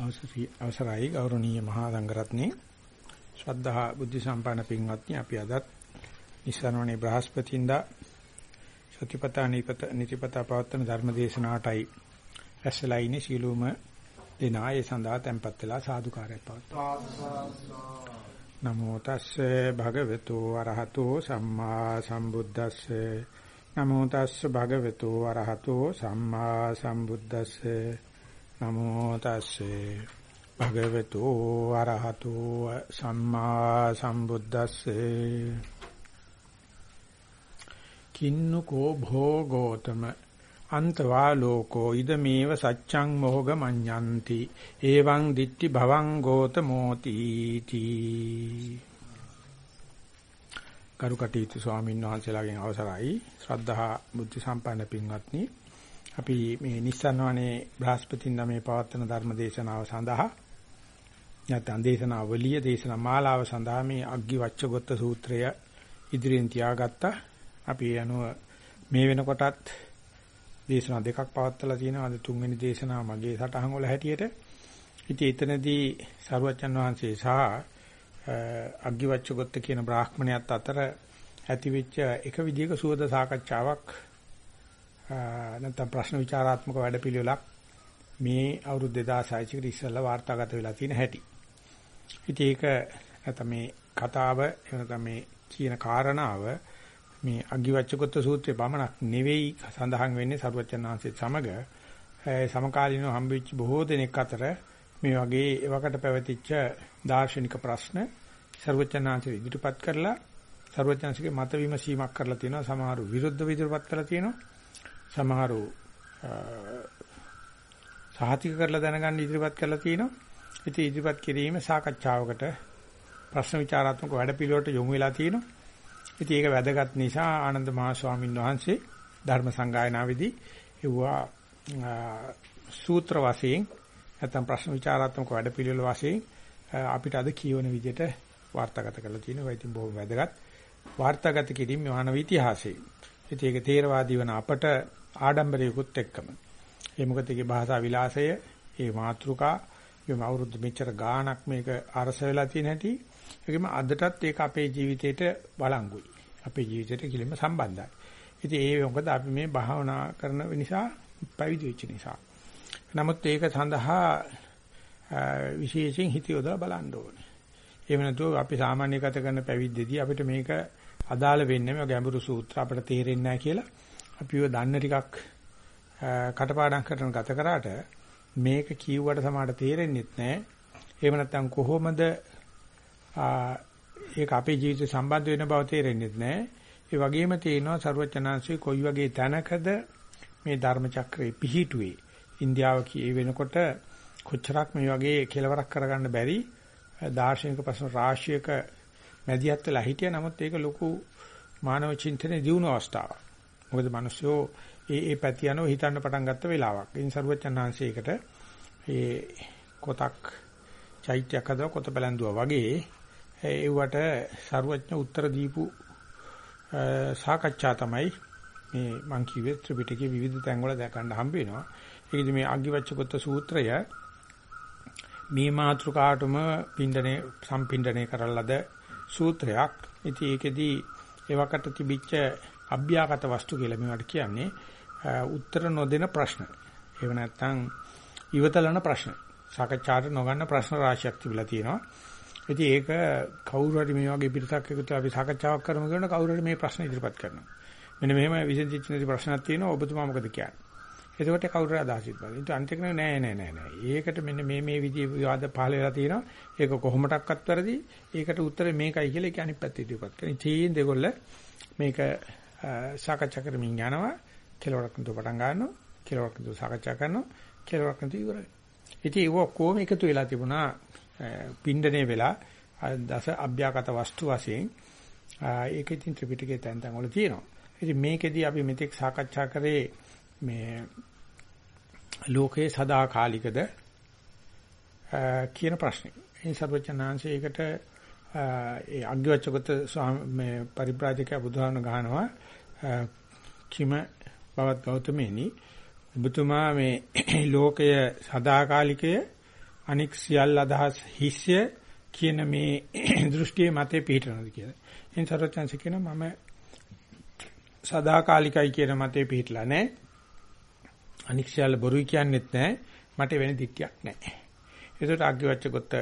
අවසරයි ගෞරවනීය මහා සංඝරත්නයේ ශ්‍රද්ධා බුද්ධ සම්පන්න පින්වත්නි අපි අදත් නිසරණේ බ්‍රහස්පතින්දා සතිපතා නිපත නිතිපතා පවත්වන ධර්ම දේශනාවටයි ඇස්සලා ඉන්නේ. සීලුම දෙනා ඒ සඳහා tempත් වෙලා සාදුකාරයක් පවත්වනවා නමෝ තස්සේ භගවතු අරහතෝ සම්මා සම්බුද්දස්සේ. නමෝ තස්සේ භගවතු අරහතෝ සම්මා සම්බුද්දස්සේ. නමෝ තස්සේ භගවතු ආරහතෝ සම්මා සම්බුද්දස්සේ කින්නකෝ භෝගෝතම අන්තවා ලෝකෝ ඉදමේව සච්ඡං මොහග මඤ්ඤಂತಿ එවං දිට්ටි භවං ගෝතමෝති තී කරුකටීතු ස්වාමීන් වහන්සේලාගෙන් අවසරයි ශ්‍රද්ධා බුද්ධ සම්පන්න පින්වත්නි අපි මේ නිස්සන්වනේ බ්‍රහස්පතින්දා මේ පවත්වන ධර්ම දේශනාව සඳහා නැත්නම් දේශනාවලිය දේශනා මාලාව සඳහා මේ අග්ගි වච්චගොත්ත සූත්‍රය ඉදිරියෙන් තියාගත්තා. අපි අනුව මේ වෙනකොටත් දේශනා දෙකක් පවත්වලා තියෙනවා. අද තුන්වෙනි දේශනාව මගේ සටහන් වල හැටියට. ඉතින් එතනදී සරුවච්චන් වහන්සේ සහ අග්ගි වච්චගොත්ත කියන බ්‍රාහ්මණයත් අතර ඇතිවෙච්ච එක විදිහක සුවද සාකච්ඡාවක් නැත්නම් ප්‍රශ්න විචාරාත්මක වැඩපිළිවෙලක් මේ අවුරුදු 2006 කට ඉස්සෙල්ලා වාර්තාගත වෙලා තියෙන හැටි. ඉතින් ඒක නැත්නම් මේ කතාව එහෙම මේ කියන කාරණාව මේ අගිවච්ඡකොත්ත සූත්‍රයේ පමණක් නෙවෙයි සඳහන් වෙන්නේ සරුවචනාංශයේ සමග. සමකාලීනව හම්බෙච්ච බොහෝ දෙනෙක් අතර මේ වගේ එවකට පැවතිච්ච දාර්ශනික ප්‍රශ්න සරුවචනාංශය ඉදිරිපත් කරලා සරුවචනාංශගේ මත විමසීමක් කරලා තියෙනවා. සමහරු විරුද්ධව ඉදිරිපත් කරලා තියෙනවා. සමහරු සාහිතික කරලා දැනගන්න ඉදිරිපත් කරලා තිනවා. ඉතින් ඉදිරිපත් කිරීම සාකච්ඡාවකට ප්‍රශ්න විචාරාත්මක වැඩපිළිවෙලට යොමු වෙලා තිනවා. ඉතින් ඒක වැදගත් නිසා ආනන්ද මහා ස්වාමීන් වහන්සේ ධර්ම සංගායනාවේදී ඒවා සූත්‍ර වශයෙන් නැත්නම් ප්‍රශ්න විචාරාත්මක වැඩපිළිවෙල වශයෙන් අපිට අද කියවන විදිහට වාර්තාගත කරලා තිනවා. ඉතින් බොහොම වැදගත් වාර්තාගත කිරීම මානව ඉතිහාසයේ. ඉතින් ඒක තේරවාදී වන අපට ආඩම්බරයකුත් එක්කම. ඒ මොකද ඒකේ භාෂා විලාසය, ඒ මාතෘකා, මේ අවුරුදු මෙච්චර ගාණක් මේක අරස වෙලා තියෙන හැටි, ඒකම අදටත් ඒක අපේ ජීවිතේට බලංගුයි. අපේ ජීවිතේට කිලිම සම්බන්ධයි. ඉතින් ඒ මොකද අපි මේ භාවනා කරන නිසා, පැවිදි වෙච්ච නිසා. නමුත් ඒක සඳහා විශේෂයෙන් හිත යොදලා බලන්න ඕනේ. එහෙම නැතුව අපි සාමාන්‍ය ගත කරන පැවිද්දේදී අපිට මේක අදාළ වෙන්නේ මේ ගැඹුරු සූත්‍ර අපිට තේරෙන්නේ නැහැ කියලා අපිව දන්න ටිකක් කටපාඩම් කරන ගත කරාට මේක කියුවට සමහරට තේරෙන්නේ නැහැ. එහෙම නැත්නම් කොහොමද ඒක අපේ ජීවිතේ සම්බන්ධ වෙන බව තේරෙන්නේ නැහැ. ඒ වගේම තේනවා ਸਰවචනාංශයේ කොයි වගේ තැනකද මේ ධර්ම චක්‍රේ පිහිටුවේ. ඉන්දියාව කී වෙනකොට කොච්චරක් මේ වගේ කෙලවරක් කරගන්න බැරි දාර්ශනික ප්‍රශ්න රාශියක මැදිහත් වෙලා හිටියා. නමුත් ඒක ලොකු මානව චින්තනයේ දියුණු අවස්ථාවක්. මොකද මිනිස්සු ඒ ඒ පැති යනව හිතන්න පටන් ගත්ත වෙලාවක්. ඉතින් සරුවචනාංශයකට ඒ කොටක් චෛත්‍යයක් හදලා කොත බැලඳුවා වගේ ඒවට සරුවචන උත්තර දීපු සාකච්ඡා තමයි මේ මං කිව්වේ ත්‍රිපිටකයේ විවිධ තැන්වල දැකන්න හම්බ වෙනවා. ඒකදී මේ අග්ගිවච්ඡකොත්ත සූත්‍රය මේ මාතෘකාටම පින්ඩනේ සම්පින්ඩනේ කරලද සූත්‍රයක්. ඉතින් ඒකෙදී ඒවකට තිබිච්ච අභ්‍යාගත වස්තු කියලා මේවට කියන්නේ උත්තර නොදෙන ප්‍රශ්න. ඒව නැත්තම් ඉවතලන ප්‍රශ්න. සාකච්ඡාට නොගන්න ප්‍රශ්න රාශියක් තිබිලා තියෙනවා. ඉතින් ඒක කවුරු හරි මේ වගේ පිටසක් එකතු අපි සාකච්ඡාවක් කරමු කියන කවුරු හරි මේ ප්‍රශ්න ඉදිරිපත් කරනවා. මෙන්න මෙහෙම විසඳිච්ච නැති ප්‍රශ්නක් තියෙනවා ඔබතුමා මොකද කියන්නේ? එතකොට කවුරු හරි අදහස් ඉදපන්. ඊට අන්තික නෑ නෑ නෑ නෑ. ඒකට මෙන්න මේ මේ විදිහේ විවාද පහළ වෙලා තියෙනවා. ඒක කොහොමඩක්වත් වැරදි. ඒකට උත්තරේ මේකයි කියලා ඒක අනිත් පැත්තට ඉදිරිපත් කරනවා. ඉතින් දෙගොල්ල මේක සාකච්ඡා කරමින් යනවා. කෙලවරක් නතු පටන් ගන්නවා. කෙලවරක් නතු සාකච්ඡා කරනවා. කෙලවරක් නතු ඉවරයි. ඉතින් ඒක කොහොම එකතු වෙලා තිබුණා පින්ඩනේ වෙලා දස අභ්‍යාගත වස්තු වශයෙන් ඒක ඉතින් ත්‍රිපිටකයේ තැන් තැන් වල තියෙනවා. ඉතින් මේකෙදී අපි මෙතෙක් සාකච්ඡා කරේ මේ ලෝකේ සදාකාලිකද කියන ප්‍රශ්නේ. ඒ සර්වචනාංශය ඒකට ඒ අග්ගවච්ඡගත මේ පරිබ්‍රාජක බුදුහාම ගහනවා කිම බවත් ගෞතමෙනි ඔබතුමා මේ ලෝකය සදාකාලිකය අනික් සියල්ල අදහස් හිස්ය කියන මේ දෘෂ්ටියේ මතේ පිහිටනවාද කියලා. එන් සරෝජන්ස කියන මම සදාකාලිකයි කියන මතේ පිහිටලා නැහැ. අනික් සියල්ල බොරුයි කියන්නෙත් නැහැ. මට වෙන දික්තියක් නැහැ. ඒකට අග්ගිවච්ඡ ගොත්ත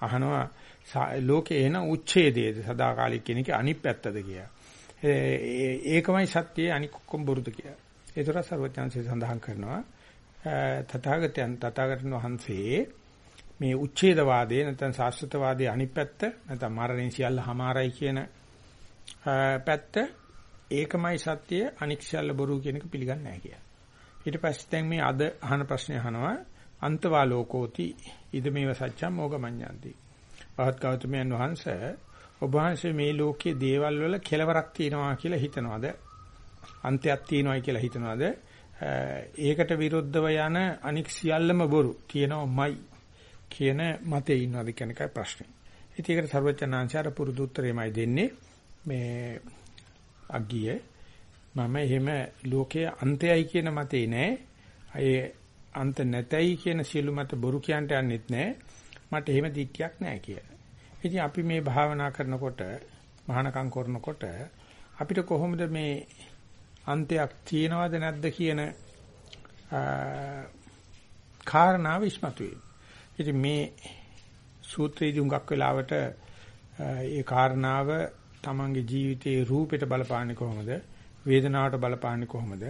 අහනවා ලෝකේ එන උච්ඡේදයේද සදාකාලික කියන එකේ අනිත් පැත්තද කියලා. ඒකමයි සත්‍යයේ අනික් ඔක්කොම බොරුද කියලා. ඒතර සර්වඥාන්සේ සඳහන් කරනවා තථාගතයන් තථාගතයන් වහන්සේ මේ උච්ඡේදවාදයේ නැත්නම් සාස්ත්‍රවාදයේ අනිත් පැත්ත නැත්නම් මරණය සියල්ල හමාරයි කියන පැත්ත ඒකමයි සත්‍යය අනික් සියල්ල බොරු කියන එක පිළිගන්නේ නැහැ කියලා. ඊට පස්සේ දැන් මේ අද අහන ප්‍රශ්නේ අහනවා අන්තවා ලෝකෝති ඉදමේව සත්‍යම් මොගමඤ්ඤන්ති. පහත් ගෞතමයන් වහන්සේ ඔබ වහන්සේ මේ ලෝකයේ දේවල් වල කෙලවරක් තියෙනවා කියලා හිතනවාද? අන්තයක් තියෙනවායි කියලා හිතනවාද? ඒකට විරුද්ධව යන අනික් සියල්ලම බොරු කියනවාමයි කියන මතේ ඉන්නවාද කියන එකයි ප්‍රශ්නේ. ඉතින් ඒකට සර්වචනාංශාර පුරුදු උත්තරෙමයි දෙන්නේ. මේ අග්ගිය මම එහෙම ලෝකයේ අන්තයයි කියන මතේ නෑ. ඒ අන්ත නැතයි කියන සියලු මත බොරු කියන්ට යන්නෙත් නෑ. මට එහෙම දික්කයක් නෑ කියලා. ඉතින් අපි මේ භාවනා කරනකොට මහානකම් කරනකොට අපිට කොහොමද මේ අන්තයක් තියනවද නැද්ද කියන කාරණාව ඉස්මතු වෙන්නේ. ඉතින් මේ සූත්‍රයේදී හුඟක් වෙලාවට ඒ කාරණාව තමන්ගේ ජීවිතයේ රූපෙට බලපාන්නේ කොහොමද? වේදනාවට බලපාන්නේ කොහොමද?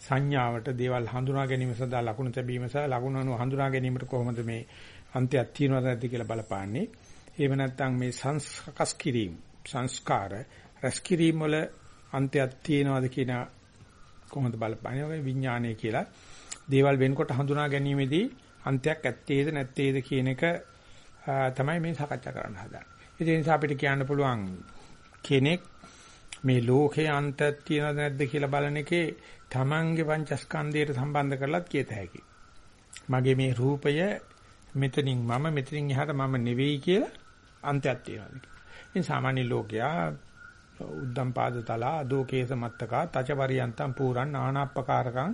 සංඥාවට දේවල් හඳුනා ගැනීම සඳහා ලකුණු තැබීම සහ ලකුණු හඳුනා ගැනීමට කොහොමද මේ අන්තයක් තියනවද නැද්ද කියලා බලපාන්නේ. එහෙම නැත්නම් මේ සංස්කස් කිරීම සංස්කාර රැස් කිරීම වල අන්තයක් තියනවද කියන කොහොමද බලපාන්නේ. ඔය විඥානය කියලා දේවල් වෙනකොට හඳුනා ගැනීමේදී අන්තයක් ඇත්තේද නැත්තේද කියන එක තමයි මේ සාකච්ඡා කරන්න හදන්නේ. ඒ නිසා අපිට කියන්න පුළුවන් කෙනෙක් මේ ලෝකේ අන්තයක් තියනවද නැද්ද කියලා බලන එකේ තමන්ගේ පංචස්කන්ධයට සම්බන්ධ කරලත් කියත හැකියි. මගේ මේ රූපය මෙතනින් මම මෙතනින් එහාට මම නෙවෙයි කියලා අන්තයක් තියෙනවා. ඉතින් සාමාන්‍ය ලෝකයා උද්දම් පාදතලා අදෝකේස මත්තකා තචවරියන්තම් පුරන් නානාප්පකාරකං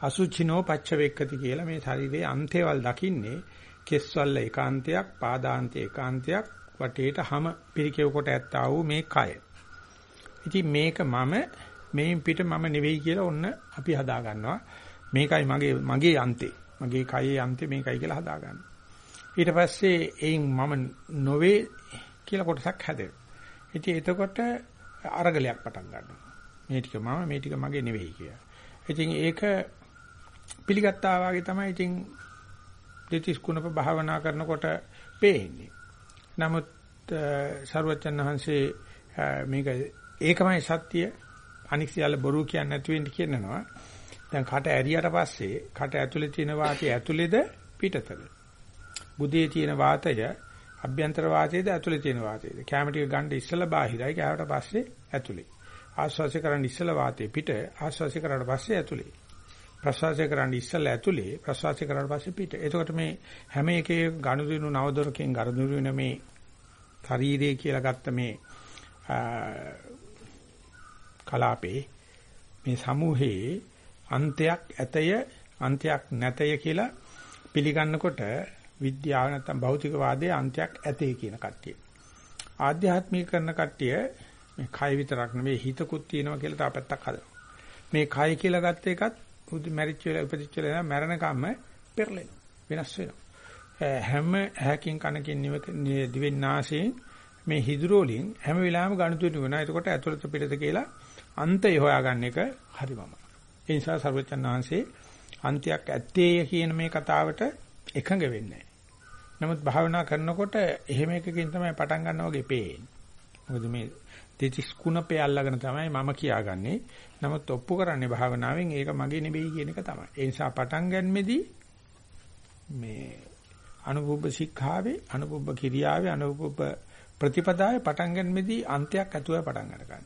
අසුචිනෝ පච්චවේක්කති කියලා මේ ශරීරයේ අන්තේවල් දකින්නේ කෙස්වල ඒකාන්තයක් පාදාන්තේ ඒකාන්තයක් වටේට හැම පිරිකෙව කොට ඇත්තා වූ මේ කය. ඉතින් මේක මම මේන් පිට මම නෙවෙයි කියලා ඔන්න අපි හදා ගන්නවා. මේකයි මගේ මගේ අන්තේ. මගේ කයේ අන්තේ මේකයි කියලා හදා ගන්නවා. ඊට පස්සේ එයින් මම නොවේ කියලා කොටසක් හැදෙනවා. ඉතින් එතකොට අරගලයක් පටන් ගන්නවා. මේ ටික මම මේ ටික මගේ නෙවෙයි කියලා. ඉතින් ඒක පිළිගත්තා වගේ තමයි ඉතින් දෙතිස් කුණප භාවනා කරනකොට පේන්නේ. නමුත් සරුවචන් වහන්සේ මේක ඒකමයි සත්‍ය අනික් සියල්ල බොරු කියන්නේ නැති වෙන්න කියනවා. දැන් කට ඇරියට පස්සේ කට ඇතුලේ තියෙන වාතය ඇතුලේද පිටතද? බුදේ තියෙන වාතය අභ්‍යන්තර වාතයේද ඇතුලේ තියෙන වාතයේද? කැම ටික ගන්න ඉස්සලා බාහිරයි කෑවට පස්සේ ඇතුලේ. ආශ්වාසය කරන්න ඉස්සලා වාතය පිට ආශ්වාසය කරාට පස්සේ ඇතුලේ. ප්‍රශ්වාසය කරන්න ඉස්සලා ඇතුලේ ප්‍රශ්වාසය කරාට පස්සේ පිට. එතකොට මේ හැම එකේ ගනුදෙනු නවදොරකින් ගනුදෙනු වෙන මේ ශරීරය කියලා ගත්ත මේ කලාපේ මේ සමූහයේ අන්තයක් ඇතය අන්තයක් නැතය කියලා පිළිගන්නකොට විද්‍යාව නැත්නම් භෞතිකවාදයේ අන්තයක් ඇතේ කියන කට්ටිය. ආධ්‍යාත්මික කරන කට්ටිය මේ කය විතරක් නෙවෙයි හිතකුත් තියෙනවා කියලා තාපත්තක් හදනවා. මේ කය කියලා ගත්ත එකත් උදි මැරිච්ච වෙලා උපදිච්ච වෙලා මරණකම්ම පෙරලෙන වෙනස් වෙනවා. හැම හැකින් කනකින් දිවෙන් නාසයෙන් මේ හිදුරෝලින් හැම වෙලාවෙම ගණතුණු වෙනවා. එතකොට ඇතුළත පිටත කියලා අන්තය හොයාගන්න එක හරිමම. ඒ නිසා සර්වචන් වහන්සේ අන්තයක් ඇත්තේ කියන මේ කතාවට එකඟ වෙන්නේ නමුත් භාවනා කරනකොට එහෙම එකකින් තමයි පටන් ගන්නවා වගේ පේන්නේ. මොකද මේ දෙතිස් කුණපේ අල්ලගෙන තමයි මම කියාගන්නේ. නමුත් ඔප්පු කරන්නේ භාවනාවෙන් ඒක මගේ නෙවෙයි කියන එක තමයි. ඒ නිසා පටන් ගන්නෙදී මේ අනුභව ශික්ෂාවේ අනුභව කිරියාවේ අනුභව ප්‍රතිපදාවේ පටන් ගන්නෙදී අන්තයක් ඇතුළේ පටන් ගන්න.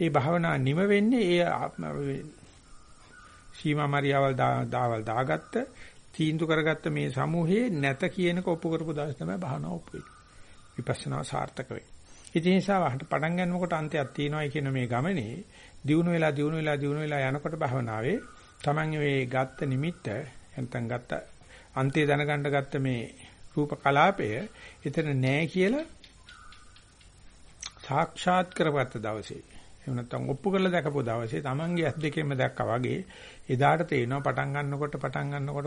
ඒ භාවනා නිම වෙන්නේ ඒ සීමා මරියාවල් දාවල් දාගත්ත තීන්දුව කරගත්ත මේ සමූහයේ නැත කියනක ඔප්පු කරපු දවස් තමයි භාවනාව ඔප්පු වෙන්නේ. විපස්සනා සාර්ථක වෙයි. ඉතින් නිසා වහට පටන් ගන්නකොට අන්තයක් තියෙනවායි කියන මේ ගමනේ දිනු වෙලා දිනු වෙලා දිනු වෙලා යනකොට භාවනාවේ Taman මේ ගත්ත නිමිත්ත නැත්නම් ගත්ත අන්තය දැනගන්න ගත්ත මේ රූප කලාපය එතන නෑ කියලා සාක්ෂාත් කරගත්ත දවසේ එහෙම නැත්නම් ඔප්පු කරලා දැකපු දවසේ Tamange ඇස් දෙකෙන්ම දැක්කා වගේ එදාට තේනවා පටන් ගන්නකොට පටන් ගන්නකොට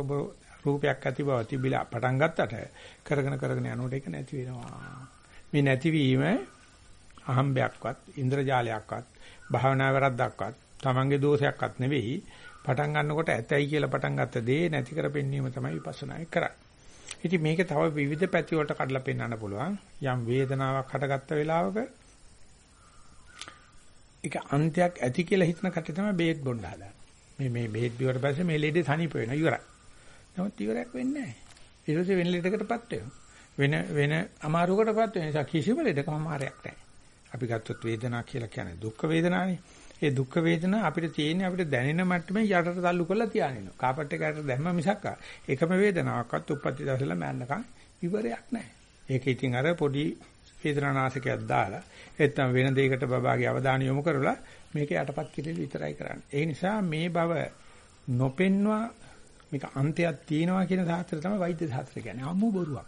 රූපයක් ඇති බව තිබිලා පටන් ගත්තට කරගෙන කරගෙන යනකොට ඒක නැති වෙනවා. මේ නැතිවීම අහම්බයක්වත් ඉන්ද්‍රජාලයක්වත් භාවනා වැරද්දක්වත් Tamange දෝෂයක්වත් නෙවෙයි පටන් ගන්නකොට ඇතයි කියලා පටන් ගත්ත දේ නැති කර පෙන්වීම තමයි විපස්සනා කරන්නේ. ඉතින් මේක තව විවිධ පැති වලට කඩලා පෙන්වන්න පුළුවන්. යම් වේදනාවක් හටගත්ත වෙලාවක ඒක අන්තයක් ඇති කියලා හිතන කට තමයි බේත් බොන්න හදන්නේ. මේ මේ බේත් බිවට පස්සේ මේ ලෙඩේ තනිප වෙනවා ඉවරයි. නමුත් ඉවරයක් වෙන්නේ නැහැ. ඊට පස්සේ වෙන ලෙඩකටපත් වෙනවා. වෙන වෙන අමාරුවකටපත් වෙන නිසා කිසිම ලෙඩකම අමාරයක් නැහැ. අපි ගත්තොත් වේදනාව කියලා කියන්නේ දුක් වේදනානේ. ඒ දුක් වේදනා අපිට තියෙන්නේ අපිට දැනෙන මට්ටමේ යටට තල්ලු කරලා තියානිනවා. කාපට් එකකට දැම්ම මිසක් එකම වේදනාවක්වත් උප්පත්ති දවසල මෑන්නකම් ඉවරයක් නැහැ. ඒක ඉතින් අර පොඩි වේදනානාශකයක් දාලා එතන වෙන දෙයකට බබාගේ අවධානය යොමු කරලා මේක යටපත් කිරීම විතරයි කරන්නේ. ඒ නිසා මේ බව නොපෙන්වා මේක අන්තයක් තියෙනවා කියන සාත්‍රය තමයි වෛද්‍ය සාත්‍රය කියන්නේ. අමු බොරුවක්.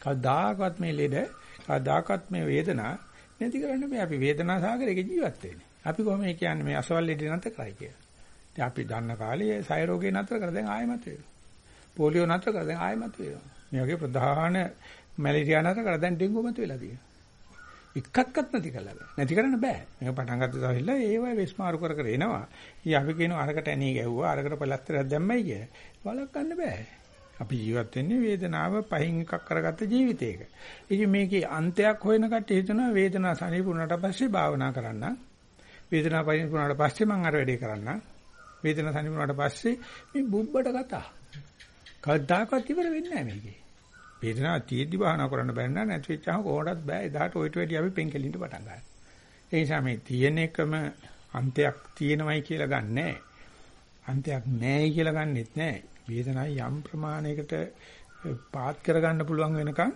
කවදාකවත් මේ ලෙඩ කවදාකවත් මේ වේදනා නැති කරන්න බෑ. අපි වේදනා සාගරයක ජීවත් වෙන්නේ. අපි කොහොම කියන්නේ මේ අසවල් ලෙඩ නැත කරයි කියලා. ඉතින් අපි දන්න කාලේ සය රෝගේ නතර කර දැන් ආයෙමත් වෙනවා. පොලියෝ නතර කර දැන් ආයෙමත් වෙනවා. මේ වගේ ප්‍රධාන මැලේරියා නතර කර දැන් ඩෙන්ගු මත වෙලා තියෙනවා. එකක්වත් නැති කළා බෑ. නැති කරන්න බෑ. මේක පටන් ගත්ත දවසilla ඒව වෙස්මාරු කර කර එනවා. ඉතින් අපි කියනවා අරකට ඇණී ගැහුවා අරකට පළස්තරයක් දැම්මයි කිය. වළක්වන්න බෑ. අපි ජීවත් වෙන්නේ වේදනාව පහින් එකක් කරගත්ත ජීවිතයක. ඉතින් මේකේ අන්තයක් හොයන කට්ටිය හිතනවා වේදනාව සනීපුණාට පස්සේ භාවනා කරන්න. වේදනාව පහින් පුණාට පස්සේ මම අර වැඩේ කරන්න. වේදනාව සනීපුණාට පස්සේ මේ බුබ්බට කතා. කවදාකවත් ඉවර වෙන්නේ නැහැ මේකේ. වේදනාව තියෙද්දි භාවනා කරන්න බැරි නම් නැති වෙච්චාම කොහොමවත් බෑ එදාට ඔයිට වැඩි අපි පෙන්කෙලින්ට පටන් ගන්නවා. ඒ නිසා මේ තියෙන එකම අන්තයක් තියෙනවයි කියලා ගන්නෑ. අන්තයක් නෑයි කියලා ගන්නෙත් නෑ. වේදනාව යම් ප්‍රමාණයකට පාත් කරගන්න පුළුවන් වෙනකන්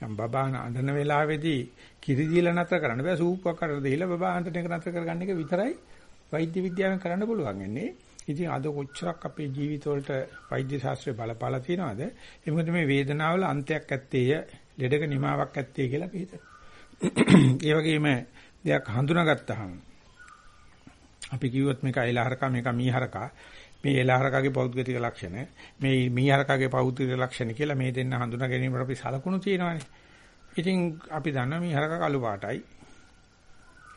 යම් බබාන අඬන වෙලාවේදී කිරි දීලා නැතර කරන්න බෑ සූප්පක් කරලා දීලා බබා අඬන එක නැතර කරගන්න එක විතරයි වෛද්‍ය විද්‍යාවෙන් කරන්න පුළුවන් වෙන්නේ. ඉතින් අද කොච්චරක් අපේ ජීවිතවලට වෛද්‍ය ශාස්ත්‍රය බලපාලා තියෙනවද? ඒ මොකද මේ වේදනාවල අන්තයක් ඇත්තේය, ලෙඩක නිමාවක් ඇත්තේ කියලා අපි හිතනවා. ඒ වගේම දෙයක් හඳුනාගත්තාම අපි කිව්වොත් මේක එලහරකා මේක මීහරකා මේ එලහරකාගේ පෞද්ගලික ලක්ෂණ මේ මීහරකාගේ පෞද්ගලික ලක්ෂණ කියලා මේ දෙන්න හඳුනා ගැනීමට අපි සලකුණු තියෙනවානේ. ඉතින් අපි දන්නවා මීහරකා කළු පාටයි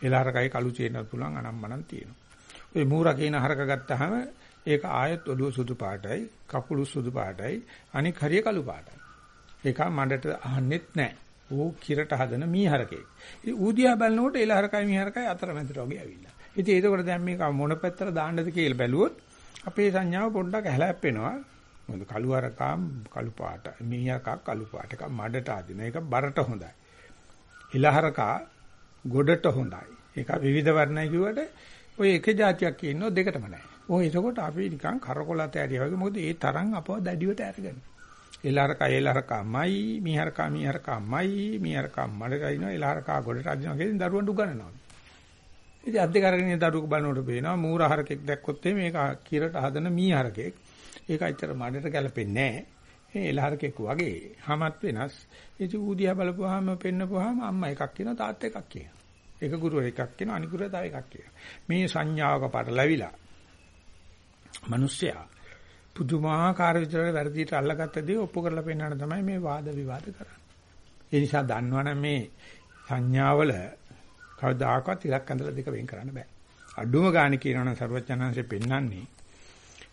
එලහරකයි කළු තියෙන්න පුළුවන් අනම්මනම් තියෙනවා. ওই මූරා කියන හරක ගත්තාම ඒක ආයත් ඔළුව සුදු පාටයි, කකුළු සුදු පාටයි, අනික හරිය කළු පාටයි. ඒක මඩට අහන්නෙත් නැහැ. ඌ කිරට හදන මීහරකේ. ඉතින් ඌදියා බලනකොට එල හරකයි මීහරකයි අතරමැදට වගේ ඇවිල්ලා. ඉතින් ඒකෝට දැන් මේක මොන පැත්තට දාන්නද කියලා බැලුවොත් අපේ සංඥාව පොඩ්ඩක් හැලැප්පෙනවා. මොකද කළු හරකා කළු පාට, මීහරකා කළු පාට. එක මඩට අදින. ඒක බරට හොඳයි. එල හරකා ගොඩට හොඳයි. ඒක විවිධ වර්ණයි කිව්වට ඔය එක જાතියක් ඉන්නෝ දෙකටම නැහැ. ඔය එතකොට අපි නිකන් කරකොලත ඇරියා වගේ මොකද ඒ තරම් අපව දැඩිවට අරගෙන. එලහරකා එලහරකාමයි මීහරකා මීහරකාමයි මීහරකා මඩට අදිනවා එලහරකා ගොඩට අදිනවා කියන දරුවන්ට උගන්වනවා. ඉතින් අද්ද කරගෙන දරුවෙක් බලනකොට පේනවා මූරහරකෙක් දැක්කොත් මේක කිරට හදන මීහරකෙක්. ඒක ඇත්තට මඩට ගැලපෙන්නේ නැහැ. ඒ එලහරකෙක් වගේ හැමත් වෙනස්. ඉතින් ඌදියා බලපුවාම පෙන්නපුවාම අම්මා එකක් කියනවා තාත්තා එකක් කියනවා. එක ගුරුවරයෙක් කියනවා අනිත් ගුරුවරයා තව එකක් කියනවා. මේ සංඥාවක පටලැවිලා මිනිස්සයා පුදුමාකාර විදිහට වැරදියට අල්ලගත්ත දේ ඔප්පු කරලා පෙන්නන්න තමයි මේ වාද විවාද කරන්නේ. ඒ නිසා දන්නවනම් මේ සංඥාවල කවදාකවත් ඉලක්ක ඇඳලා දෙක වෙන් කරන්න බෑ. අඩුම ගාණ කියනවනම් සර්වඥාන්සේ පෙන්වන්නේ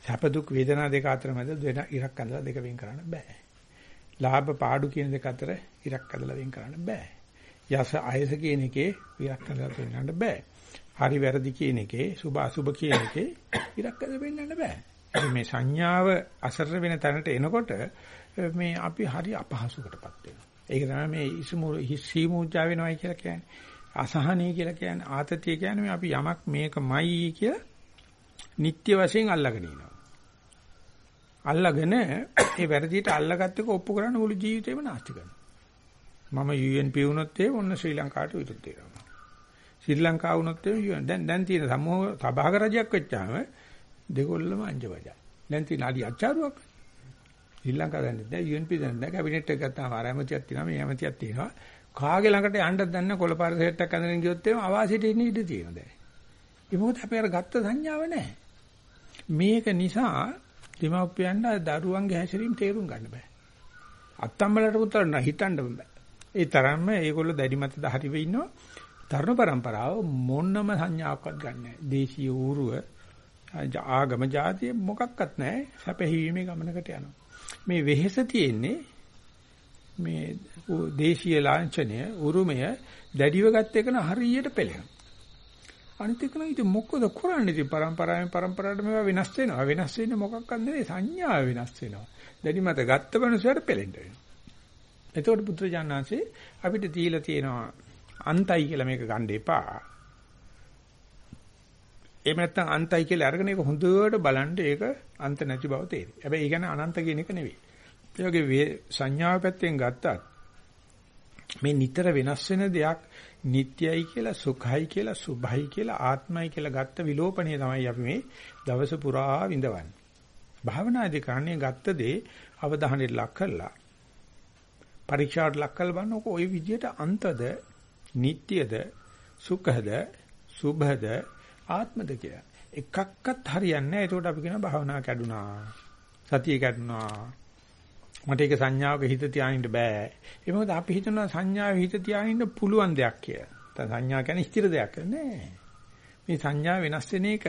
සැප දුක් වේදනා දෙක අතර මැද දෙන ඉරක් ඇඳලා දෙක වෙන් කරන්න බෑ. ලාභ පාඩු කියන දෙක අතර ඉරක් ඇඳලා වෙන් කරන්න බෑ. යස අයස කියන එකේ විරක්කලා පෙන්වන්න බෑ. හරි වැරදි කියන එකේ සුභ අසුභ කියන එකේ විරක්කලා පෙන්වන්න බෑ. මේ සංඥාව අසර වෙන තැනට එනකොට මේ අපි හරි අපහසුකටපත් වෙනවා. ඒක තමයි මේ ඉසුමු හිස්සීමුජා වෙනවයි කියලා කියන්නේ. අසහනී කියලා කියන්නේ ආතතිය කියන්නේ අපි යමක් මේකමයි කියලා නිත්‍ය වශයෙන් අල්ලගෙන ඉනවා. අල්ලගෙන ඒ වැරදියට අල්ලගත්ත එක ඔප්පු කරන්න මුළු ජීවිතේම නාස්ති කරනවා. මම UNP වුණොත් ඒ ඔන්න ශ්‍රී ලංකාවට විරුද්ධ වෙනවා. ශ්‍රී ලංකාව වුණොත් ඒ UN දැන් දැන් තියෙන සමූහ සභාග රජයක් වෙච්චාම දෙකොල්ලම අංජබජා. දැන් තියෙන අඩි අච්චාරුවක්. ශ්‍රී ලංකාවෙන් දැන් UNP දැන් දැන් කැබිනට් එක ගත්තාම ආර ඇමතියක් තියෙනවා මේ ඇමතියක් තියෙනවා. කාගේ ළඟට යන්නද දන්න කොළපාර සෙට් එකක් අඳගෙන ගියොත් එහම අවාසියට ඉන්න ඉඩ තියෙනවා දැන්. ඒ මොකද අපි අර ගත්ත සංඥාව නැහැ. මේක නිසා දෙමාපියන්ට දරුවන්ගේ හැසිරීම තේරුම් ගන්න බෑ. අත්තම්මලට පුතන්න හිතන්න බෑ. ඒ තරම්ම ඒගොල්ලෝ දැඩි මතද හරිව ඉන්නවා. තරුණ પરම්පරාව මොන්නම සංඥාවක්වත් ගන්න නැහැ. දේශීය ඌරුව ආගම જાතිය මොකක්වත් නැහැ. සැපෙහිීමේ ගමනකට යනවා. මේ වෙහෙස තියෙන්නේ මේ දේශීය ලාංඡනය උරුමය දැඩිව ගත්ත එකන හරියට පෙළෙනවා. අනිත් එකන ඉතින් මොකද කරන්නේ ඉතින් પરම්පරාවෙන් પરම්පරාවට මේවා වෙනස් වෙනවා. වෙනස් වෙන්නේ මොකක්වත් නෙවෙයි සංඥා වෙනස් වෙනවා. දැඩි මත ගත්ත මනුස්සයට පෙළෙන්න වෙනවා. එතකොට පුත්‍රජානනාංශේ අපිට දීලා තියෙනවා අන්තයි කියලා මේක ගන්න එපා. එහෙම නැත්නම් අන්තයි කියලා අරගෙන ඒක හොඳට බලන්න ඒක අන්ත නැති බව තේරෙයි. හැබැයි ඒ කියන්නේ අනන්ත කියන එක නෙවෙයි. ඒ වගේ සංඥාව පැත්තෙන් ගත්තත් මේ නිතර වෙනස් වෙන දෙයක් නිට්යයි කියලා සුඛයි කියලා සුභයි කියලා ආත්මයි කියලා ගත්ත විලෝපණය තමයි අපි මේ දවස පුරා විඳවන්නේ. භාවනාදී කරන්නේ ගත්ත දේ අවධානයට ලක් කරලා පරීක්ෂාවට ලක් කරලා බලනකො ওই විදිහට අන්තද නිට්යද සුඛද සුභද ආත්මද කියලා. එකක්වත් හරියන්නේ නැහැ. ඒකට අපි කියනවා භාවනා කැඩුනා. සතිය කැඩුනා. මට ඒක සංඥාවක හිත තියානින්න බෑ. ඒ මොකද අපි හිතනවා සංඥාවේ හිත තියානින්න පුළුවන් දෙයක් කියලා. දැන් සංඥා කියන්නේ ස්ථිර දෙයක් නෑ. මේ සංඥා වෙනස් වෙන එක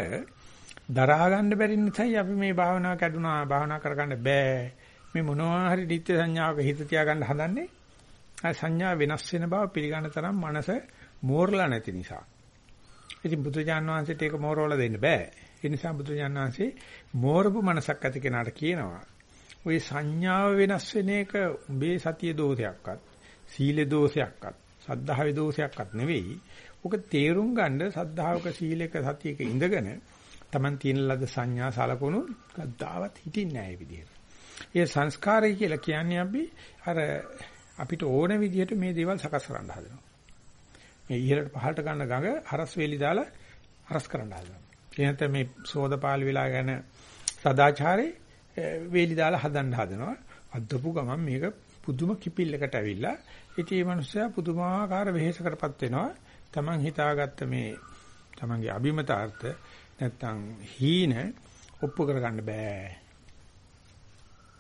දරා ගන්න බැරි නිසායි අපි මේ භාවනාව කැඩුනා භාවනා කරගන්න බෑ. මේ මොනවා හරි නිත්‍ය සංඥාවක හිත තියාගන්න හදන්නේ. ආ සංඥා වෙනස් වෙන බව පිළිගන්න තරම් මනස මෝරලා නැති නිසා. ඉතින් බුදුජාන් වහන්සේට ඒක මෝරවල දෙන්න බෑ. ඒ නිසා බුදුජාන් වහන්සේ මෝරපු මනසක් ඇති කෙනාට කියනවා ওই සංඥාව වෙනස් වෙන එක උඹේ සතිය දෝෂයක්වත් සීල දෝෂයක්වත් සද්ධාවේ දෝෂයක්වත් නෙවෙයි. ඔක තේරුම් ගන්න සද්ධාවක සීලයක සතියක ඉඳගෙන Taman තියෙන ලද සංඥා සලකුණු කද්දාවත් හිටින්නේ නැහැ විදිහට. ඒ සංස්කාරය කියලා කියන්නේ අපි අර අපිට ඕන විදිහට මේ දේවල් සකස් කරන්න හදනවා. මේ ඉහළට පහළට ගන්න ගඟ හරස් වේලි දාලා හරස් කරන්න හදනවා. එහෙනම් මේ සෝදපාල වෙලා යන සදාචාරේ වේලි දාලා හදන්න හදනවා. අද්දපු ගමන් මේක පුදුම කිපිල්ලකට ඇවිල්ලා ඉතින් මේ මිනිස්සයා පුදුමාකාර වෙහෙසකටපත් වෙනවා. Taman හිතාගත්ත මේ Tamanගේ අභිමතාර්ථ නැත්තම් හීන ඔප්පු කරගන්න බෑ.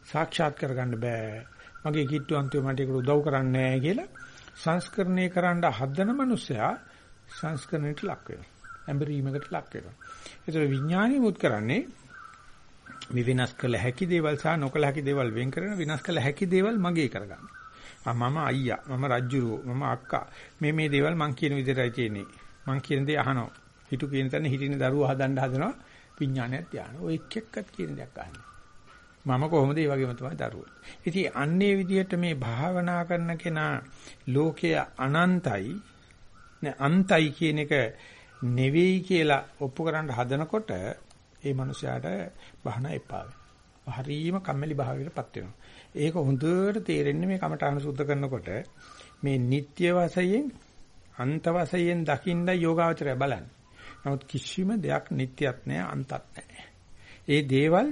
සාක්ෂාත් කරගන්න බෑ. මගේ කිට්ටු අන්තිම මට ඒකට උදව් කරන්නේ නැහැ කියලා සංස්කරණය කරන්න හදන මිනිස්සයා සංස්කරණයට ලක් වෙනවා. ඇඹරීමකට ලක් වෙනවා. ඒතර විඥානීය මුත් කරන්නේ මේ වෙනස් කළ හැකි දේවල් සහ නොකළ හැකි දේවල් වෙන් කරන වෙනස් කළ හැකි දේවල් මගේ කරගන්න. මම අයියා, මම රජ්ජුරුව, මම අක්කා. මේ මේ දේවල් මං කියන විදිහටයි තියෙන්නේ. මං කියන දේ අහනවා. හිතු කියන තැන හිටින දරුවෝ හදන්න හදනවා විඥානයක් ධානය. ඔය එක් එක්කත් කියන දෙයක් අහන්නේ. මම කොහොමද ඒ වගේම තමයි දරුවෝ. ඉතින් අන්නේ විදිහට මේ භාවනා කරන කෙනා ලෝකය අනන්තයි නේ අන්තයි කියන එක නෙවෙයි කියලා ඔප්පු කරන්න හදනකොට ඒ මනුස්සයාට බහන එපා වෙනවා. හරීම කම්මැලි භාවයකටපත් වෙනවා. ඒක හොඳට තේරෙන්නේ මේ කමඨාන සුද්ධ කරනකොට මේ නিত্য වශයෙන් අන්ත වශයෙන් දකින්න යෝගාවචරය බලන්න. නමුත් කිසිම දෙයක් නිට්ටියක් නැහැ අන්තත් නැහැ. ඒ දේවල්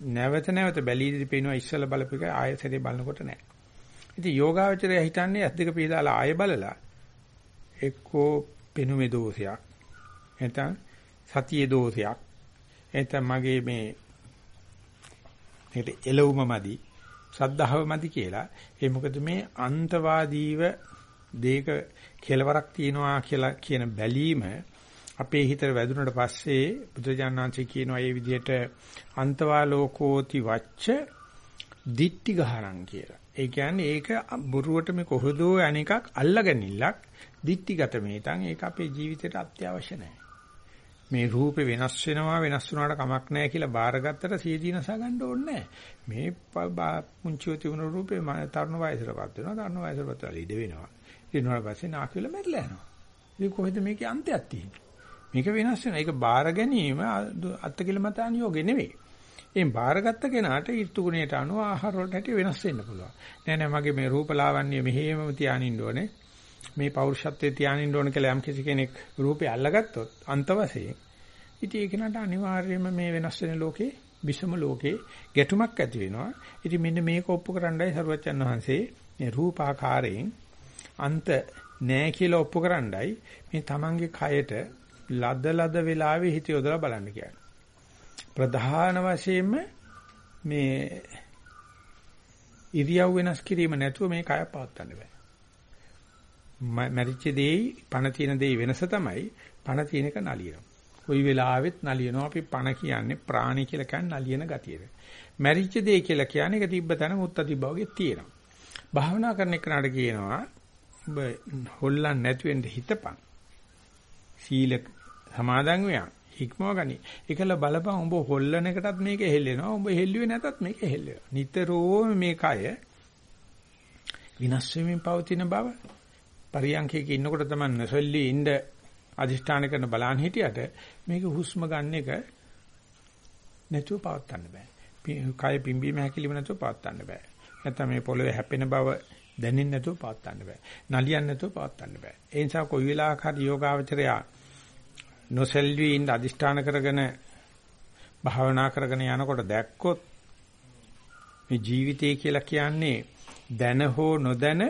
නැවත නැවත බැලීදී පේනවා ඉස්සල බලපික ආයතනේ බලනකොට නැහැ. ඉතින් යෝගාවචරය හිතන්නේ ඇස් දෙක පියදාලා ආය බලලා එක්කෝ පෙනුමේ දෝෂයක් නැත්නම් සතියේ දෝෂයක් නැත්නම් මගේ මේ ඒකට එළවුම මදි සද්ධාව මදි කියලා ඒ මොකද මේ අන්තවාදීව දෙයක කෙලවරක් තියනවා කියලා කියන බැලීම අපේ හිතට වැදුනට පස්සේ බුදුජානනාංශය කියනවා මේ විදිහට අන්තවාලෝකෝති වච්ච දිට්ටි ගහරම් කියලා. ඒ කියන්නේ ඒක බොරුවට මේ කොහොදෝ අනිකක් අල්ලගනින්නක් දිට්ටිගත මේතන් ඒක අපේ ජීවිතයට අත්‍යවශ්‍ය නැහැ. මේ රූපේ වෙනස් වෙනවා වෙනස් වුණාට කමක් නැහැ කියලා බාරගත්තට සියදීනස ගන්න ඕනේ මේ පුංචිව තිබුණු රූපේ තරුණ වයසටපත් වෙනවා තරුණ වයසටපත් වෙලා ඉඳ වෙනවා ඊට පස්සේ නාකියල මැරිලා යනවා ඉතින් කොහෙද මේකේ අන්තයක් තියෙන්නේ මේක වෙනස් වෙනවා. ඒක බාර ගැනීම අත්කිලමතාන් යෝගේ නෙවෙයි. එම් බාරගත්ත කෙනාට ඍතු ගුණයට අනුව ආහාර වලට හැටි වෙනස් වෙන්න පුළුවන්. නෑ නෑ මගේ මේ රූපලාවන්‍ය මෙහෙම තියානින්න ඕනේ. මේ පෞරුෂත්වයේ තියානින්න ඕන කියලා යම් කිසි කෙනෙක් රූපේ අල්ලගත්තොත් අන්ත වශයෙන් ඉතින් ඒක නට අනිවාර්යයෙන්ම මේ වෙනස් වෙන ලෝකේ විසම ලෝකේ ගැටුමක් ඇති වෙනවා. ඉතින් මෙන්න මේක ඔප්පු කරන්නයි සරුවච්චන් වහන්සේ මේ රූපාකාරයෙන් අන්ත නෑ කියලා ඔප්පු කරන්නයි මේ Tamange කයට ලද ලද වෙලාවේ හිත යොදලා බලන්න කියන්නේ. ප්‍රධාන වශයෙන්ම මේ ඉරියව් වෙනස් කිරීම නැතුව මේ කය පවත්වන්න බෑ. මරිච්ච දෙයි පණ තියෙන දෙයි වෙනස තමයි පණ තියෙන එක නලියනවා. කොයි වෙලාවෙත් නලියනවා අපි පණ කියන්නේ ප්‍රාණි කියලා කියන්නේ නලියන ගතියට. මරිච්ච දෙයි කියලා කියන්නේ ඒක තිබ්බ තැන මුත්ත තිබ්බා වගේ තියෙනවා. භාවනා කරන එකට කියනවා ඔබ හොල්ලන්නේ නැති වෙන්න හිතපන්. සීල සමාදන් වෙයන්. හික්මව ගනි. ඒකල බලපන් උඹ හොල්ලන එකටත් මේක හෙල්ලෙනවා. උඹ හෙල්ලුවේ නැතත් මේක හෙල්ලෙනවා. නිතරම මේ කය විනාශ වෙමින් පවතින බව පරියන්කේක ඉන්නකොට තමයි නොසල්ලි ඉඳ අදිෂ්ඨාන කරන බලන් හිටියට මේක හුස්ම ගන්න එක නැතුව පවත්වන්න බෑ. කය පිම්බීම හැකිලිම නැතුව පවත්වන්න බෑ. නැත්නම් මේ පොළවේ හැපෙන බව දැනෙන්නේ නැතුව පවත්වන්න බෑ. නලියන්නේ නැතුව පවත්වන්න බෑ. ඒ නිසා කොයි වෙලාවක හරි යෝගාවචරයා නොසෙල්වි ඉඳ අදිෂ්ඨාන කරගෙන භාවනා කරගෙන යනකොට දැක්කොත් මේ ජීවිතය කියලා කියන්නේ දැන හෝ නොදැන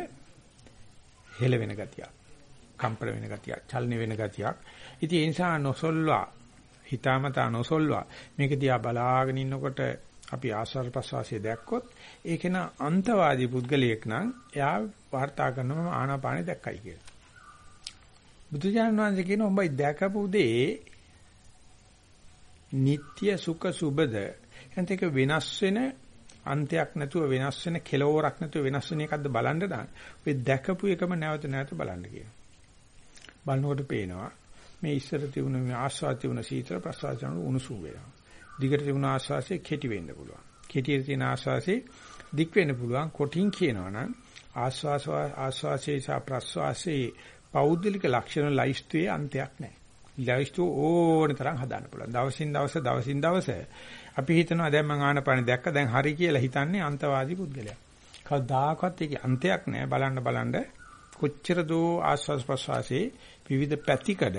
හෙල වෙන ගතියක්. කම්පන වෙන ගතියක්, චලන වෙන ගතියක්. ඉතින් ඒ නිසා නොසොල්වා හිතාමතා නොසොල්වා මේක දිහා බලාගෙන ඉන්නකොට අපි ආස්වාද ප්‍රසවාසය දැක්කොත් ඒක න අන්තවාදී පුද්ගලයෙක් නම් එයා වාර්තා කරනම ආනාපානෙ දැක්කයි කියලා. බුදුජානක වහන්සේ කියන උඹයි දැකපු දේ නিত্য සුඛ සුබද එතනක වෙනස් වෙන අන්තයක් නැතුව වෙනස් වෙන කෙලවරක් නැතුව වෙනස් වෙන එකක්ද බලන්න දාන්න. ඔය දැකපු එකම නැවත නැවත බලන්න කියනවා. බලනකොට පේනවා මේ ඉස්සර තිබුණ මේ ආස්වාද තිබුණ සීතල ප්‍රසවාස යන උණුසුම් වෙනවා. දිගට තිබුණ ආස්වාසේ කෙටි වෙන්න පුළුවන්. කෙටියට තියෙන ආස්වාසේ දික් වෙන්න පුළුවන්. කොටින් කියනවා නම් ආස්වාස ආස්වාසේ සහ ප්‍රස්වාසේ පෞද්ගලික ලක්ෂණ ලයිස්තුවේ අන්තයක් නැහැ. ලයිස්තු ඕන තරම් හදාන්න පුළුවන්. දවසින් දවස දවසින් දවස අපි හිතනවා දැන් මම ආනපාන දැක්ක දැන් හරි කියලා හිතන්නේ අන්තවාදී පුද්ගලයා. කවදාකවත් ඒකේ අන්තයක් නැහැ. බලන්න බලන්න කොච්චර දෝ ආස්වාස් ප්‍රස්වාසයේ විවිධ පැතිකඩ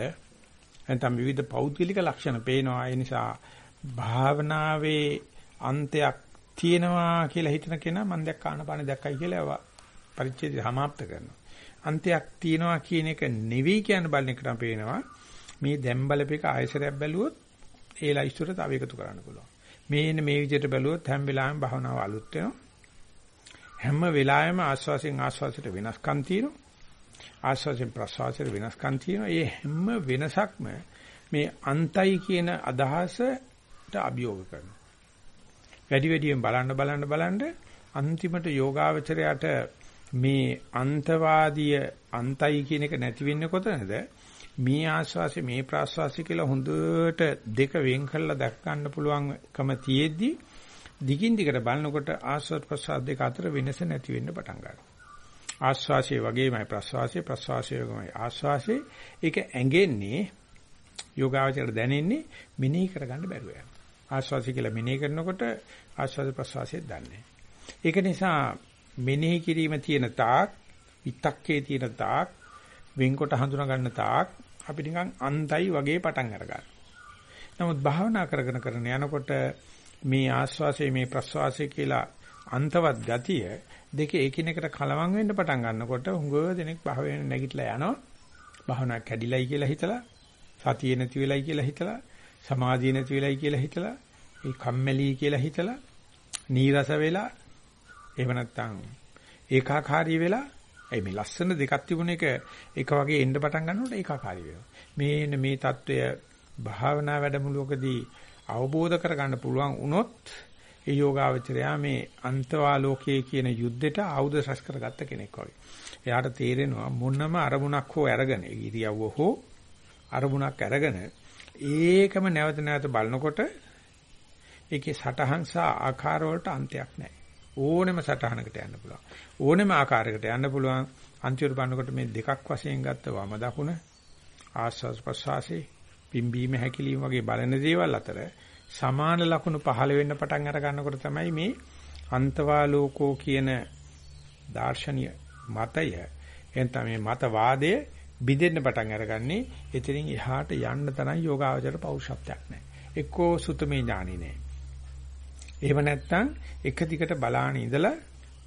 නැත්නම් විවිධ පෞද්ගලික ලක්ෂණ පේනවා. ඒ නිසා භාවනාවේ අන්තයක් තියෙනවා කියලා හිතන කෙනා මම දැක්ක ආනපාන දැක්කයි කියලා පරිච්ඡේදය සමාප්ත කරනවා. අන්තයක් තියෙනවා කියන එක නෙවෙයි කියන බලන එකට පේනවා. මේ දැන් බලපේක ආයසරයක් බැලුවොත් ඒ ලයිස්තුර තව එකතු කරන්න පුළුවන්. මේන මේ විදිහට බැලුවොත් හැම වෙලාවෙම භවනාව අලුත් වෙනවා. හැම වෙලාවෙම ආස්වාසයෙන් ආස්වාසයට වෙනස්කම් තියෙනවා. ආස්වාසයෙන් ප්‍රසවාසයට වෙනස්කම් තියෙනවා. මේ හැම වෙනසක්ම මේ අන්තයි කියන අදහසට අභියෝග කරනවා. වැඩි වැඩියෙන් බලන්න බලන්න බලන්න අන්තිමට යෝගාවචරයට මේ අන්තවාදීය අන්තයි කියන එක නැති වෙන්නේ කොතනද? මේ ආස්වාසිය මේ ප්‍රාස්වාසිය කියලා හොඳට දෙක වෙන් කරලා දැක් ගන්න පුළුවන්කම තියෙද්දි දිගින් දිගට බලනකොට ආස්වාද ප්‍රසාද දෙක අතර වෙනස නැති වෙන්න පටන් ගන්නවා. ආස්වාසිය වගේමයි ප්‍රසවාසිය ප්‍රසවාසිය වගේමයි ආස්වාසිය ඒක ඇඟෙන්නේ යෝගාවචර දැනෙන්නේ මෙනෙහි කරගන්න බැරුව යනවා. ආස්වාසිය කියලා මෙනෙහි කරනකොට ආස්වාද ප්‍රසවාසිය දන්නේ. ඒක නිසා මෙනෙහි කිරීම තියෙන තාක් විතක්කේ තියෙන තාක් වෙන්කොට හඳුනා ගන්න තාක් අපි නිකන් අන්තයි වගේ පටන් අරගන්නවා. නමුත් භාවනා කරගෙන කරන යනකොට මේ ආස්වාසය මේ ප්‍රස්වාසය කියලා අන්තවත් ගතිය දෙක එකිනෙකට කලවම් වෙන්න පටන් ගන්නකොට හුඟ දෙනෙක් භාවයෙන් නැගිටලා යනවා. භාවනා කැඩිලයි කියලා හිතලා සතිය නැති වෙලයි කියලා හිතලා සමාධිය නැති වෙලයි කියලා හිතලා ඒ කම්මැලි කියලා හිතලා නීරස වෙලා එහෙම නැත්නම් ඒකාකාරී වෙලා ඒ මේ ලස්සන දෙකක් තිබුණ එක එක වගේ එන්න පටන් ගන්නකොට ඒකාකාරී වෙනවා. මේ මේ తত্ত্বය භාවනා වැඩමුළුවකදී අවබෝධ කරගන්න පුළුවන් වුණොත් ඒ යෝගාවචරයා මේ අන්තවාලෝකයේ කියන යුද්ධයට ආයුධ රැස් කරගත්ත කෙනෙක් වගේ. එයාට තේරෙනවා මොනම අරමුණක් හෝ අරගෙන ඉරියව්ව හෝ අරමුණක් අරගෙන ඒකම නැවත නැවත බලනකොට ඒකේ සටහන් සහ ආකාර වලට අන්තයක් නැහැ. ඕනෙම සටහනකට යන්න පුළුවන්. ඕනෙම ආකාරයකට යන්න පුළුවන්. අන්තිමට බලනකොට මේ දෙකක් වශයෙන් ගත්ත වම දකුණ ආස්වාස් ප්‍රසවාසී පිම්බීම හැකිලිම වගේ බලන දේවල් අතර සමාන ලක්ෂණ පහළ වෙන්න පටන් අර ගන්නකොට තමයි මේ අන්තවාලෝකෝ කියන දාර්ශනික මතය එතන මේ මතවාදය බිඳෙන්න පටන් අරගන්නේ එතනින් එහාට යන්න තරම් යෝගාවචර පෞරුෂත්වයක් නැහැ. එක්කෝ සුතමේ ඥානෙ නැහැ. එහෙම නැත්නම් එක දිගට බලාන ඉඳලා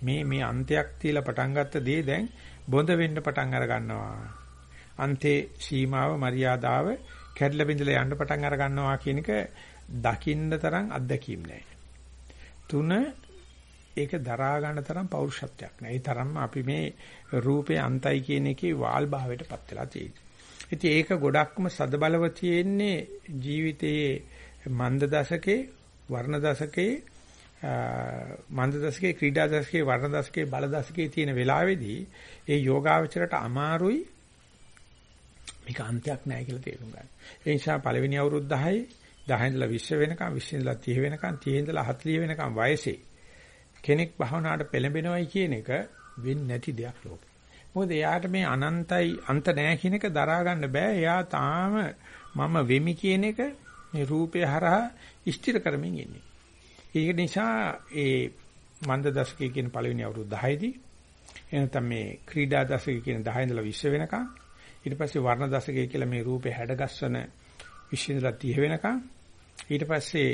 මේ මේ අන්තයක් තියලා පටන් ගත්ත දේ දැන් බොඳ වෙන්න පටන් අර ගන්නවා. අන්තේ සීමාව මරියාදාව කැඩලා බිඳලා යන්න පටන් අර ගන්නවා කියන එක දකින්න තරම් අත්දැකීම් නැහැ. තුන ඒක දරා ගන්න තරම් පෞරුෂත්වයක් නැහැ. ඒ තරම්ම අපි මේ රූපේ අන්තයි කියන එකේ වාල් භාවයටපත් වෙලා තියෙනවා. ඉතින් ඒක ගොඩක්ම සදබලව තියෙන්නේ ජීවිතයේ මන්ද දශකේ වර්ණ දශකේ මන්ද දශකේ ක්‍රීඩා දශකේ වර්ණ දශකේ බල දශකේ තියෙන වෙලාවේදී ඒ යෝගාවචරයට අමාරුයි මේක අන්තයක් නැහැ කියලා තේරුම් ගන්න. ඒ නිසා පළවෙනි අවුරුදු 10 10 ඉඳලා 20 වෙනකම් 20 ඉඳලා 30 වෙනකම් 30 ඉඳලා 40 වෙනකම් වයසේ කෙනෙක් භවනාට පෙළඹෙනවයි කියන එක වෙන්නේ නැති දෙයක් ලෝකේ. මොකද එයාට මේ අනන්තයි අන්ත නැහැ කියන එක දරා ගන්න බෑ. එයා තාම මම වෙමි කියන එක මේ රූපය හරහා ස්ථිර කරමින් ඉන්නේ. ඒක නිසා ඒ මන්ද දශකයේ කියන පළවෙනි අවුරුදු 10 දී එනතම මේ ක්‍රීඩා දශකයේ කියන 10 ඉඳලා 20 වෙනකම් ඊට පස්සේ වර්ණ දශකයේ කියලා මේ රූපේ හැඩගස්වන 20 ඉඳලා 30 වෙනකම් ඊට පස්සේ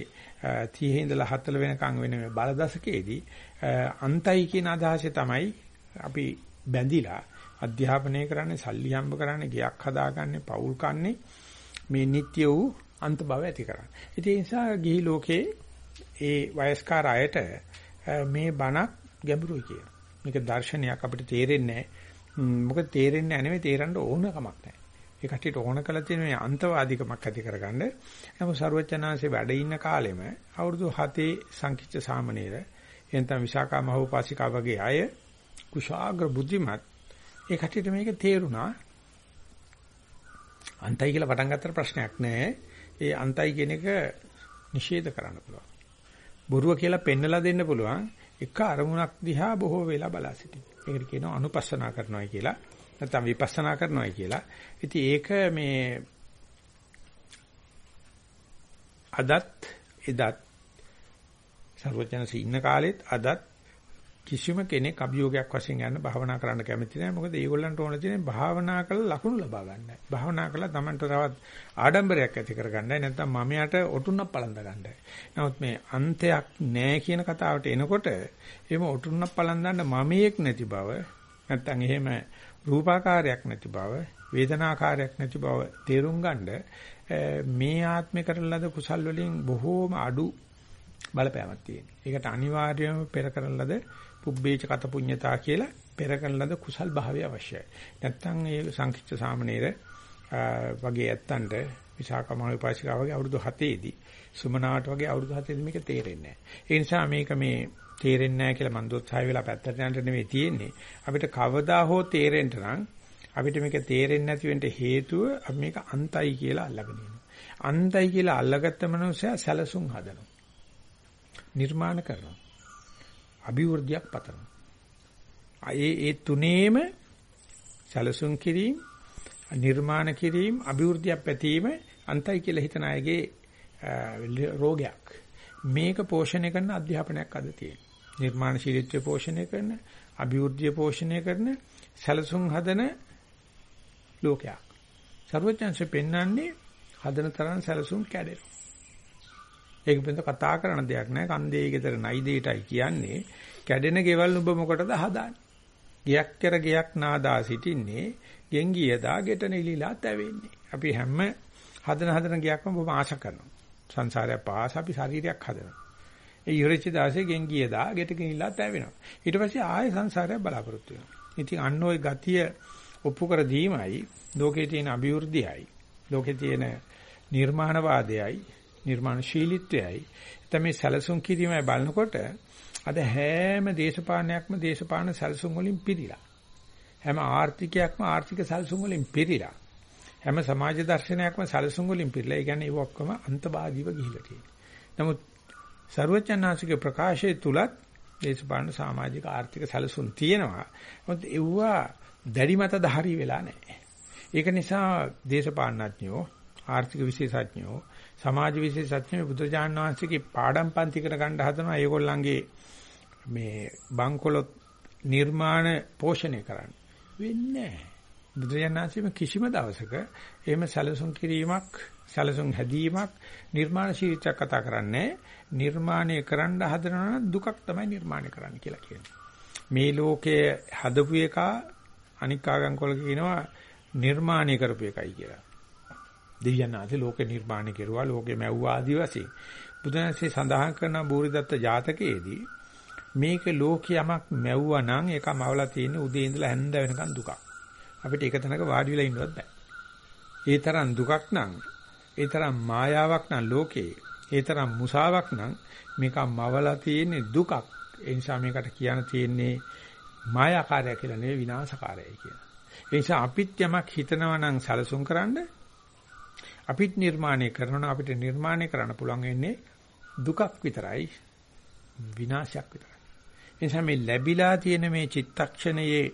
30 ඉඳලා 40 වෙනකම් වෙන මේ බල දශකයේදී අන්තයි කියන අදහසේ තමයි අපි බැඳිලා අධ්‍යාපනය කරන්නේ සල්ලි හම්බ කරන්නේ ගයක් හදාගන්නේ පවුල් කන්නේ මේ නිට්ටය වූ අන්ත බව ඇති කරන්නේ. ඉතින් ඒ නිසා ගිහි ලෝකේ ඒ වයස්කාර අයට මේ බණක් ගැඹුරුයි කියන. මේක දර්ශනයක් අපිට තේරෙන්නේ නැහැ. මොකද තේරෙන්නේ නැහැ නෙවෙයි තේරන්න ඕන කමක් නැහැ. ඒ කට්ටියට ඕන කළ තියෙන මේ අන්තවාදීකමක් ඇති කරගන්න. නමුත් ਸਰවචනාංශේ වැඩ ඉන්න කාලෙම අවුරුදු 7 සංකිච්ඡ සාමණේර එතන විසාකා මහෝපාසිකා වගේ අය කුශාග්‍ර බුද්ධිමත් ඒ කට්ටියට මේක තේරුණා. අන්තයි කියලා පටන් ගත්තට ප්‍රශ්නයක් නැහැ. ඒ අන්තයි කියන එක නිෂේධ කරන්න පුළුවන්. බොරුව කියලා පෙන්නලා දෙන්න පුළුවන්. එක අරමුණක් දිහා බොහෝ වෙලා බලා සිටින්න. ඒකට කියනවා අනුපස්සනා කරනවා කියලා. නැත්නම් විපස්සනා කරනවා කියලා. ඉතින් ඒක මේ අදත් එදත් සර්වඥන්සේ ඉන්න කාලෙත් අදත් කිසිම කෙනෙක් අභියෝගයක් වශයෙන් ගන්න භාවනා කරන්න කැමති නැහැ. මොකද ඒගොල්ලන්ට ඕන තියෙන්නේ භාවනා කරලා ලකුණු ලබා ගන්නයි. භාවනා කරලා Tamanට තවත් ආඩම්බරයක් ඇති කරගන්නයි. නැත්නම් මම යට ඔටුන්නක් පලඳ ගන්නයි. නමුත් මේ අන්තයක් නැහැ කියන කතාවට එනකොට එහෙම ඔටුන්නක් පලඳන්න මමයක් නැති බව නැත්නම් එහෙම රූපාකාරයක් නැති බව, වේදනාකාරයක් නැති බව තේරුම් ගන්න මේ ආත්මේ කරන ලද කුසල් වලින් බොහෝම අඩු බලපෑමක් තියෙනවා. ඒකට අනිවාර්යයෙන්ම පෙර කරන ලද පුබ්බේච කත පුඤ්ඤතා කියලා පෙර කරන ලද කුසල් භාවය අවශ්‍යයි. නැත්තම් ඒ සංකිච්ඡ සාමණේර වගේ ඇත්තන්ට විසාකම විපාසිකා වගේ අවුරුදු 7 දී සුමනාට වගේ අවුරුදු 7 දී මේක තේරෙන්නේ නැහැ. ඒ නිසා මේක මේ තේරෙන්නේ නැහැ කියලා මන් දොස්සාය වෙලා පැත්තට යන්න නෙවෙයි තියෙන්නේ. අපිට කවදා හෝ තේරෙන්න නම් අපිට මේක තේරෙන්නේ නැති වෙන්න හේතුව අපි මේක අන්තයි කියලා අල්ලගෙන ඉන්නවා. අන්තයි කියලා අල්ලගත්ත මනුස්සයා සැලසුම් හදනවා. නිර්මාණ කරනවා. අභිවෘද්ධියක් පතනවා. ඒ ඒ තුනේම සැලසුම් කිරීම, නිර්මාණ කිරීම, අභිවෘද්ධියක් පැතීම අන්තයි කියලා හිතන අයගේ රෝගයක්. මේක පෝෂණය කරන අධ්‍යාපනයක් අද තියෙනවා. නිර්මාණශීලීත්වය පෝෂණය කරන, අභිවෘද්ධිය පෝෂණය කරන සැලසුම් හදන ලෝකයක්. ਸਰවඥාන්සේ පෙන්වන්නේ හදන තරම් සැලසුම් කැඩෙනවා. ඒක පිට කතා කරන දෙයක් නෑ. කන්දේ ගෙදර නයි දෙයටයි කියන්නේ. කැඩෙන ගෙවල් ඔබ මොකටද හදාන්නේ? ගයක් කර ගයක් නාදා සිටින්නේ ගෙන් ගියදා ගෙට නිලිලා තැවෙන්නේ. අපි හැම හදන හදන ගයක්ම බොහොම ආශා කරනවා. සංසාරය පාස අපි ශරීරයක් හදනවා. ඒ ඉවරෙච්ච දාසේ ගෙන් ගියදා ගෙට ගිහිල්ලා තැවෙනවා. ඊට පස්සේ ආයෙ සංසාරයක් බලාපොරොත්තු වෙනවා. ඉතින් අන්න ওই ගතිය ඔප්පු කර දීමයි ලෝකේ තියෙන අභිවෘද්ධියයි ලෝකේ තියෙන නිර්මාණවාදයයි නිර්මාණශීලීත්වයයි තමයි සැලසුම් කිරීමයි බලනකොට අද හැම දේශපාලනයක්ම දේශපාලන සැලසුම් වලින් පිරීලා හැම ආර්ථිකයක්ම ආර්ථික සැලසුම් වලින් පිරීලා හැම සමාජ දර්ශනයක්ම සැලසුම් වලින් පිරීලා ඒ කියන්නේ ඒ ඔක්කොම අන්තවාදීව ගිහිලා තියෙනවා. නමුත් ਸਰවචන්නාංශික ප්‍රකාශයේ තුලත් දේශපාලන සමාජික ආර්ථික සැලසුම් තියෙනවා. මොකද ඒවා දැඩි මත ධාරී වෙලා නැහැ. ඒක නිසා දේශපාලනඥයෝ ආර්ථික විශේෂඥයෝ සමාජ විශේෂඥයෝ බුදුජාණන් වහන්සේගේ පාඩම් පන්තිකට ගන්න හදනවා ඒගොල්ලන්ගේ මේ බංකොලොත් නිර්මාණ පෝෂණය කරන්න වෙන්නේ නැහැ. බුදුරජාණන්සේම කිසිම දවසක එහෙම සැලසුම් කිරීමක් සැලසුම් හැදීමක් නිර්මාණශීලීත්වයක් කතා කරන්නේ නිර්මාණය කරන්න හදනවා දුකක් තමයි නිර්මාණය කරන්න කියලා කියන්නේ. මේ ලෝකයේ හදපු එක අනික් ආගම්වල කියනවා නිර්මාණය කරපු එකයි කියලා. දෙවියන් ආදී ලෝකේ නිර්මාණය කෙරුවා ලෝකේ මැව්වා ආදි වශයෙන්. බුදුන්සේ සඳහන් කරන බෝරිදත්ත ජාතකයේදී මේක ලෝකියමක් මැව්වා නම් ඒක මවලා තියෙන උදේ ඉඳලා හැන්ද වෙනකන් දුකක්. අපිට ඒක තැනක වාඩි වෙලා ඉන්නවත් බෑ. ඒ තරම් දුකක් නම් ඒ තරම් මායාවක් නම් ලෝකේ ඒ තරම් මුසාවක් නම් මේක මවලා තියෙන දුකක්. ඒ නිසා මේකට කියන්න තියෙන්නේ මායාකාරය කියලා නෙවෙයි විනාශකාරයයි කියලා. ඒ නිසා අපිත් යමක් හිතනවා නම් සැලසුම් කරන්න අපිත් නිර්මාණය කරනවා අපිට නිර්මාණය කරන්න පුළුවන් වෙන්නේ දුකක් විතරයි විනාශයක් විතරයි. ඒ නිසා මේ ලැබිලා තියෙන මේ චිත්තක්ෂණයේ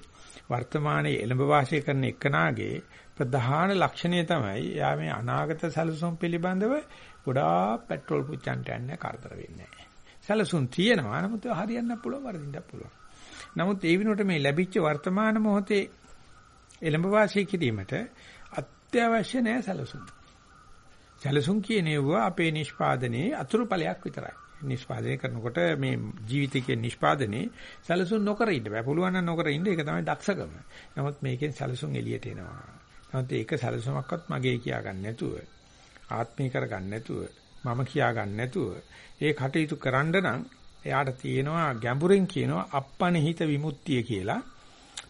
වර්තමානයේ එළඹ වාසය කරන එකනාගේ ප්‍රධාන ලක්ෂණය තමයි යා මේ අනාගත සැලසුම් පිළිබඳව ගොඩාක් පෙට්‍රල් පුච්චන්ට යන්නේ කරදර වෙන්නේ නැහැ. සැලසුම් තියෙනවා නමුත් හරියන්න පුළුවන් වරදින්න පුළුවන්. නමුත් ඒ විනෝට මේ ලැබිච්ච වර්තමාන මොහොතේ එළඹ වාසය කිරීමට අත්‍යවශ්‍ය නැහැ සැලසුම්. සැලසුම් කියනේවා අපේ නිෂ්පාදනයේ අතුරු ඵලයක් විතරයි. නිෂ්පාදනය කරනකොට මේ ජීවිතයේ නිෂ්පාදනයේ සැලසුම් නොකර ඉන්න බෑ. පුළුවන් නම් නොකර ඉන්න ඒක තමයි දක්ෂකම. නමුත් මේකෙන් සැලසුම් එළියට එනවා. නමුත් ඒක සැලසුමක්වත් මගේ කියා ගන්න නැතුව ආත්මී කර ගන්න නැතුව මම කියා ගන්න නැතුව ඒ කටයුතු කරන්න නම් එයාට තියෙනවා ගැඹුරෙන් කියනවා අප්පනිහිත විමුක්තිය කියලා.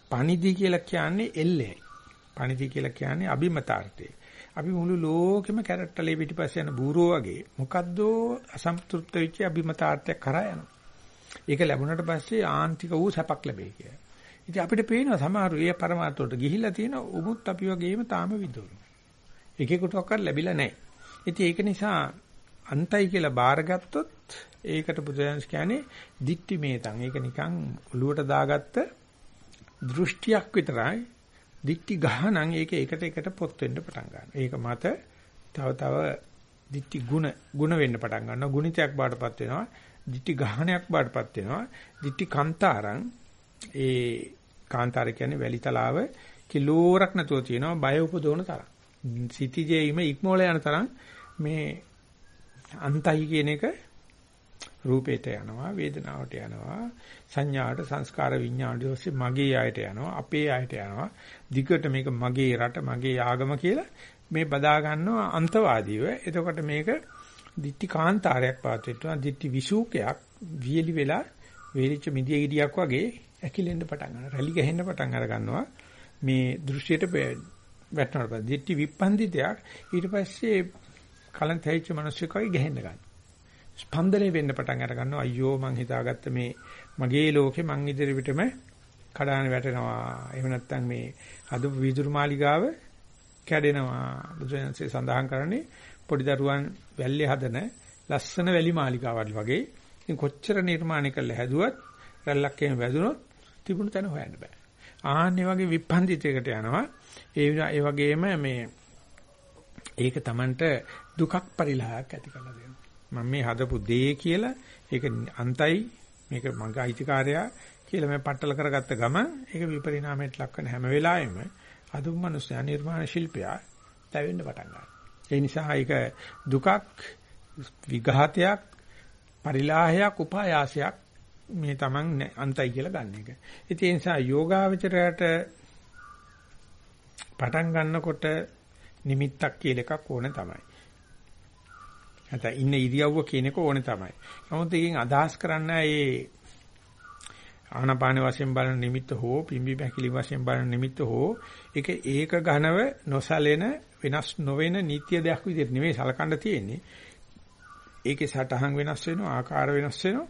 පණිදි කියලා කියන්නේ එල්ලේ. පණිදි කියලා කියන්නේ අභිමතාර්ථය. අපි මුළු ලෝකෙම කැරට්ටලේ පිටිපස්සේ යන බූරෝ වගේ මොකද්ද අසම්තෘප්ත වෙච්ච අභිමතාර්ථයක් කරා යනවා. ඒක ලැබුණට පස්සේ ආන්තික වූ සැපක් ලැබෙයි කියලා. ඉතින් අපිට පේනවා සමහර ඒ પરමාර්ථ වලට ගිහිල්ලා තියෙන උමුත් අපි වගේම තාම විදුරු. එකෙකුටවත් ලැබිලා නැහැ. ඉතින් ඒක නිසා අන්තයි කියලා බාරගත්තොත් ඒකට බුදුරජාණන් කියන්නේ දික්ටි මේතන්. ඒක නිකන් ඔලුවට දාගත්ත දෘෂ්ටියක් විතරයි. දික්ටි ගහනන් ඒක එකට එකට පොත් වෙන්න පටන් ගන්නවා. ඒක මත තව තව දික්ටි ಗುಣ ಗುಣ වෙන්න පටන් ගන්නවා. ගුණිතයක් බාටපත් වෙනවා. දික්ටි ගහනයක් බාටපත් වෙනවා. දික්ටි කාන්තාරං ඒ කාන්තාර කියන්නේ වැලි තලාව කිලෝරක් නැතුව තියෙනවා බය උපදවන තරම්. සිටිජේීම ඉක්මෝල යන තරම් මේ අන්තයි කියන එක රූපේට යනවා වේදනාවට යනවා සංඥාට සංස්කාර විඥාණයට ඔස්සේ මගේ ආයත යනවා අපේ ආයත යනවා. දිගට මේක මගේ රට මගේ ආගම කියලා මේ බදා ගන්නවා අන්තවාදීව. එතකොට මේක දිට්ටි කාන්තාරයක් පාත් වෙනවා දිට්ටි විසූකයක් වියලි වෙලා වේලිච්ච මිදිය ගෙඩියක් වගේ ඇකිලෙන්න පටන් ගන්නවා රැලි ගහෙන්න පටන් අර ගන්නවා. මේ දෘශ්‍යයට වැටෙනවා. පස්සේ දිට්ටි විපන්දිතයක් ඊට පස්සේ කලන්ත හැයිච්ච මිනිස්සුක වගේ ගහෙන්න ගන්නවා. ස්පන්දනය වෙන්න පටන් අර ගන්නවා අයියෝ මං හිතාගත්ත මේ මගේ ලෝකේ මං ඉදිරියටම කඩාන වැටෙනවා. එහෙම නැත්නම් මේ අද විදුරු මාලිගාව කැඩෙනවා. බුදුන්සේ සඳහන් කරන්නේ පොඩි දරුවන් වැල්ලේ හදන ලස්සන වැලි මාලිගාවල් වගේ. ඉතින් කොච්චර නිර්මාණය කළ හැදුවත් රැල්ලක් එහෙම වැදුනොත් තිබුණු තැන හොයන්න බෑ. ආන්නේ වගේ විපන්දිතයකට යනවා. ඒ ඒ වගේම මේ ඒක Tamanට දුකක් පරිලහයක් ඇති කරලා දෙනවා. මම මේ හදපු දේ කියලා ඒක අන්තයි මේක මගේ අයිතිකාරයා කියලා මම පట్టල කරගත්ත ගමන් ඒක විපරිණාමයට ලක් වෙන හැම වෙලාවෙම හදපු මිනිස්සයා නිර්මාණ ශිල්පියා තැවෙන්න පටන් ගන්නවා. ඒ නිසා ඒක දුකක් විඝාතයක් පරිලාහයක් උපායාසයක් මේ Taman අන්තයි කියලා ගන්න එක. ඉතින් ඒ නිසා යෝගාවචරයට පටන් ගන්නකොට නිමිත්තක් කියලා එකක් ඕනේ තමයි. නැත්නම් ඉන්න ඉරියව්ව කියන එක ඕනේ තමයි. නමුත් එකෙන් අදහස් කරන්න ඒ ආනාපාන වශයෙන් බලන නිමිත්ත හෝ පිම්බි බැකිලි වශයෙන් බලන නිමිත්ත හෝ ඒක ඒක ඝනව නොසලෙන වෙනස් නොවන නිත්‍ය දෙයක් විදිහට නෙමෙයි සලකන්න තියෙන්නේ. ඒකේ සටහන් වෙනස් වෙනවා ආකාර වෙනස් වෙනවා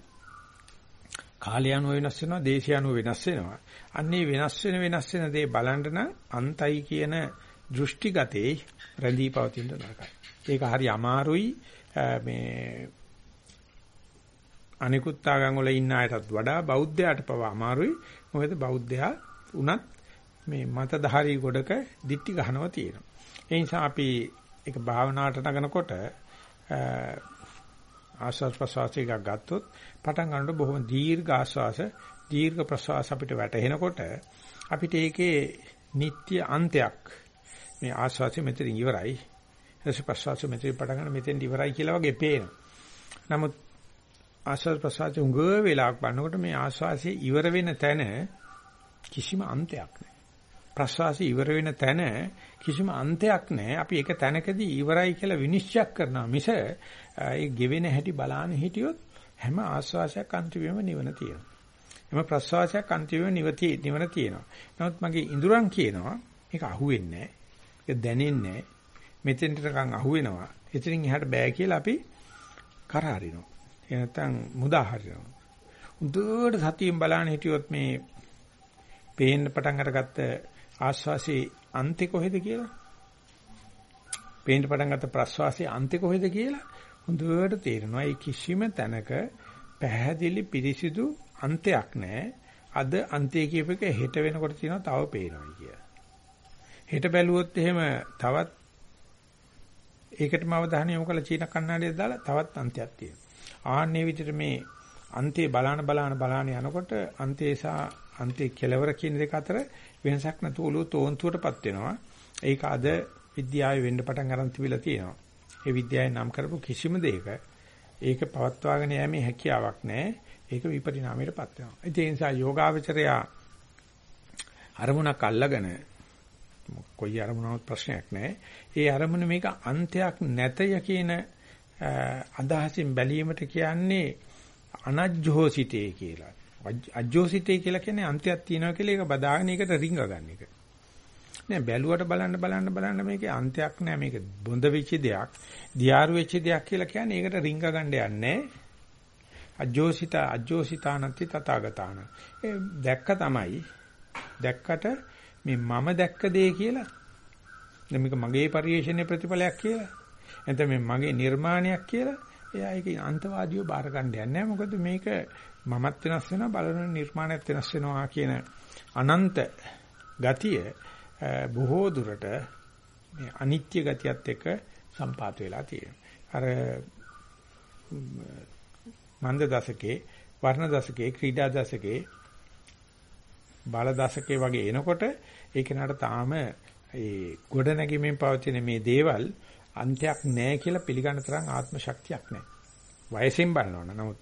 කාලය අනුව වෙනස් වෙනවා දේශය අනුව වෙනස් වෙනවා. අන්නේ වෙනස් වෙන වෙනස් වෙන දේ බලන්න නම් අන්තයි කියන දෘෂ්ටිගතේ රැඳී පවතින නරකයි. ඒක හරි අමාරුයි මේ අනිකුත් ආගම් වල ඉන්න අයටත් වඩා බෞද්ධයාට පවා අමාරුයි. මොකද බෞද්ධයා උනත් මේ මතධාරී ගොඩක දික්ටි ගහනවා තියෙනවා. ඒ නිසා අපි ඒක භාවනාවට නගනකොට ආස්වාද ප්‍රසවාස එකක් ගත්තොත් පටන් ගන්නකොට බොහොම දීර්ඝ ආස්වාස දීර්ඝ ප්‍රසවාස අපිට වැටහෙනකොට අපිට ඒකේ නিত্য අන්තයක් මේ ආස්වාසිය මෙතනින් ඉවරයි ඊට පස්සේ මෙතනින් පටන් ගන්න මෙතෙන් ඉවරයි කියලා වගේ පේනවා. නමුත් ආස්වාද ප්‍රසආස උඟ වේලාවක් බලනකොට මේ ආස්වාසිය ඉවර වෙන තැන කිසිම අන්තයක් නැහැ. ප්‍රසආසය ඉවර වෙන තැන කිසිම අන්තයක් නැහැ. අපි ඒක තැනකදී ඉවරයි කියලා විනිශ්චය කරනවා මිස ඒ ගෙවෙන හැටි බලාන හිටියොත් හැම ආස්වාසයක් අන්තිමෙම නිවන තියෙනවා. හැම ප්‍රසවාසයක් අන්තිමෙම නිවති නිවන තියෙනවා. නමුත් මගේ ඉඳුරන් කියනවා මේක අහුවෙන්නේ නැහැ. ඒක දැනෙන්නේ නැහැ. මෙතෙන්ට නිකන් අහුවෙනවා. එතනින් එහාට බෑ කියලා අපි කරහරිනවා. ඒ නැත්තම් මුදා හරිනවා. උදුවට සතියෙන් බලන්න හිටියොත් මේ පේන්න පටන් අරගත්ත ආස්වාසේ අන්තේ කොහෙද කියලා? පේන්න පටන් ගත්ත ප්‍රස්වාසයේ අන්තේ කොහෙද කියලා හොඳට තේරෙනවා. ඒ කිසිම තැනක පැහැදිලි පිරිසිදු අන්තයක් නැහැ. අද අන්තය කියපේක හෙට වෙනකොට තියෙනවා තව පේනවා කියලා. හෙට බැලුවොත් එහෙම තවත් ඒකටම අවධානය යොමු කරලා චීන කන්නඩියක් දාලා තවත් අන්තයක් තියෙනවා. ආන්නේ විදිහට මේ අන්තේ බලාන බලාන බලාන යනකොට අන්තේ සහ අන්තේ කෙලවර කියන දෙක අතර වෙනසක් නැතුව ඔළුව තෝන්තුවටපත් වෙනවා. ඒක අද විද්‍යාවේ වෙන්න පටන් ගන්න තිබිලා තියෙනවා. ඒ විද්‍යාවේ නම් කරපු කිසිම දෙයක ඒක පවත්වාගෙන යෑමේ හැකියාවක් නැහැ. ඒක විපරිණාමයටපත් වෙනවා. ඒ නිසා යෝගාවචරයා අරමුණක් අල්ලගෙන කොයි අරමුණවත් ප්‍රශ්නයක් නැහැ. ඒ අරමුණ මේක අන්තයක් නැතය කියන අදහසින් බැලීමට කියන්නේ අනජ්ජෝසිතේ කියලා. අජ්ජෝසිතේ කියලා කියන්නේ අන්තයක් තියෙනවා කියලා ඒක බදාගෙන ඒකට රිංග ගන්න එක. නෑ බැලුවට බලන්න බලන්න බලන්න මේකේ අන්තයක් නෑ මේක බොඳ වෙච්ච දෙයක්, දියාරු වෙච්ච දෙයක් කියලා කියන්නේ ඒකට රිංග ගන්න යන්නේ අජ්ජෝසිත අජ්ජෝසිතානති තථාගතාන. ඒ දැක්ක තමයි. දැක්කට මේ මම දැක්ක දේ කියලා. දැන් මේක මගේ පරිශ්‍රණයේ ප්‍රතිඵලයක් කියලා. එතන මේ මගේ නිර්මාණයක් කියලා. එයා ඒක අන්තවාදීව බාර ගන්න යන්නේ මොකද මේක මමත් වෙනස් වෙනවා බලන නිර්මාණයත් වෙනස් වෙනවා කියන අනන්ත ගතිය බොහෝ දුරට මේ අනිත්‍ය ගතියත් එක්ක සම්පාත වෙලා තියෙනවා. අර මන්ද දශකේ වර්ණ දශකේ ක්‍රීඩා දශකේ බල දශකේ වගේ එනකොට ඒ කෙනාට තාම ඒ ගොඩ නැගීමෙන් පවතින මේ දේවල් අන්තයක් නැහැ කියලා පිළිගන්න තරම් ආත්ම ශක්තියක් නැහැ. වයසෙන් බලනවනේ. නමුත්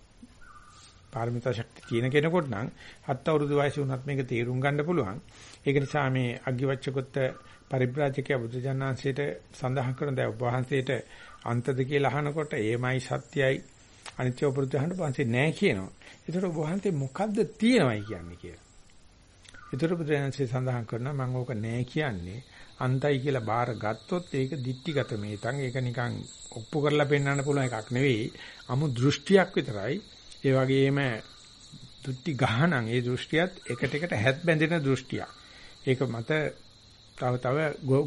පාරමිතා ශක්තිය තියෙන කෙනෙකුට නම් හත් අවුරුදු වයසේ වුණත් මේක තේරුම් ගන්න පුළුවන්. ඒක නිසා මේ අග්ගිවච්ඡකොත් පරිබ්‍රාජකයා බුදුජානනාංශයට සඳහන් කරන දේ වහන්සේට අන්තද කියලා අහනකොට ඒමයි සත්‍යයි අනිත්‍ය පුරුදුහන්න පස්සේ නැහැ කියනවා. ඒතර වහන්සේ මොකද්ද තියෙනවයි කියන්නේ කියලා. ඒතර බුදුරජාණන්සේ සඳහන් කරනවා මම ඕක නෑ කියන්නේ. අන්තයි කියලා බාර ගත්තොත් ඒක දික්ටිගත මේතන් ඒක නිකන් ඔප්පු කරලා පෙන්වන්න පුළුවන් එකක් නෙවෙයි. අමු දෘෂ්ටියක් විතරයි. ඒ වගේම දුට්ටි ගහනන් ඒ දෘෂ්ටියත් එකට එකට හැත් බැඳෙන දෘෂ්ටියක්. ඒක මත තව තව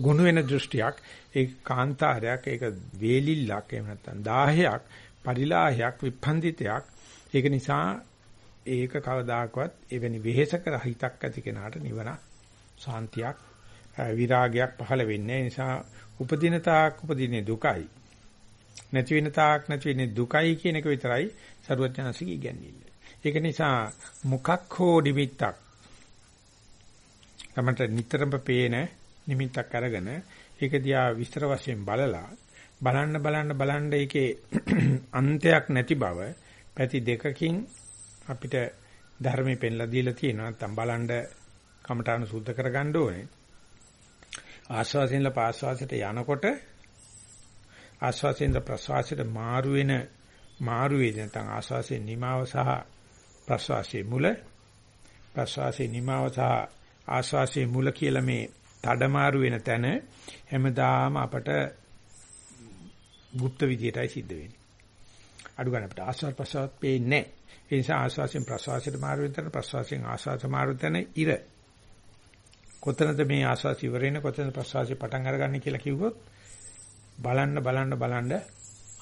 ගුණ වෙන දෘෂ්ටියක්. ඒ කාන්තාරයක් ඒක වේලිල්ලක් එහෙම නැත්නම් 10ක් පරිලාහයක් විපන්දිතයක්. ඒක නිසා ඒක කවදාකවත් එවැනි වෙහෙසක හිතක් ඇති කෙනාට නිවන සාන්තියක් විරාගයක් පහළ වෙන්නේ නිසා උපදින තාක් උපදින්නේ දුකයි නැති වෙන තාක් නැති වෙන්නේ දුකයි කියන එක විතරයි සරුවචනසික ඉගැන්වෙන්නේ. ඒක නිසා මුඛක් හෝ නිමිත්තක් තමයි නිතරම පේන නිමිත්තක් අරගෙන ඒක දිහා විස්තර වශයෙන් බලලා බලන්න බලන්න බලන්න ඒකේ අන්තයක් නැති බව පැති දෙකකින් අපිට ධර්මයේ පෙන්ලා දීලා තියෙනවා නැත්නම් බලන්න කමඨාන සුද්ධ කරගන්න ඕනේ. ආස්වාසයෙන්ල පාස්වාසයට යනකොට ආස්වාසයෙන්ද ප්‍රස්වාසයට මාරු වෙන මාරු වේද නැත්නම් ආස්වාසයේ නිමාව සහ ප්‍රස්වාසයේ මුල ප්‍රස්වාසයේ නිමාව සහ ආස්වාසයේ මුල කියලා මේ තඩමාරු වෙන තැන හැමදාම අපට গুপ্ত විදියටයි සිද්ධ වෙන්නේ. අඩු ගන්න අපිට ආස්වාද ප්‍රසවාස පේන්නේ නැහැ. ඒ නිසා ආස්වාසයෙන් ප්‍රසවාසයට මාරු වෙන තැන ප්‍රසවාසයෙන් ආස්වාස මාරු තැන ඉර. කොතනද මේ ආස්වාස ඉවර වෙන්නේ කොතනද ප්‍රසවාසය පටන් අරගන්නේ කියලා කිව්වොත් බලන්න බලන්න බලන්න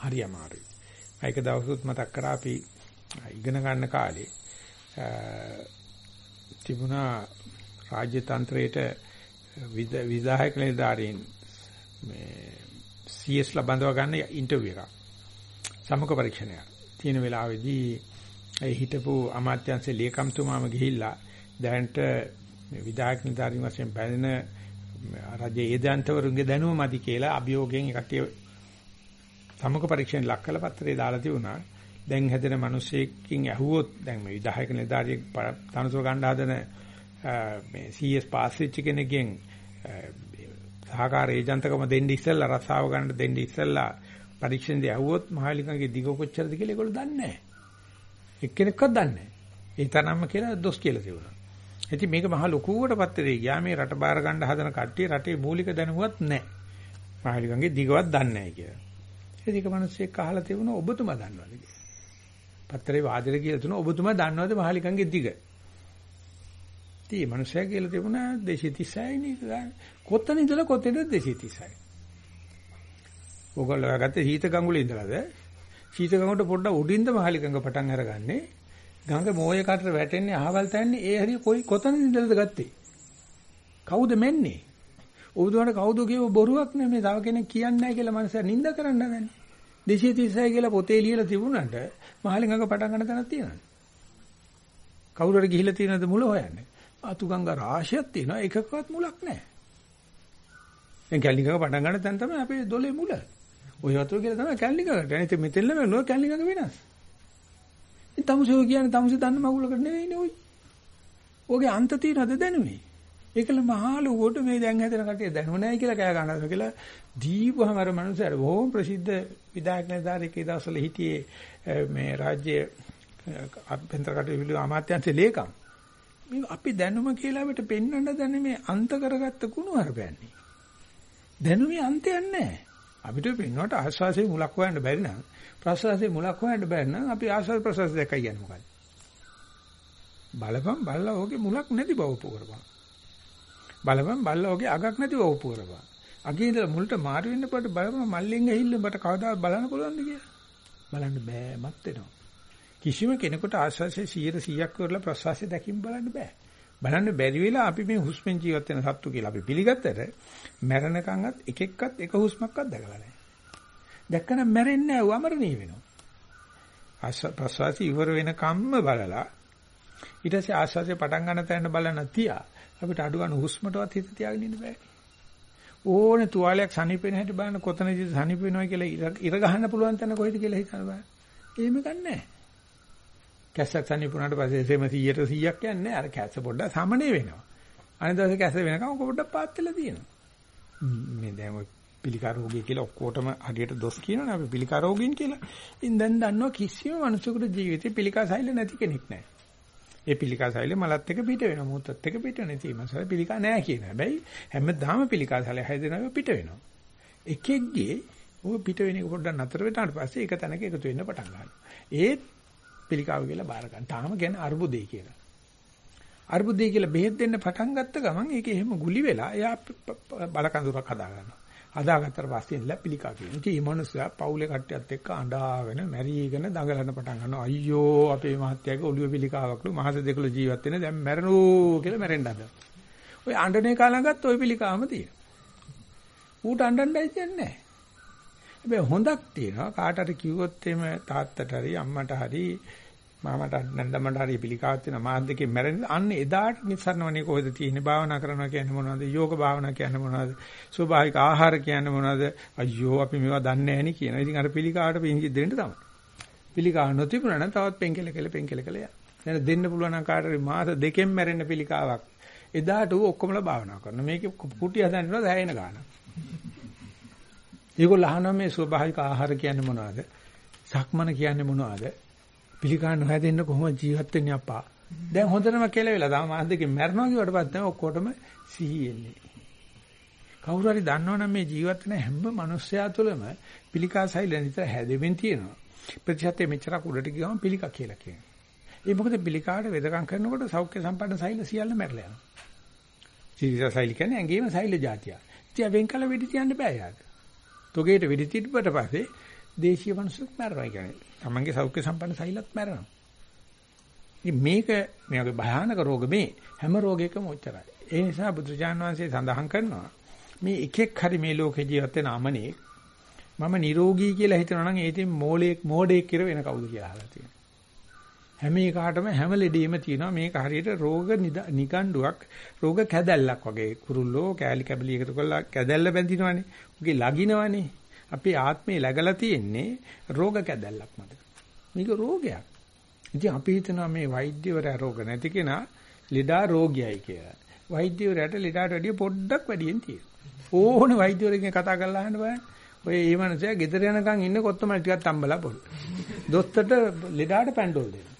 හරි අමාරුයි. ඒක දවසුත් මතක් කරා අපි ඉගෙන ගන්න කාලේ තිබුණා රාජ්‍ය තන්ත්‍රයේට විධායක නිලධාරීන් මේ CS ලා බඳව ගන්න ඉන්ටර්විව් එකක්. සමුක පරීක්ෂණයක්. තියෙන වෙලාවේදී ඒ හිටපු අමාත්‍යංශේ ලියකම්තුමාම ගිහිල්ලා දැනට මේ විධායක නිලධාරීන් වශයෙන් බැඳෙන රජයේ ඒජන්තවරුන්ගේ දැනුම මදි කියලා අභියෝගයෙන් කටිය සමුක පරීක්ෂණ ලක් කළ පත්‍රය දාලා තිබුණා. දැන් හැදෙන මිනිස්සෙකින් ඇහුවොත් දැන් මේ විධායක නිලධාරියෙක් තනතුර ගන්න හදන මේ CS පාස් වෙච්ච කෙනෙක්ගෙන් සහකාර ඒජන්තකම දෙන්න ඉස්සෙල්ලා රස්සාව ගන්න දෙන්න ඉස්සෙල්ලා පරීක්ෂණදී ඇහුවොත් මහලිකගේ දිග කොච්චරද කියලා ඒගොල්ලෝ දන්නේ නැහැ. එක්කෙනෙක්වත් දන්නේ නැහැ. ඒ තරම්ම කියලා දොස් කියලා තිබුණා. ඉතින් මේක මහ ලොකුවට පත්තරේ ගියා මේ රට බාර ගන්න හදන කට්ටිය රටේ මූලික දැනුවත් නැහැ. මහලිකගේ දිගවත් දන්නේ නැහැ කියලා. ඉතින් ඒක මිනිස්සෙක් අහලා තිබුණා ඔබතුමා දන්නවද කියලා. පත්තරේ වාදෙට කියලා තුන ඔබතුමා දන්නවද මහලිකගේ දිග? ඉතින් මේ මිනිස්සයා කියලා තිබුණා 236 නේ. කොතන ඉඳලා කොතෙන්ද 236? ඔයගොල්ලෝ ගත්තේ සීත ගඟුලේ ඉඳලාද? සීත ගඟට පොඩ්ඩක් උඩින්ද මහලිකඟ පටන් අරගන්නේ. ගඟ මෝයේ කටට වැටෙන්නේ අහවල් තැන්නේ ඒ හරිය කොයි කොතන ඉඳලාද ගත්තේ? කවුද මෙන්නේ? ඔබතුමාට කවුද කියව බොරුවක් නෙමෙයි තව කෙනෙක් කියන්නේ නැහැ කියලා මනස නිඳ කරන්න බෑනේ. 236 කියලා පොතේ ලියලා තිබුණාට මහලිකඟ පටන් ගන්න තැනක් තියෙනවා. කවුරු හරි ගිහිල්ලා තියෙනවද මුල හොයන්නේ? අතුගංග රාශියක් තියෙනවා එකකවත් මුලක් නැහැ. දැන් කැලිකක පටන් ගන්න තැන තමයි අපේ දොලේ මුල. ওই වතුර කියලා තමයි කැලිකකට. අනිත් මෙතෙල්ල වෙනවා කැලිකක වෙනස්. ඉතින් තමුසෝ කියන්නේ තමුසේ දන්න මගුලකට නෙවෙයිනේ ওই. ඔගේ අන්ත තියනද දැනුනේ. ඒකල මහලු කොට මේ දැන් හැදෙන කටිය දැනුම නැහැ කියලා කෑ ගන්නවා කියලා දීපුවම අර මනුස්සයර බොහොම ප්‍රසිද්ධ විදායක නිලධාරිකේ දවස්වල හිටියේ මේ රාජ්‍ය අභ්‍යන්තර කටයුතු අමාත්‍යාංශයේ ලේකම්. මේ අපි දැනුම කියලා අපිට පෙන්වන්න දැන මේ අන්ත කරගත්ත කුණු හරපයන්නේ. දැනුමේ අන්තයක් නැහැ. අපිට පෙන්වන්නට ආස්වාසේ මුලක් හොයන්න බැරි නම් ප්‍රසවාසයේ මුලක් හොයන්න බැරි නම් අපි ආස්වාද ප්‍රසවාස දෙකයි යන්නේ මොකද? බලපන් බල්ලා ඕකේ මුලක් නැති බව ඔප්පු කරපන්. බලපන් බල්ලා ඕකේ අගක් නැති බව ඔප්පු කරපන්. අගේ ඉඳලා මුලට මාරු වෙන්නකොට බලපන් මල්ලෙන් ඇහිල්ල මට කවදාවත් බලන්න පුළුවන්ද කියලා. බලන්න බෑ මත් වෙනවා. කිසිම කෙනෙකුට ආස්වාසේ 100%ක් කරලා ප්‍රසවාසය දැකින් බලන්න බෑ. බලන්න බැරි වෙලා අපි මේ හුස්මෙන් ජීවත් වෙන සත්තු කියලා අපි පිළිගත්තට මැරෙනකන්වත් එක එක්කත් එක හුස්මක්වත් දැකලා නැහැ. දැක්කම මැරෙන්නේ නැහැ වමරණීය වෙනවා. ආස්ව ප්‍රසවාසී ඉවර වෙන කම්ම බලලා ඊට පස්සේ ආස්වාසේ පටන් ගන්න තැන බලන තියා අපිට අඩු ගන්න හුස්මටවත් හිත තියාගෙන ඉන්න බෑ. ඕනේ තුවාලයක් සනීප වෙන හැටි බලන්න කොතනද සනීප වෙනවා කියලා ඉර ගහන්න පුළුවන් තැන කොහෙද කියලා හිතන්න බෑ. එහෙම ගන්නෑ. කැස්සක් සනීපුණාට පස්සේ එසේම 100ට 100ක් යන්නේ අර කැස්ස පොඩ්ඩක් සමනේ වෙනවා. අනිත් දවසේ කැස්ස වෙනකම් පොඩ්ඩක් පාත් වෙලා තියෙනවා. මේ දැන් ඔය පිළිකා රෝගී කියලා ඔක්කොටම හරියට දොස් කියනවනේ අපි පිළිකා රෝගීන් කියලා. ඉතින් දැන් දන්නවා කිසිම මිනිසෙකුට ජීවිතේ පිළිකා සෛල නැති කෙනෙක් නැහැ. ඒ පිළිකා සෛල මලත් එක පිට වෙනවා මොහොතත් එක පිට වෙන ඉතින් පිළිකා නැහැ කියන හැබැයි හැමදාම පිළිකා සෛල හැදෙනවා පිට වෙනවා. එකෙක්ගේ ඔය පිට වෙන එක පොඩ්ඩක් නතර වෙනාට පස්සේ ඒක තැනක එකතු වෙන්න පටන් ගන්නවා. ඒත් පිළිකාව කියලා බාර ගන්න. තාම කියන්නේ අර්බුදේ කියලා. අර්බුදේ කියලා බෙහෙත් දෙන්න පටන් ගත්ත ගමන් ඒක එහෙම ගුලි වෙලා එයා බලකඳුරක් හදා ගන්නවා. හදාගත්තට පස්සේ ඉන්න පිළිකා කියන. ඉතින් මේ මනුස්සයා පවුලේ කට්ටියත් එක්ක අඬාගෙන මැරීගෙන දඟලන්න පටන් ගන්නවා. අයියෝ අපේ මහත්තයාගේ ඔළුවේ පිළිකාවක්ලු මාස දෙකල ජීවත් වෙන දැන් මැරෙනෝ කියලා මැරෙන්න හදනවා. ඔය අඬනේ කාලඟත් ওই පිළිකාවම තියෙනවා. ඌට අඬන්නයි කියන්නේ නැහැ. හැබැයි හොඳක් තියෙනවා. කාට හරි කිව්වොත් එimhe තාත්තට හරි අම්මට හරි මාමට නැන්දමට හරි පිළිකාවක් තියෙනවා. මාත් දෙකේ මැරෙන්නේ. අන්න එදාට නිසරණවනේ කොහෙද තියෙන්නේ? භාවනා කරනවා කියන්නේ මොනවද? යෝග භාවනා කියන්නේ මොනවද? ස්වභාවික ආහාර කියන්නේ මොනවද? අයියෝ අපි මේවා දන්නේ නැහැ නේ කියනවා ඉතින් අර පිළිකාවට පිංගි දෙන්න තමයි. පිළිකාව නොතිබුණා නම් තවත් පෙන්කෙල කෙල පෙන්කෙල කෙල යන දැන් දෙන්න පුළුවන් නම් කාට හරි මාස දෙකෙන් මැරෙන්න පිළිකාවක්. එදාට ඌ ඔක්කොමලා භාවනා කරනවා. මේකේ කුටි හදන්නවා දැයෙන ගාන ඒගොල්ලෝ අහනවා මේ ස්වභාවික ආහාර කියන්නේ මොනවද සක්මන කියන්නේ මොනවද පිළිකා නොහැදෙන්න කොහොම ජීවත් වෙන්නේ අප්පා. දැන් හොඳටම කෙලවෙලා තම මාස දෙකකින් මැරෙනවා කියවට පස්සේ ඔක්කොටම සිහි එන්නේ. කවුරු හරි දන්නවනම් මේ ජීවත් වෙන හැම මිනිස්සයා තුළම පිළිකා සෛල නිතර හැදෙමින් තියෙනවා. ප්‍රතිශතයේ මෙච්චරක් උඩට ගියම පිළිකා කියලා කියනවා. ඒ මොකද පිළිකාට වෙදකම් කරනකොට සෞඛ්‍ය සම්පන්න සෛල සියල්ල මැරලා යනවා. සීරිස සෛල කියන්නේ ඇඟේම සෛල జాතිය. ඉතින් වෙන් කළ වෙඩි තියන්න බෑ යාට. තොගේට වෙඩි තිබ්බට පස්සේ දේශීය මිනිස්සුත් මැරෙනවා කියන්නේ. තමන්ගේ සෞඛ්‍ය සම්පන්න සෛලත් මැරෙනවා. ඉතින් මේක මේ වගේ භයානක රෝග මේ හැම රෝගයකම ඔච්චරයි. ඒ නිසා බුදුජාන් වහන්සේ සඳහන් කරනවා මේ එකෙක් හරි මේ ලෝකේ ජීවත් වෙන අමනේ මම නිරෝගී කියලා හිතනවා නම් ඒකෙන් මෝලෙක් මෝඩෙක් කියලා වෙන කවුද කියලා අහලා තියෙනවා. හැම එකකටම හැම ලෙඩේම තියෙනවා මේක හරියට රෝග නිකණ්ඩුවක් රෝග කැදැල්ලක් වගේ කුරුල්ලෝ කෑලි කැබලි එකතු කරලා කැදැල්ල බැඳිනවනේ. උගේ ලගිනවනේ. අපේ ආත්මේ läගලා තියෙන්නේ රෝග කැදැල්ලක් මත. මේක රෝගයක්. ඉතින් අපි හිතනවා මේ වෛද්‍යවරයා රෝග නැති කෙනා ලෙඩා රෝගියයි කියලා. වෛද්‍යවරයාට ලෙඩාට වැඩිය පොඩ්ඩක් වැඩියෙන් තියෙනවා. ඕන වෛද්‍යවරයෙක්ගෙන් කතා කරලා අහන්න බෑ. ඔය ඒ මනුස්සයා ගෙදර යනකම් ඉන්න කොත්තමල් ටිකක් තම්බලා පොඩි. දොස්තරට ලෙඩාට පැන්ඩෝල් දෙනවා.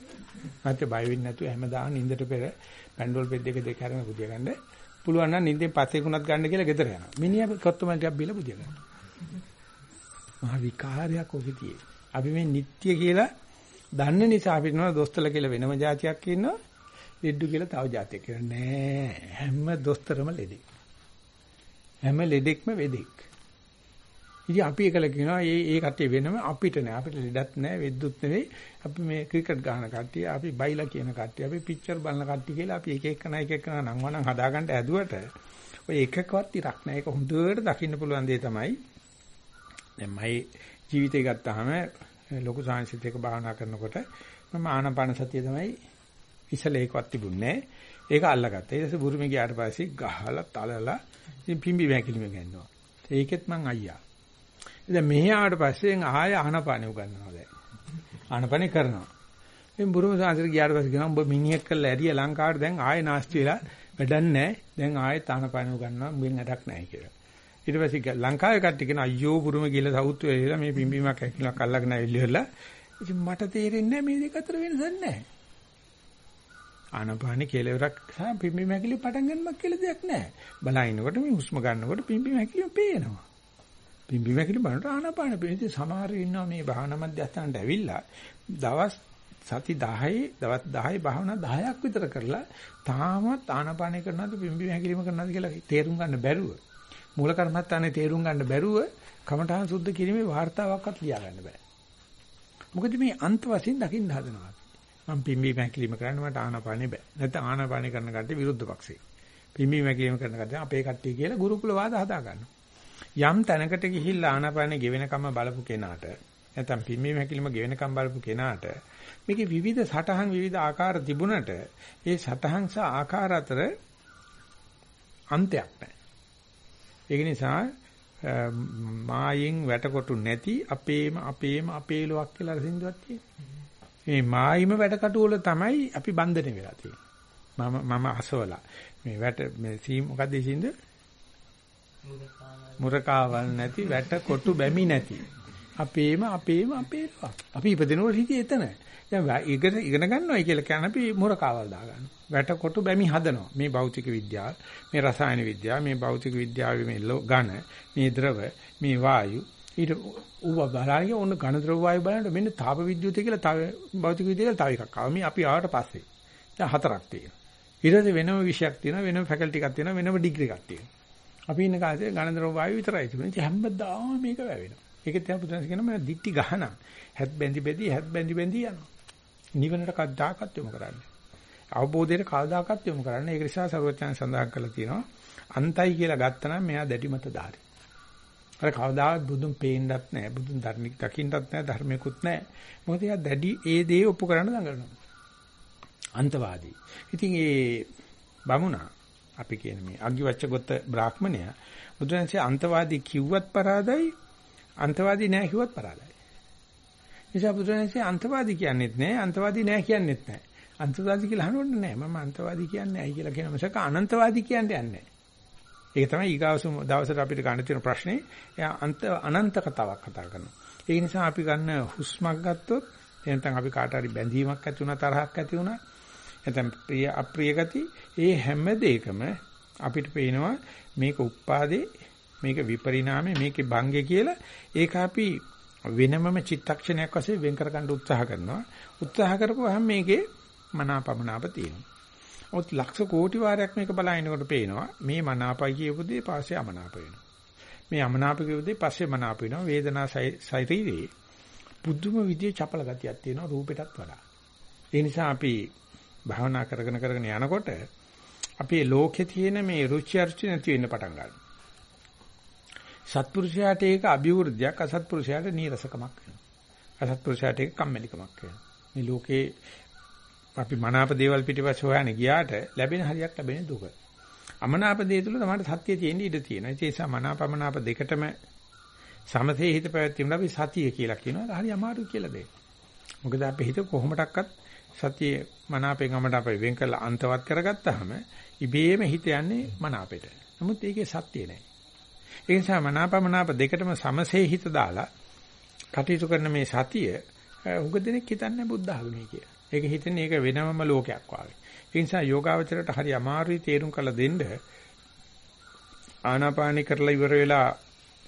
නැත්නම් බය වෙන්නේ නැතුව හැමදාම නිින්දට පෙර පැන්ඩෝල් බෙඩ් එක දෙක අරගෙන පුදිය ගන්න. පුළුවන් නම් නිින්දෙන් පස්සේ කුණත් ගන්න කියලා ගෙදර යනවා. මිනිහා කොත්තමල් ටිකක් බීලා පුදිය ගන්නවා. මහ විකාරයක් ඔකෙතියේ. අපි මේ නිට්ටය කියලා දන්න නිසා අපි නෝ දොස්තරලා කියලා වෙනම જાතියක් ඉන්නවා. ලෙඩු කියලා තව જાතියක් කියලා නෑ. හැම දොස්තරම ලෙඩෙක්. හැම ලෙඩෙක්ම වෙදෙක්. ඉතින් අපි එකල කියනවා මේ ඒ කට්ටිය වෙනම අපිට නෑ. අපිට ලෙඩක් නෑ, වෙද්දුත් නෙවෙයි. අපි මේ ක්‍රිකට් ගහන කට්ටිය, අපි බයිලා කියන කට්ටිය, අපි පිච්චර් බලන කට්ටිය කියලා අපි එක එක නයි එක එක නම් වනම් හදාගන්න ඇදුවට ඔය එකකවත් ඉරක් නෑ. ඒක හොඳට දකින්න පුළුවන් දේ තමයි දැන් මගේ ජීවිතය ගත්තාම ලොකු සාංශිත එක භාවනා කරනකොට මම ආනාපාන සතිය තමයි ඉස්සල ඒකවත් තිබුණේ ඒක අල්ලගත්තා. ඊට පස්සේ බුරුමේ ගියාට පස්සේ ගහලා තලලා ඉතින් පිම්බි වැකිලිම ගන්නවා. ඒකෙත් මං අයියා. දැන් මෙහි ආවට පස්සේ ආය ආනාපානෙ උගන්වනවා දැන්. ආනාපානෙ කරනවා. ඉතින් බුරුම සාංශිත ගියාට පස්සේ කියනවා උඹ මිනිහෙක් කරලා ඇරිය ලංකාවට දැන් ආයෙ නාස්ති වෙලා වැඩක් නැහැ. දැන් ආයෙත් ආනාපානෙ උගන්වනවා. උඹෙන් වැඩක් නැහැ කියලා. ඊට පස්සේ ලංකාවේ කට්ටිය කියන අයියෝ පුරුම ගිහලා සවුත් වෙලා මේ පිම්බීමක් හැකිලක් අල්ලගෙන ඇවිල්ලා ඉතින් මට තේරෙන්නේ මේ දෙක අතර වෙනසක් නැහැ. ආනපාන කෙලවරක් සහ පිම්බීම හැකිලි පටන් ගන්නමක් කියලා දෙයක් නැහැ. බලනකොට මේ හුස්ම ගන්නකොට පිම්බීම හැකිලි පේනවා. පිම්බි වැකිලි බලනට ආනාපාන පිළිති සමහර ඉන්නවා මේ භාවනා මධ්‍යස්ථානට ඇවිල්ලා දවස් සති 10 දවස් 10 භාවනා 10ක් විතර කරලා තාමත් ආනාපාන කරනවද පිම්බි වැකිලිම කරනවද කියලා තේරුම් ගන්න බැරුව. මූල කර්මස්ථානේ තේරුම් ගන්න බැරුව කමඨාන් සුද්ධ කිරීමේ වார்த்தාවක්වත් ලියා ගන්න බෑ. මොකද මේ අන්ත වශයෙන් දකින්න හදනවා. මම පිම්බි වැකිලිම කරන්න මට ආනාපානේ බෑ. නැත්නම් ආනාපානේ කරන කට්ටිය විරුද්ධ පක්ෂේ. පිම්බි වැකිලිම කරන කට්ටිය අපේ කට්ටිය කියලා ගුරුකුල වාද හදා ගන්නවා යම් තැනකට ගිහිල්ලා ආනාපානෙ ගෙවෙනකම බලපු කෙනාට නැත්නම් පිම්බි මැකිලිම ගෙවෙනකම් බලපු කෙනාට මේකේ විවිධ සටහන් විවිධ ආකාර තිබුණට ඒ සටහන් සහ ආකාර අතර අන්තයක් නැහැ. ඒක නිසා මායෙන් වැටකොටු නැති අපේම අපේම අපේලොක් කියලා සින්දුවක් තියෙනවා. මේ මායිම වැටකටු වල තමයි අපි බන්ධනේ වෙලා තියෙන්නේ. මම මම අසවලා. මේ වැට මේ සී මොකද්ද සින්ද? මුරකාවල් නැති වැටකොටු බැමි නැති. අපේම අපේම අපේලොක්. අපි ඉපදෙනකොට හිටියේ එතන. දැන් ඉගෙන ඉගෙන ගන්නවයි කියලා කියන අපි මුරකාවල් දාගන්නවා. වැටකොටු බැමි හදනවා. මේ භෞතික විද්‍යාව, මේ රසායන විද්‍යාව, මේ භෞතික විද්‍යාවේ මේ ඝන, මේ ද්‍රව, මේ වායු ඊට ඌව බලන්නේ ඕන ඝන ද්‍රව වායු බලනකොට මෙන්න තාප විද්‍යුතය කියලා තව භෞතික විද්‍යාව තව එකක් ආවා. මේ අපි ආවට පස්සේ. දැන් හතරක් තියෙනවා. ඊට පස්සේ වෙනම විෂයක් තියෙනවා, වෙනම ෆැකල්ටි එකක් තියෙනවා, වෙනම ඩිග්‍රී එකක් තියෙනවා. අපි ඉන්න කාලේ ඝන ද්‍රව වායු විතරයි තිබුණේ. ඉතින් හැමදාම මේක වැවෙනවා. ඒක තමයි පුදුමස් කියන මම දික්ටි ගහනම්. හැත් බැඳි බැඳි හැත් බැඳි බැඳි යනවා. නිවනට කද්දාකත් යොමු කරන්නේ. අවබෝධයට කවදාකවත් යොමු කරන්නේ. ඒක නිසා සර්වඥයන් සඳහන් කරලා තියෙනවා අන්තයි කියලා ගත්තනම් මෙයා දැඩිමත ධාරි. අර කවදාවත් බුදුන් පේන්නත් නැහැ. බුදුන් ධර්මික දකින්නත් නැහැ. ධර්මිකුත් නැහැ. මොකද එයා දැඩි ඒ දේ ඔප්පු කරන්න දඟලනවා. අන්තවාදී. ඉතින් ඒ බමුණා අපි කියන මේ අග්ගිවච්ඡගොත්ත බ්‍රාහ්මණයා බුදුන්සේ අන්තවාදී කිව්වත් පරාදයි අන්තවාදී නැහැ කිව්වත් පරාදයි. නිසා බුදුරජාණන්සේ අන්තවාදී කියන්නේත් නැහැ අන්තවාදී නැහැ කියන්නේත් නැහැ. අන්තවාදී කියලා අහනොත් නෑ මම අන්තවාදී කියන්නේ ඇයි කියලා කියන මිසක අනන්තවාදී කියන්නේ නැහැ. ඒක තමයි ඊගාවසු දවසට අපිට ගන්න තියෙන ප්‍රශ්නේ. එයා අන්ත අනන්ත කතාවක් කතා කරනවා. ඒ නිසා අපි ගන්න හුස්මක් ගත්තොත් එනතන් අපි කාට හරි බැඳීමක් ඇති වුණා තරහක් ඇති වුණා නැත්නම් ප්‍රිය අප්‍රිය ගති ඒ හැම දෙයකම අපිට පේනවා මේක උප්පාදේ මේක විපරිණාමේ මේකේ භංගේ කියලා ඒක අපි වෙනමම චිත්තක්ෂණයක් වශයෙන් වෙන් කර ගන්න උත්සාහ කරනවා උත්සාහ කරපුවාම මේකේ මනාපමනාප තියෙනවා. ඔත් ලක්ෂ කෝටි වාරයක් මේක බලනකොට පේනවා මේ මනාපයි කියපු දේ පස්සේ අමනාප වෙනවා. මේ අමනාප කියපු දේ පස්සේ මනාප වෙනවා. වේදනා ශරීරේ බුදුම විදියේ චපල ගතියක් තියෙනවා රූපෙටත් වඩා. ඒ නිසා අපි භාවනා කරගෙන කරගෙන යනකොට අපේ ලෝකේ තියෙන මේ රුචි අරුචි නැති වෙන්න පටන් ගන්නවා. සත්පුරුෂයාට ඒක අභිවෘද්ධියක් අසත්පුරුෂයාට නීරසකමක් වෙනවා. අසත්පුරුෂයාට ඒක කම්මැලිකමක් වෙනවා. මේ ලෝකේ අපි මනාප දේවල් පිටිපස්ස හොයන්නේ ගියාට ලැබෙන හරියක් ලැබෙන දුක. අමනාප දේ තුල තමයි සත්‍ය තියෙන්නේ ඉඩ තියෙනවා. ඒ නිසා මනාපමනාප දෙකටම සමතේ හිත පැවැත්වීමට අපි සතිය කියලා කියනවා. හරි අමාරුයි කියලා දෙන්න. මොකද අපේ හිත කොහොමඩක්වත් සතිය මනාපෙන් අමට අපේ වෙන් කරලා අන්තවත් කරගත්තාම ඉබේම හිත යන්නේ මනාපෙට. නමුත් ඒකේ සත්‍ය නැහැ. ඒ නිසා මනාපමනාප දෙකටම සමසේ හිත දාලා කටයුතු කරන මේ සතිය උග දෙනෙක් හිතන්නේ බුද්ධ ආගමේ කියලා. ඒක හිතන්නේ ඒක වෙනමම ලෝකයක් වාගේ. ඒ නිසා යෝගාවචරයට හරි අමාරුයි තේරුම් කරලා දෙන්න ආනාපානි කරලා ඉවර වෙලා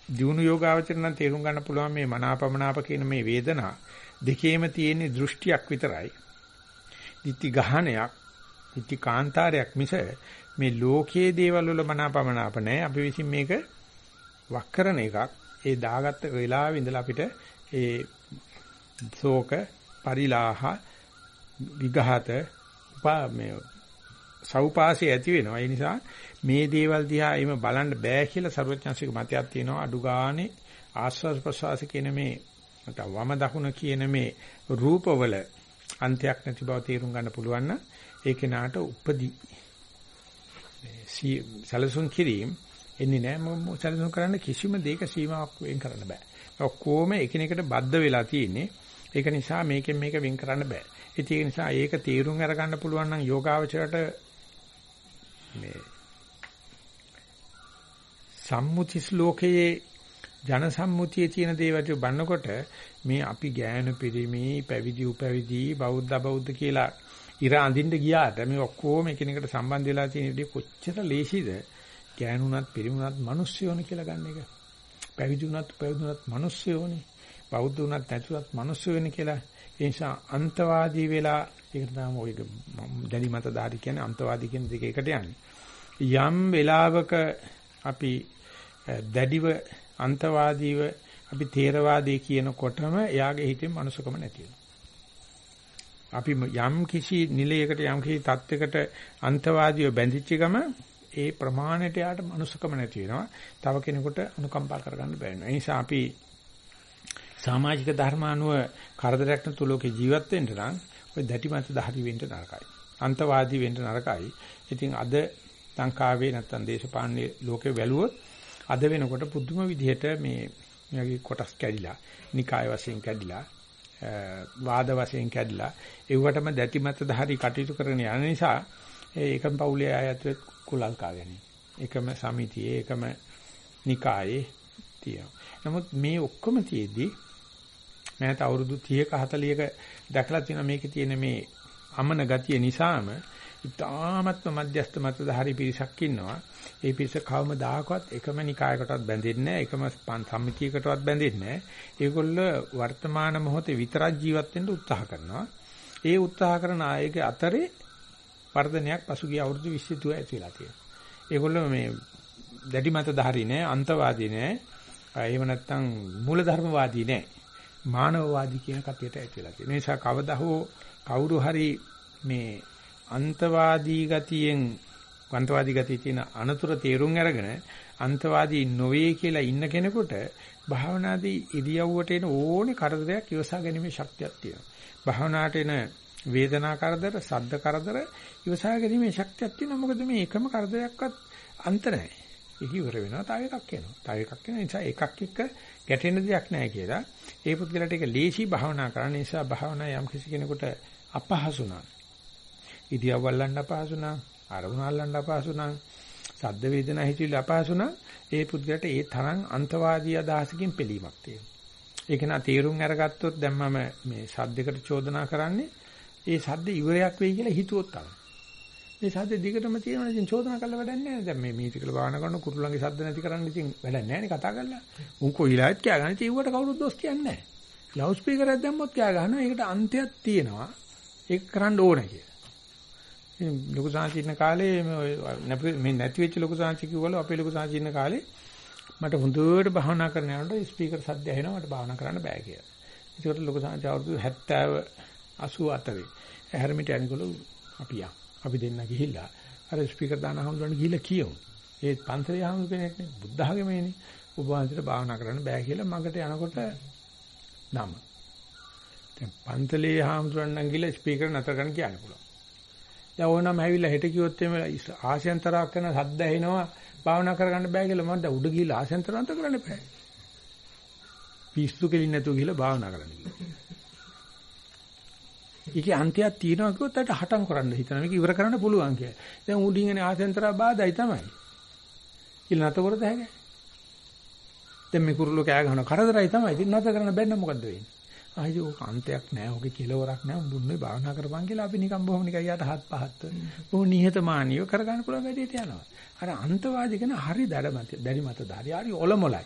දිනු යෝගාවචර නම් තේරුම් ගන්න පුළුවන් මේ මනාපමනාප කියන මේ වේදනා දෙකේම තියෙන දෘෂ්ටියක් විතරයි. Ditthi ගහණයක්, ditthi කාන්තාරයක් මිස මේ ලෝකයේ දේවල් වල මනාපමනාප නැහැ. අපි විසින් මේක වක් කරන එකක්. ඒ දාගත්ත වෙලාවෙ ඉඳලා අපිට ඒ ශෝක, පරිලාහ, විඝාත, උපා මේ සෞපාසය ඇති වෙනවා. ඒ නිසා මේ දේවල් දිහා එimhe බලන්න බෑ කියලා ਸਰවඥාසික මතයක් තියෙනවා. අඩු ගානේ ආස්වාද ප්‍රසවාස කියන මේ නැත්නම් වම දකුණ කියන මේ රූපවල අන්තයක් නැති බව තේරුම් ගන්න පුළුවන් නම් ඒ කෙනාට උපදි සැලසුම් කිරීම එන්නේ නැහැ මම සැලසුම් කරන්න කිසිම දෙයක සීමාවක් වෙන් කරන්න බෑ. ඔක්කොම එකිනෙකට බද්ධ වෙලා තියෙන්නේ. ඒක නිසා මේකෙන් මේක වෙන් කරන්න බෑ. ඒක නිසා ඒක තීරුම් අරගන්න පුළුවන් නම් යෝගාවචරයට මේ සම්මුති ශ්ලෝකයේ ජන සම්මුතියේ තියෙන දේවල් බannකොට මේ අපි ගෑනු පිරිමි පැවිදි උපැවිදි බෞද්ධ බෞද්ධ කියලා ඉර අඳින්න ගියාට මේ ඔක්කොම එකිනෙකට සම්බන්ධ වෙලා තියෙන විදිහ කොච්චර ලේසිද ගෑනුණත් පිරිමුණත් මිනිස්සුයෝනේ කියලා ගන්න එක. පැවිදි වුණත් පැවිදුණත් මිනිස්සුයෝනේ. බෞද්ධ වුණත් නැතුණත් මිනිස්සුයෝනේ කියලා. ඒ නිසා අන්තවාදී වෙලා ඒකට තමයි ඔය දැඩි මතධාරී කියන්නේ අන්තවාදී කියන දෙක එකට යන්නේ. යම් වෙලාවක අපි දැඩිව අන්තවාදීව අපි තේරවාදී කියනකොටම එයාගේ හිතේ මනුස්සකම නැති අපි යම් කිසි නිලයකට යම් කිසි தත්වයකට අන්තවාදීව බැඳිච්ච ගම ඒ ප්‍රමාණයට යාට මනුස්සකම නැති වෙනවා. තව කෙනෙකුට අනුකම්පා කරගන්න බැහැ. ඒ නිසා අපි සමාජික ධර්මානුව කරදරයක් නැතු ලෝකේ ජීවත් වෙන්න නම් ඔය දැටි මත දහරි වෙන්න නරකයි. අන්තවාදී වෙන්න නරකයි. ඉතින් අද ලංකාවේ නැත්තම් දේශපාලන ලෝකේ වැළුවොත් අද වෙනකොට පුදුම විදිහට මේ මෙයාගේ කොටස් කැඩිලා, නිකාය වශයෙන් කැඩිලා, වාද වශයෙන් කැඩිලා, ඒවටම දැටි මත දහරි කටයුතු කරගෙන යන නිසා ඒකම පවුලේ අයත් කුලල් කාගෙන. එකම සමිතියේ, එකම නිකායේ තියෙනවා. නමුත් මේ ඔක්කොම තියේදී මෑත අවුරුදු 30ක 40ක දැකලා තියෙන මේකේ තියෙන මේ අමන ගතිය නිසාම ඉතාමත්ම මධ්‍යස්ථ මතධාරී පිරිසක් ඉන්නවා. ඒ පිරිස කවමදාකවත් එකම නිකායකටවත් බැඳෙන්නේ නැහැ. එකම සම්මිතියකටවත් බැඳෙන්නේ නැහැ. ඒගොල්ල වර්තමාන මොහොතේ විතරක් ජීවත් වෙන්න උත්සාහ කරනවා. ඒ උත්සාහ කරන අයගේ අතරේ වර්ධනයක් පසුගිය අවුරුදු 20 තුන ඇති වෙලා තියෙනවා. ඒගොල්ලෝ මේ දැඩි මතධාරී නෑ, අන්තවාදී නෑ. එහෙම නැත්නම් මූලධර්මවාදී නෑ. මානවවාදී කියන කතියට ඇති වෙලා තියෙනවා. ඒ නිසා කවදා හෝ කවුරු හරි මේ අන්තවාදී ගතියෙන් අන්තවාදී ගතිය තියෙන අනතුරු තේරුම් අරගෙන අන්තවාදී නොවේ කියලා ඉන්න කෙනෙකුට භාවනාදී ඉරියව්වට එන ඕනේ කරදරයක් ඉවසා ගැනීමේ ශක්තියක් තියෙනවා. භාවනාවට එන වේදනා කරදර, සද්ද කරදර ඉවසා ගැනීමේ ශක්තියක් තියෙනවා. මොකද මේ එකම කරදරයක්වත් අන්ත නැහැ. ඒක ඉවර වෙනවා තව එකක් එනවා. තව එකක් එන නිසා එකක් එක්ක ගැටෙන දෙයක් නැහැ කියලා. ඒ පුද්ගලට ඒක ලේසි භාවනා කරන්න නිසා භාවනා යම් කිසි කෙනෙකුට අපහසු නම් ඉදියව වල්ලන්න අපහසු නම් අරමුණ අල්ලන්න අපහසු නම් සද්ද වේදනා හිතිවිලි අපහසු නම් ඒ පුද්ගලට ඒ තරම් අන්තවාදී අදහසකින් පිළීමක් තියෙනවා. ඒක නා තීරුම් අරගත්තොත් දැන් මම මේ සද්දයකට චෝදනා කරන්නේ ඒ සද්ද ඉවරයක් වෙයි කියලා හිතුවොත් තමයි. මේ සද්ද දිගටම තියෙනවා ඉතින් චෝදනා කළ වැඩක් නැහැ. දැන් මේ මීතිකල භාවනා කරන කුරුල්ලන්ගේ සද්ද නැති කරන්න ඉතින් වැඩක් නැහැ නේ කතා කරලා. උන් කොයිලාත් කෑ ගන්න ඉතින් ඌට කවුරුත් දොස් කියන්නේ නැහැ. ලවුඩ් ස්පීකර් එකක් දැම්මොත් කෑ ගන්නවා. ඒකට අන්තයක් තියෙනවා. ඒක කරන්න ඕනේ කියලා. ඉතින් ලොකු සාංචින්න කාලේ මේ නැති වෙච්ච ලොකු සාංචි කිව්වලු අපේ ලොකු සාංචින්න කාලේ මට හොඳට භාවනා කරන යනකොට ස්පීකර් සද්ද ඇහෙනවා මට භාවනා කරන්න බෑ කියලා. ඒකට ලොකු සාංචි අවුරුදු 70 84 හැරමිට යනකොට අපි යා අපි දෙන්න ගිහිල්ලා අර ස්පීකර් දාන හමුදුරන් ගිහිල්ලා කියමු. ඒ පන්සලේ හමුදු කෙනෙක් නේ බුද්ධ ආගමේනේ. ඔබ වහන්සේට භාවනා කරන්න බෑ කියලා මගට යනකොට නම. දැන් පන්තලේ හාමුදුරන්නම් ගිහලා ස්පීකර් නතර කරන්න කියන්න පුළුවන්. දැන් ඕනම ඇවිල්ලා හෙට කිව්වොත් එimhe ආශයන්තරයක් කරන සද්ද ඇහෙනවා භාවනා කරගන්න බෑ කියලා මම දැන් උඩ ගිහලා ආශයන්තර අන්ත කරන්න බෑ. පිස්සු කෙලින් නැතුව ගිහලා භාවනා කරන්න කිව්වා. ඒකේ අන්තයක් තියෙනවා කිව්වොත් අට හටම් කරන්න හිතනවා. මේක ඉවර කරන්න පුළුවන් කියලා. දැන් උඩින් එන ආශයන්තර බාධායි තමයි. කියලා නැත කරද හැගේ. දැන් මේ කුරුල්ලෝ කෑ ගහන කරදරයි තමයි. ඉතින් නැත කරන්න බැන්න මොකද්ද වෙන්නේ? ආයි ඕක අන්තයක් නැහැ. ඕකේ කෙලවරක් නැහැ. උඹුන්නේ භාවනා කරපන් කියලා අපි නිකන් බොහොම නිකන් යට හත් පහත්. බොහොම නිහතමානීව කරගන්න පුළුවන් වැඩේට යනවා. අර අන්තවාදී කෙනා හරි දඩමත, දැරි මත ධාරි. හරි ඔලොමලයි.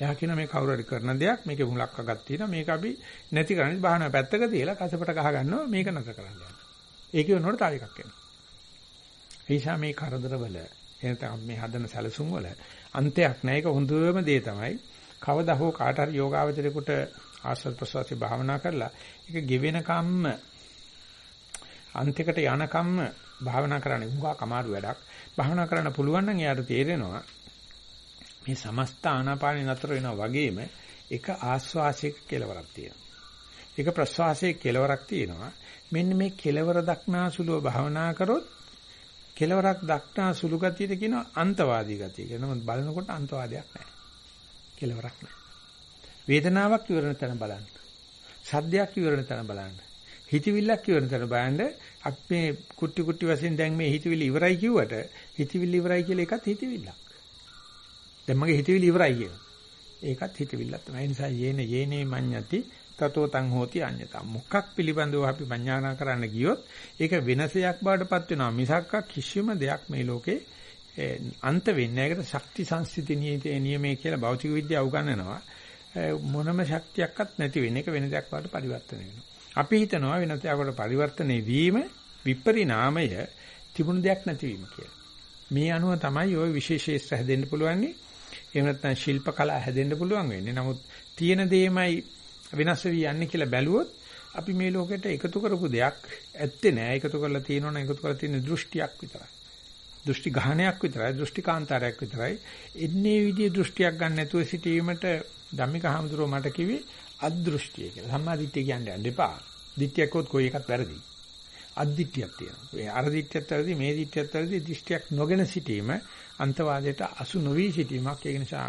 එයා කියන මේ කවුරු හරි කරන දෙයක් මේකේ මුලක් අගක් තියෙනවා. මේක අපි නැති කරන්නේ භාවනා පැත්තක තියලා කසපට ගහ ගන්නවා. මේක නැතර කරන්න යනවා. ඒක වෙනකොට තව එකක් එනවා. ඒ නිසා මේ කරදරවල එනතම මේ හදන සැලසුම් වල අන්තයක් නැහැ. ඒක හොඳම දේ තමයි. කවදා හෝ කාට හරි යෝගාවචරේකට ආස්වාද ප්‍රසවාසී භාවනා කරලා ඒක ගෙවෙන කම්ම අන්තිකට යන කම්ම භාවනා කරන්නේ උඟා කමාරු වැඩක්. භාවනා කරන්න පුළුවන් නම් එයාට තේරෙනවා මේ සමස්ත ආනාපානෙ නතර වෙනවා වගේම එක ආස්වාසයක කෙලවරක් තියෙනවා. එක ප්‍රස්වාසයක කෙලවරක් තියෙනවා. මෙන්න මේ කෙලවර දක්නාසුලව භාවනා කරොත් කෙලවරක් දක්නා සුළු ගතියට කියනවා අන්තවාදී ගතිය. කියනවා බලනකොට අන්තවාදයක් නැහැ. කෙලවරක් නැහැ. වේදනාවක් ඉවරන තැන බලන්න. සද්දයක් ඉවරන තැන බලන්න. හිතවිල්ලක් ඉවරන තැන බලන්න. අපි මේ කුටි කුටි වශයෙන් දැන් මේ හිතවිලි ඉවරයි කිව්වට හිතවිලි ඉවරයි කියලා එකත් හිතවිල්ලක්. දැන් මගේ හිතවිලි ඉවරයි කියනවා. ඒකත් හිතවිල්ලක් තමයි. ඒ නිසා යේන යේනේ මඤ්ඤති තතෝ තං හෝති අඤ්ඤතා. මොකක් පිළිබඳව අපි පඤ්ඤානා කරන්න ගියොත් ඒක වෙනසයක් බවටපත් වෙනවා. මිසක් කිසිම දෙයක් මේ ලෝකේ අන්ත වෙන්නේ නැහැ. ඒකට ශක්ති සංස්ථිති නියමයේ කියලා භෞතික විද්‍යාව උගන්වනවා. මොනම ශක්තියක්වත් නැති වෙන එක වෙන දෙයක් වලට පරිවර්තන වෙනවා. අපි හිතනවා වෙන දෙයකට පරිවර්තනය වීම විපරිණාමය තිබුණු දෙයක් නැතිවීම කියලා. මේ අනුව තමයි ওই විශේෂේෂ්ඨ හැදෙන්න පුළුවන්නේ. එහෙම නැත්නම් ශිල්ප කලා හැදෙන්න පුළුවන් වෙන්නේ. නමුත් තියෙන දෙයමයි වෙනස් වෙවි යන්නේ කියලා බැලුවොත් අපි මේ ලෝකෙට එකතු කරපු දෙයක් ඇත්තේ නෑ. එකතු කරලා තියෙනවනේ එකතු කරලා තියෙන දෘෂ්ටියක් විතරයි. දෘෂ්ටි ගහණයක් විතරයි, දෘෂ්ටි කාන්තාරයක් විතරයි. එන්නේ විදිහේ දෘෂ්ටියක් ගන්න නැතුව සිටීමට ධම්මික හාමුදුරුවෝ මට කිව්වේ අදෘෂ්ටිය කියලා. සම්මා දිට්ඨිය කියන්නේ යන්න එපා. දිට්ඨියක්වත් කොයි එකක් වැරදි. අද්දිට්ඨියක් තියෙනවා. ඒ අර දිට්ඨියත් වැරදි, මේ දිට්ඨියත් වැරදි දිෂ්ටියක් නොගෙන සිටීම අන්තවාදයට අසු නොවි සිටීමක්. ඒ නිසා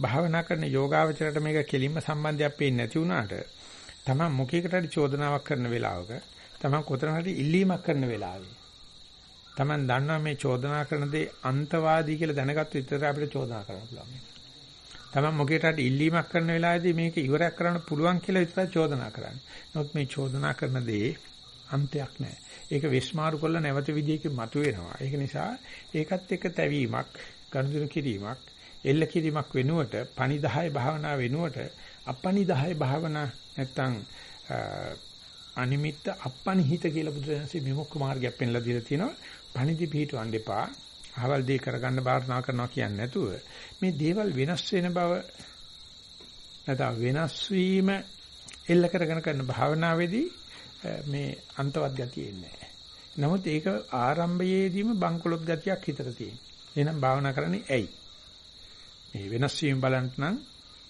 භාවනා කරන යෝගාවචරයට මේක කෙලින්ම සම්බන්ධයක් පේන්නේ නැති වුණාට තමන් මොකේකට හරි චෝදනාවක් කරන වෙලාවක තමන් කොතන හරි ඉල්ලීමක් කරන වෙලාවේ තමන් දන්නවා මේ චෝදනා කරන දේ අන්තවාදී කියලා දැනගත්තු විතර අපිට චෝදනා කරන්න පුළුවන්. තමන් මොකේට හරි ඉල්ලීමක් කරන වෙලාවේදී මේක ඉවරයක් කරන්න පුළුවන් කියලා විතරයි චෝදනා කරන්නේ. නමුත් මේ චෝදනා කරන දේ අන්තයක් නැහැ. ඒක විශ්මාරු කරලා නැවත විදියකින් මතුවෙනවා. ඒක නිසා ඒකත් එක්ක තැවීමක්, ගනුදෙනු කිරීමක්, එල්ල කිරීමක් වෙනුවට පණිදාය භාවනා වෙනුවට අපණිදාය භාවනා නැත්තම් අනිමිත්ත අපණිහිත කියලා බුදුරජාණන්සේ විමුක්ඛ මාර්ගයක් පෙන්ලා දීලා තියෙනවා. පණිදි පිටවන්න එපා. අහවල් දේ කරගන්න බාරනා කරනවා කියන්නේ නැතුව මේ දේවල් වෙනස් වෙන බව නැත්නම් වෙනස් වීම එල්ල කරගෙන කරන භාවනාවේදී මේ අන්තවත් ගතිය එන්නේ නමුත් ඒක ආරම්භයේදීම බංකොලොත් ගතියක් හිතට තියෙන. එහෙනම් භාවනා කරන්නේ ඇයි? මේ වෙනස් වීම බලන්න නම්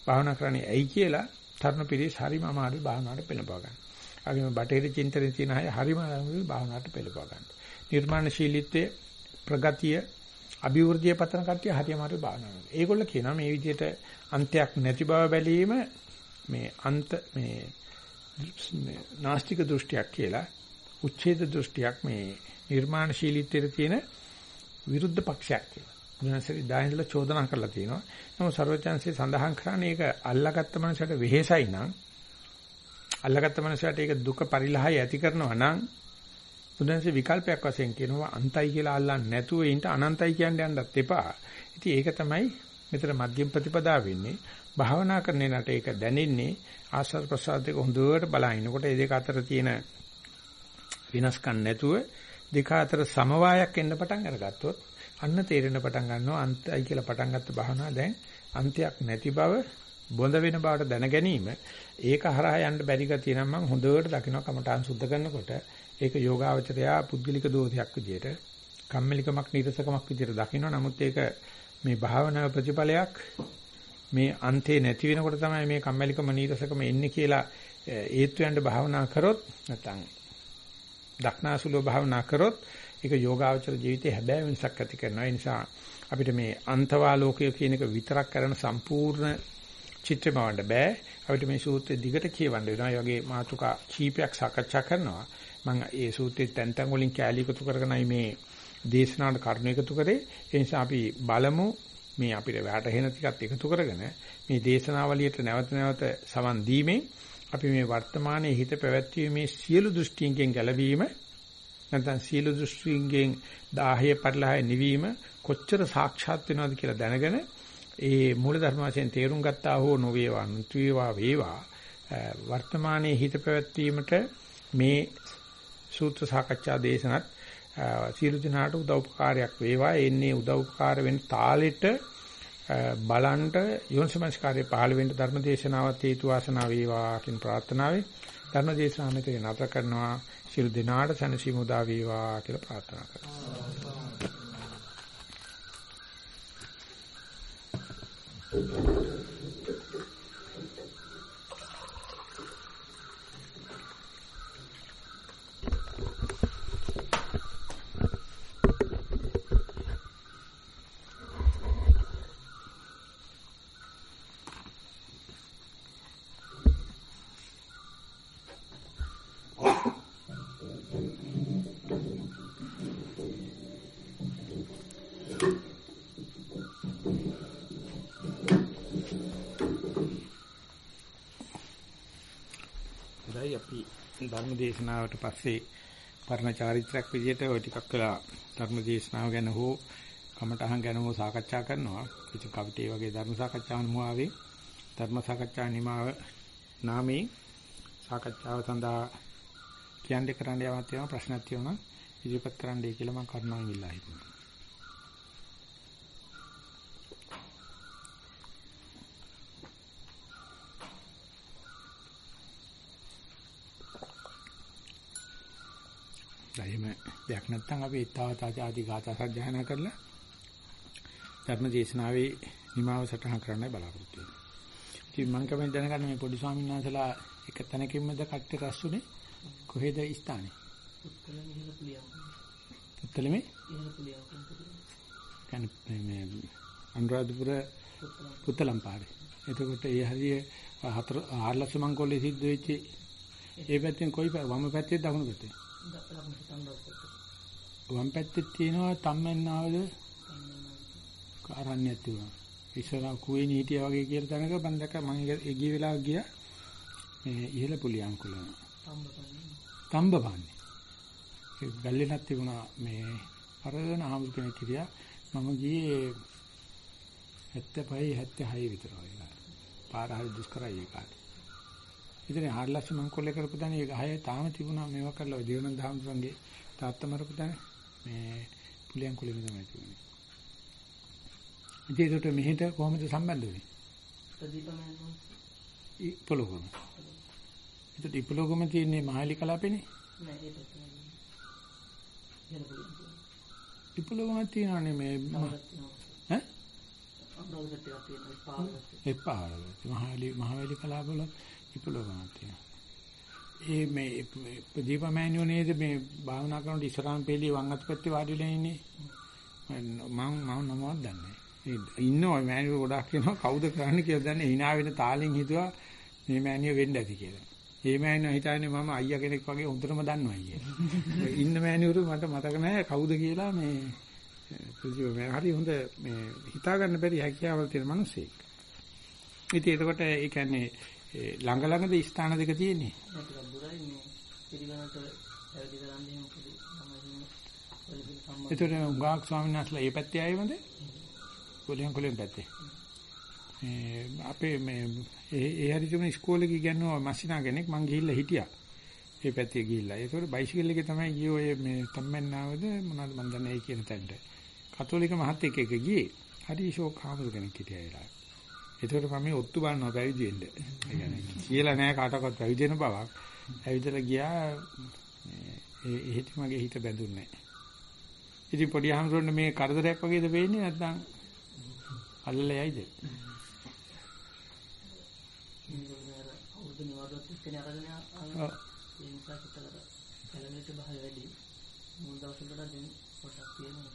භාවනා කරන්නේ ඇයි කියලා තරුණ පිරිස් හරිම අමාරු භාවනාවට පෙළඹව ගන්න. අගේම බටේර චින්තනයේ තියෙන අය හරිම අමාරු භාවනාවට පෙළඹව ගන්න. නිර්මාණශීලීත්වයේ ප්‍රගතිය අභිවෘද්ධිය පතන කට්ටිය හරියම හරි භාවනා කරනවා. ඒගොල්ලෝ කියනවා මේ විදිහට අන්තයක් නැති බව බැලීම මේ අන්ත මේ නාස්තික දෘෂ්ටියක් කියලා උච්ඡේද දෘෂ්ටියක් මේ නිර්මාණශීලීත්වයේ තියෙන විරුද්ධ පක්ෂයක් කියලා. විනාශරි දායනලා චෝදනා කරලා තියෙනවා. නමුත් ਸਰවචන්සේ සඳහන් කරන්නේ ඒක අල්ලාගත්ත මනසට වෙහෙසයි නම් අල්ලාගත්ත මනසට ඒක දුක පරිලහය ඇති කරනවා නම් බුදුන්සේ විකල්පයක් වශයෙන් කියනවා අන්තයි කියලා අල්ලන්නේ නැතුව ඉන්න අනන්තයි කියන්නේ යන්නත් එපා. ඉතින් ඒක තමයි මෙතන මධ්‍යම ප්‍රතිපදා වෙන්නේ. භාවනා කරන නට ඒක දැනෙන්නේ ආස්වාද ප්‍රසාද දෙක හොඳට බලනකොට මේ දෙක අතර තියෙන විනාශකම් නැතුව දෙක අතර සමவாயයක් එන්න පටන් අරගත්තොත් අන්න තේරෙන පටන් ගන්නවා අන්තයි කියලා පටන් ගත්ත භාවනා දැන් අන්තයක් නැති බව බොඳ වෙන බවට දැන ගැනීම ඒක හරහා යන්න බැරි ගතිය නම් මම හොඳට දකිනවා කමඨාන් සුද්ධ කරනකොට ඒක යෝගාවචරයා පුද්ගලික දෝෂයක් විදියට කම්මැලිකමක් නිරසකමක් විදියට දකිනවා. නමුත් ඒක මේ භාවනාව ප්‍රතිඵලයක් මේ අන්තේ නැති වෙනකොට තමයි මේ කම්මැලිකම නිරසකම එන්නේ කියලා ඒත්වයන්ට භාවනා කරොත් නැත්නම් දක්නාසුලෝ භාවනා කරොත් ඒක යෝගාවචර ජීවිතේ හැබෑ වෙනසක් ඇති කරනවා. ඒ නිසා අපිට මේ අන්තවාලෝකය කියන එක විතරක් කරන සම්පූර්ණ චිත්‍රමවන්න බෑ. අපිට මේ සූත්‍රය දිගට කියවන්න වෙනවා. ඒ වගේ මාතෘකා කීපයක් සාකච්ඡා කරනවා. මම ඒ සූත්‍රයේ තැන් තැන් වලින් කැලී එකතු කරගෙනයි මේ දේශනාවට කරුණු එකතු කරේ. ඒ නිසා අපි බලමු මේ අපිට වැටහෙන ටිකත් එකතු කරගෙන මේ දේශනාවලියට නැවත නැවත සවන් දීමෙන් අපි මේ වර්තමානයේ හිත පැවැත්වීමේ සියලු දෘෂ්ටිංගෙන් ගැලවීම නැත්නම් සියලු දෘෂ්ටිංගෙන් 10 පරිලහය නිවීම කොච්චර සාක්ෂාත් වෙනවද කියලා දැනගෙන ඒ මූල ධර්ම වශයෙන් තේරුම් ගත්තා හෝ නොවේවා නුත්වේවා වේවා වර්තමානයේ හිත පැවැත්වීමට මේ සූත්‍ර සාකච්ඡා දේශනත් සියලු දෙනාට උදව්පකාරයක් වේවා. එන්නේ උදව්පකාර වෙන තාලෙට බලන්ට යෝනිසමස්කාරයේ පහළ වෙන්න ධර්මදේශනාවත් හේතු වාසනා වේවා කියන ප්‍රාර්ථනාවෙන් ධර්මදේශනාව මෙතන නතර කරනවා. සියලු දෙනාට සනසීමු දා වේවා කියලා ප්‍රාර්ථනා කරනවා. Thank you. ධර්ම දේශනාවට පස්සේ පරණ චාරිත්‍රාක් විදිහට ওই ටිකක් වෙලා ධර්ම දේශනාව ගැන හෝ කමටහන් ගැන හෝ සාකච්ඡා කරනවා. ඉතින් කවිට ඒ වගේ ධර්ම සාකච්ඡාවන් මුවාවේ ධර්ම සාකච්ඡා නිමාව නාමයෙන් සාකච්ඡාව සඳහා කියන්නේ කරන්න යමක් තියෙනවා ප්‍රශ්නක් තියෙනවා ඉදිරිපත් කරන්නයි කියලා මම කරුණාවෙන් ඉල්ලා හිටිනවා. එහෙම දෙයක් නැත්නම් අපි ඊතාවතා ආදී ගාථා සජ්ජායනා කරලා ධර්ම දේශනාවේ නිමාව සටහන් කරන්නයි බලාපොරොත්තු වෙන්නේ. ඉතින් මම කැමති දැනගන්න මේ පොඩි ස්වාමීන් වහන්සේලා එක තැනකින්මද කට්ටිය රැස්ුනේ කොහෙද ස්ථානේ? කන්නේ මේ අනුරාධපුර පුත්තලම් පාරේ. එතකොට ඒ හරිය හතර ආර්ලක්ෂ මංගෝලේ සිද්ධ වෙච්ච ඒ පැත්තෙන් කොයි වම පැත්තේ දකුණු පැත්තේ? වම් පැත්තේ තියෙනවා තම්මැන්නාවද කාරණ්‍යයක් තියෙනවා. ඉස්සරහ කුවේ නීතිය වගේ කියලා තැනක මම දැක්ක මම ගිය වෙලාව ගියා මේ ඉහළ පුලියන් කුල. තම්බපන්නේ. ඒ ගල්ලෙනක් තිබුණා මේ අරගෙන ආමුල් කෙනෙක් හිටියා. මම ගියේ 75 76 විතර වගේ. පාර හරි දුෂ්කරයි ඒ කාලේ. ඉතින් ආර්ලස් මං කොල්ල කරපු තැන ඒ ගහේ තාම තිබුණා මේවා කරලා ජීවන දහම්සන්ගේ තාත්තා මරපු තැන මේ පුලියන් කුලෙම තමයි. ඉතින් ඒකට මෙහෙට කොහොමද සම්බන්ධ වෙන්නේ? ප්‍රදීපමයි. ඉපලොගම. ඒකට ඉපලොගම තියෙන්නේ මහලි කලාපේනේ? නෑ ඒක ඉපලොගම තියෙනවානේ මේ ඈ? ඒ පාවල. මහලි මහවැලි කලාපවල විපුලකමක් තියෙනවා. ඒ මේ දීපමෑනියෝ නේද මේ භාවනා කරනකොට ඉස්සරහම පෙළී වම් අතපැත්තේ වාඩි වෙලා ඉන්නේ. මම මම නමවත් දන්නේ නැහැ. ඉන්නවා මෑනියෝ ගොඩක් කියනවා කවුද කරන්නේ කියලා දන්නේ hina වෙන තාලෙන් හිතුවා මේ මෑනියෝ වෙන්න ඇති කියලා. මේ මෑනියෝ හිතන්නේ මම අයියා කෙනෙක් වගේ හොඳටම දන්නවා අයියා. ඉන්න මෑනියෝරු මට මතක නැහැ කවුද කියලා මේ හරි හොඳ මේ හිතා ගන්න බැරි හැකියාවල් තියෙන මිනිස්සෙක්. ඉතින් එතකොට ඒ කියන්නේ ඒ ළඟ ළඟද ස්ථාන දෙක තියෙන්නේ. ඒතර උගාක් ස්වාමීන් වහන්සේලා මේ පැත්තේ ආයෙමද? කොලියන් කොලියන් පැත්තේ. මේ අපේ මේ ඒ හරි තුන ඉස්කෝලේ ඉගෙනුවා මස්සිනා කෙනෙක් මං ගිහිල්ලා හිටියා. ඒ පැත්තේ ගිහිල්ලා. ඒතකොට බයිසිකල් එකේ තමයි ගියේ ඔය මේ තම්මැන්නාවද මොනවද මන් දන්නේ කියන තැනට. කතෝලික මහත්තයෙක් එක ගියේ. හරි ෂෝක් හාමුදුර කෙනෙක් හිටියා ඒ ලාට. ඒකට මම මේ ඔත්තු බලනවා පැවිදි වෙන්න. ඒ කියන්නේ කියලා නෑ කාටවත් පැවිදි වෙන බවක්. ඇවිදලා ගියා ඒ එහෙත් මගේ හිත බැඳුන්නේ නෑ. ඉතින් පොඩි අහම්රොන්න මේ කරදරයක් වගේද වෙන්නේ නැත්නම් අල්ලලා යයිද?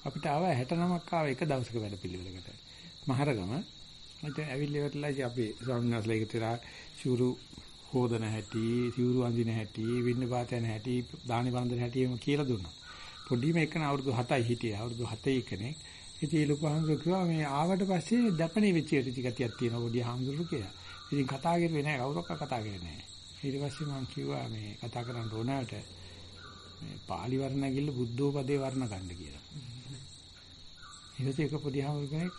අපිට ආව 69ක් ආව එක දවසක වැඩ පිළිවෙලකට. මහරගම මට ඇවිල්ලා ඉවරලා අපි ස්වාමීන් වහන්සේලා ඉතලා ශුරු හොදන හැටි, සිවුරු අඳින හැටි, වින්න පාත යන හැටි, දානි වන්දන හැටි එහෙම කියලා දුන්නා. පොඩිම එකන අවුරුදු 7යි හිටියේ. අවුරුදු 7 කෙනෙක්. ඉතින් ලොකු හාමුදුරුවෝ කිව්වා මේ ආවට පස්සේ දැපණේ වෙච්ච ටික ගතියක් තියෙනවා පොඩි හාමුදුරුවෝ කියලා. ඉතින් කතා කරුවේ නැහැ කවුරක්ක කතා කරේ නැහැ. ඊට පස්සේ මම කිව්වා මේ කතා කරන්න ඕනෑට මේ පාලි වර්ණ ඇගිල්ල බුද්ධෝපදේ වර්ණ ගන්න කියලා. ඊට පස්සේ එක පොඩි හාමුදුරුවෝ කෙනෙක්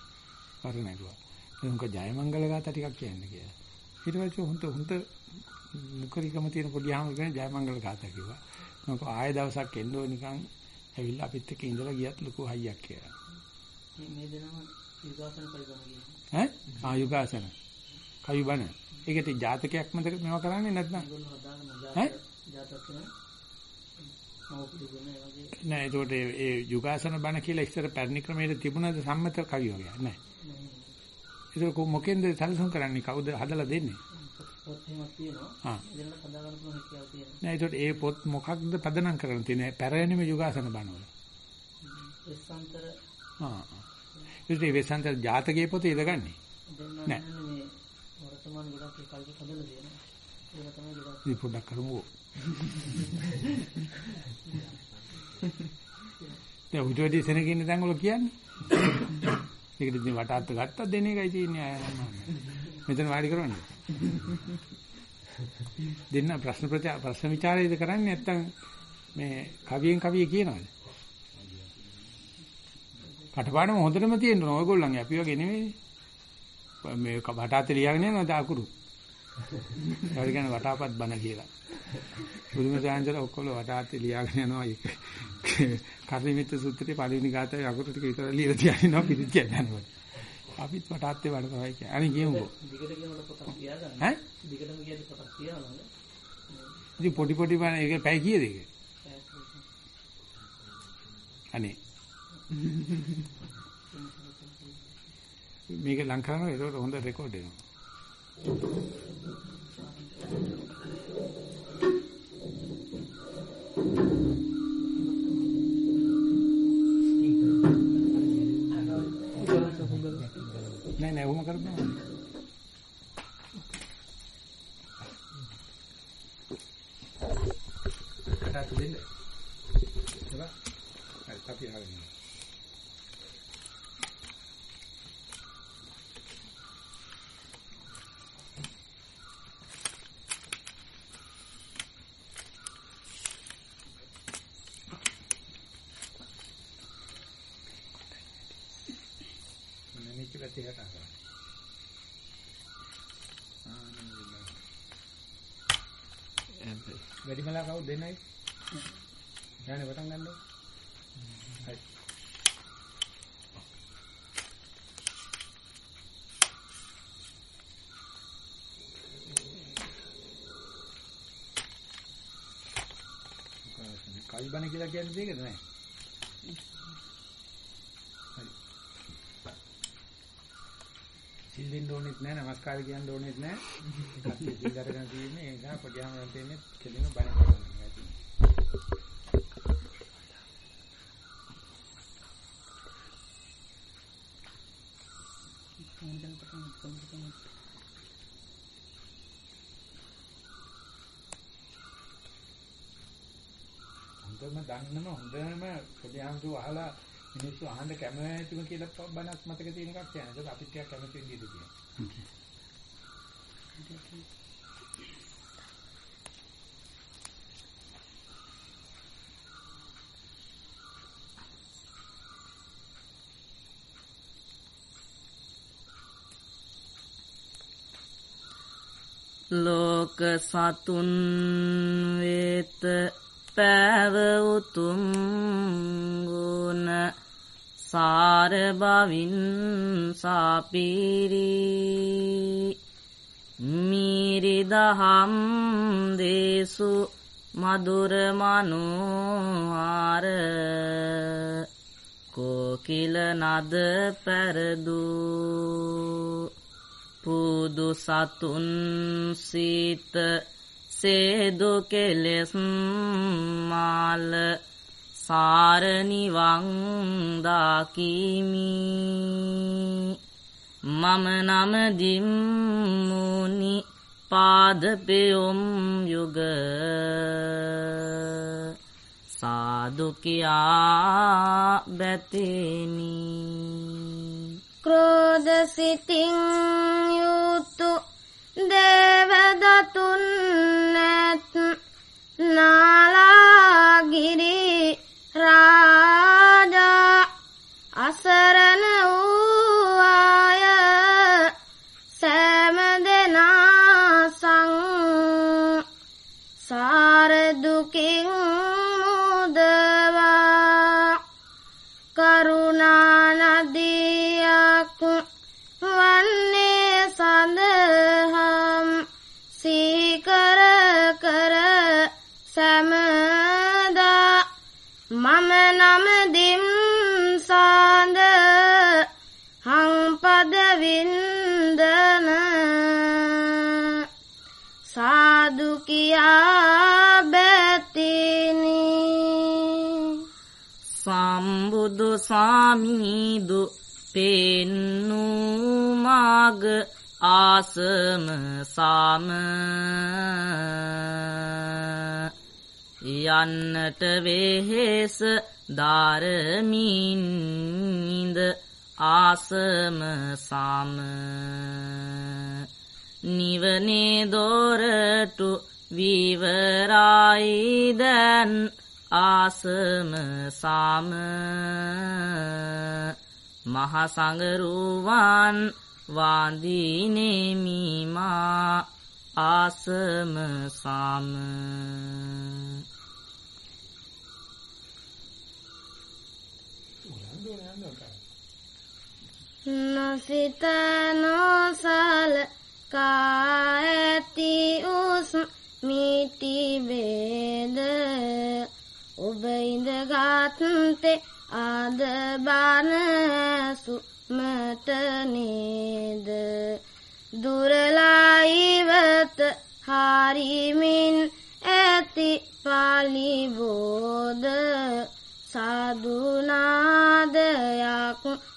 වර්ණ ඇගුවා. එතනක ජයමංගල ගාථා ටිකක් කියන්න කියලා. ඊට පස්සේ හුන්ට හුන්ට මුකරිකම තියෙන පොඩි කෙනෙක් ජයමංගල ගාථා කිව්වා. මම ආයෙ දවසක් එන්න ඕන නිකන් ඇවිල්ලා අපිත් එක්ක ඉඳලා ගියත් ලොකු හයියක් කියලා. මේ දෙනම යෝගාසන පරිගම කියනවා. ඈ ආයුගාසන කවි බණ ඒකට ජාතකයක් මතක මේවා කරන්නේ නැත්නම් ඈ? ජාතක කරන මව පිළිගන්න ඒ වගේ නෑ ඒකට ඒ යුගාසන බණ කියලා ඉස්සර පැරණි ක්‍රමයේ තිබුණද සම්මත කවි වගේ නෑ ඒක මොකෙන්ද සැලසුම් කරන්නේ? කවුද හදලා දෙන්නේ? පොත් එහෙමත් තියෙනවා. ආ. දෙන්නට හදාගන්න පුළුවන් හැකියාව තියෙනවා. නෑ ඒකට ඒ පොත් මොකක්ද පදනම් කරගෙන තියෙන්නේ? පැරණිම යුගාසන බණවල. එස්සන්තර ආ. ඒක ඒ වෙසන්තර ජාතකයේ පොතේ ඉඳගන්නේ? නෑ. මේ වර්තමාන ගොඩක් ඒ කල්ප හදලා තියෙනවා. ඒක තමයි ගොඩක් ඉතින් පොඩ්ඩක් කරමුකෝ දැන් උඩ වැඩි සෙනග ඉන්න තැන් වල කියන්නේ ඒකට ඉතින් වටාත්ත ගත්තත් දෙන එකයි තියෙන්නේ අය මෙතන වාඩි කරන්නේ දෙන්න ප්‍රශ්න ප්‍රති ප්‍රශ්න විචාරයද කරන්නේ නැත්නම් මේ කවියෙන් කවිය කියනවාද? කටපාඩම හොඳටම තියෙන්න ඕන. ඔයගොල්ලන්ගේ අපි වගේ නෙමෙයි. මේ වටාත්තේ ලියාගෙන යනවා දාකුරු හරි කියන්නේ වටාපත් බන කියලා. බුදුම සාංශල ඔක්කොම වටාත්තේ ලියාගෙන යනවා. ඒක කර්ණිමිත්ත සූත්‍රයේ පළවෙනි ගාථාවේ අකුරු ටික විතර ලියලා තියාගෙනවා පිළිත් කියනවා අපිත් වටාත්තේ වඩ තමයි කියන්නේ. අනේ කියමුකෝ. දිගට කියනකොට පොතක් තියාගන්න. ඈ? දිගටම කියද්දි පොතක් තියාගන්න. ඉතින් පොඩි පොඩි බණ ඒක පැය කීයද ඒක? අනේ. මේක ලං කරනවා. ඒක හොඳ රෙකෝඩ් එනවා නෑ නෑ ඔහොම කරපුවා කටත් දෙන්න ඒවා හරි අපි ආගෙන මම මේක පැත්තේ හටා කරා වැඩිමලා කවුද දෙන්නයි? ඥානෙ පටන් ගන්නකො. හරි. කයි බණ කියලා කියන්නේ දෙයකද නැහැ? හරි. සිල් දෙන්න ඕනෙත් නැහැ, නමස්කාර කියන්න ඕනෙත් නැහැ. කට්ටිය සිල් අරගෙන තියෙන්නේ ඒ නිසා පොඩියම නම් තියෙන්නේ කෙලිම බණ කරනවා. හොඳම දන්නම හොඳම පොඩියම්තු අහලා මිනිස්සු අහන්න කැමතිම කියලා බණක් මතක තියෙන එකක් කියන්නේ. ඒක අපිට ටිකක් කැමති වෙන්න ඉඩ තියෙනවා. ලෝක සතුන් වේත පෑව උතුම් ගුණ සාර බවින් සාපිරි මීරිදහම් දේසු මధుර මනෝහාර කෝකිල නද පෙරදු පුදු සතුන් සීත සේදු කෙලෙස් මාල සාරනිවං දාකිමි. මම නමදිම්මුනි පාදපයොම් යුග. සාදුකයා බැතිනි ක්‍රෝධසිතිං යුතු දේවදතුන් නැත් නාලාගිරි හංපදවින්දන සාදුකියා බැතිනි. සම්බුදු සාමීදු පෙන්නුමාග ආසම සාම. යන්නට වෙහෙස ධාරමින්ද ආසම සාම. නිවනේ දොරටු විවරයි දැන් ආසම සාම. මහසඟරුවන් වාදිනෙමිමා ආසම සාම. නොසිත නොසල කාඇති උස් මිටිබේද ඔබ ඉඳගත්තේ අද බනසු මටනේද දුරලායිවත හරිමින් ඇති පලිබෝධ සාදුනාදයක්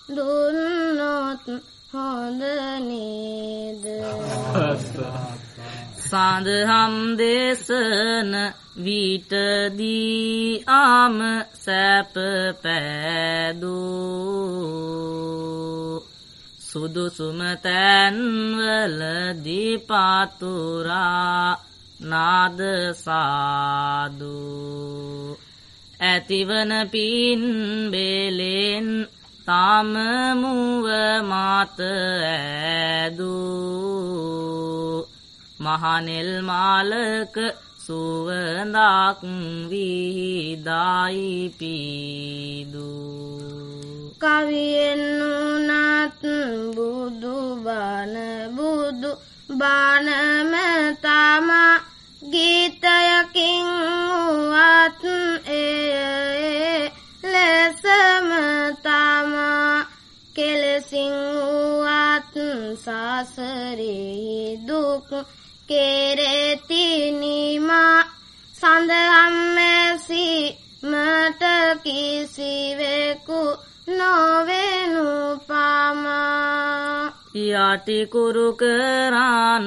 දුන්නොත් හොඳනේද සඳහම් දේශන විටදී ආම සැප පෑදූ. සුදුසුම තැන්වලදී පාතුරා නාදසාදු ඇතිවන පින්බෙලෙන් තමමුව මාත ඇදූ මහනෙල් මාලක සුවඳක් විහිදායි පීදූ. කවියෙන්නුනත් බුදු බණ බුදු බණම තමා ගීතයකින් වුවත් එය ලෙසම තමා කෙලසින් වුවත් සසරෙහි දුක් කෙරෙතිනිමා සඳහම් මැසි මට කිසිවෙකු නොවෙනු පමා යටිකුරු කරන්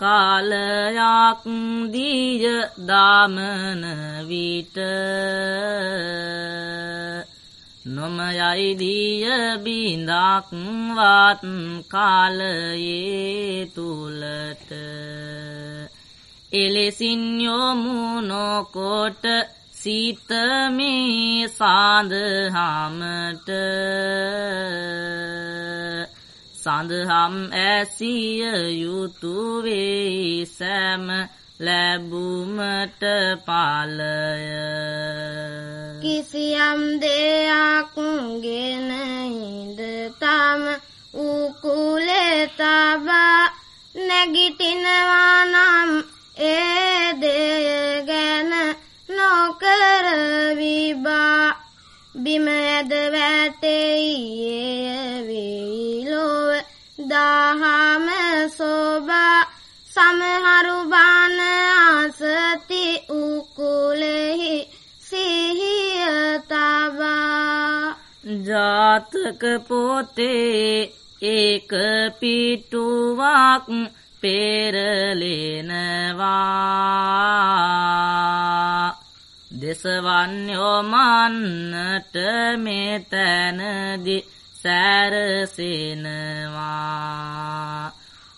කාලයක් දීය දාමන විට නොමයයිදිය බිඳක්වත් කාලයේ තුලට. එලෙසින් යොමු නොකොට සිතමේ සාඳහමට. සඳහම් ඇසිය යුතුවේ සැම ලැබුමට පාලය. කිසියම් දෙයක් ගෙනහිද තම උකුලේ තබා නැගිටිනවා නම් ඒ දෙය ගැන නොකර විබා බිම ඇද වැටෙයියේ වේලොව දහම සෝබා සමහරු බාන අසති උකුලෙහි සිහිය තබා. ජාතක පොතේ ඒක පිටුවක් පෙරලෙනවා. දෙසවන්යෝමන්නට මෙතැනදි සැරසෙනවා.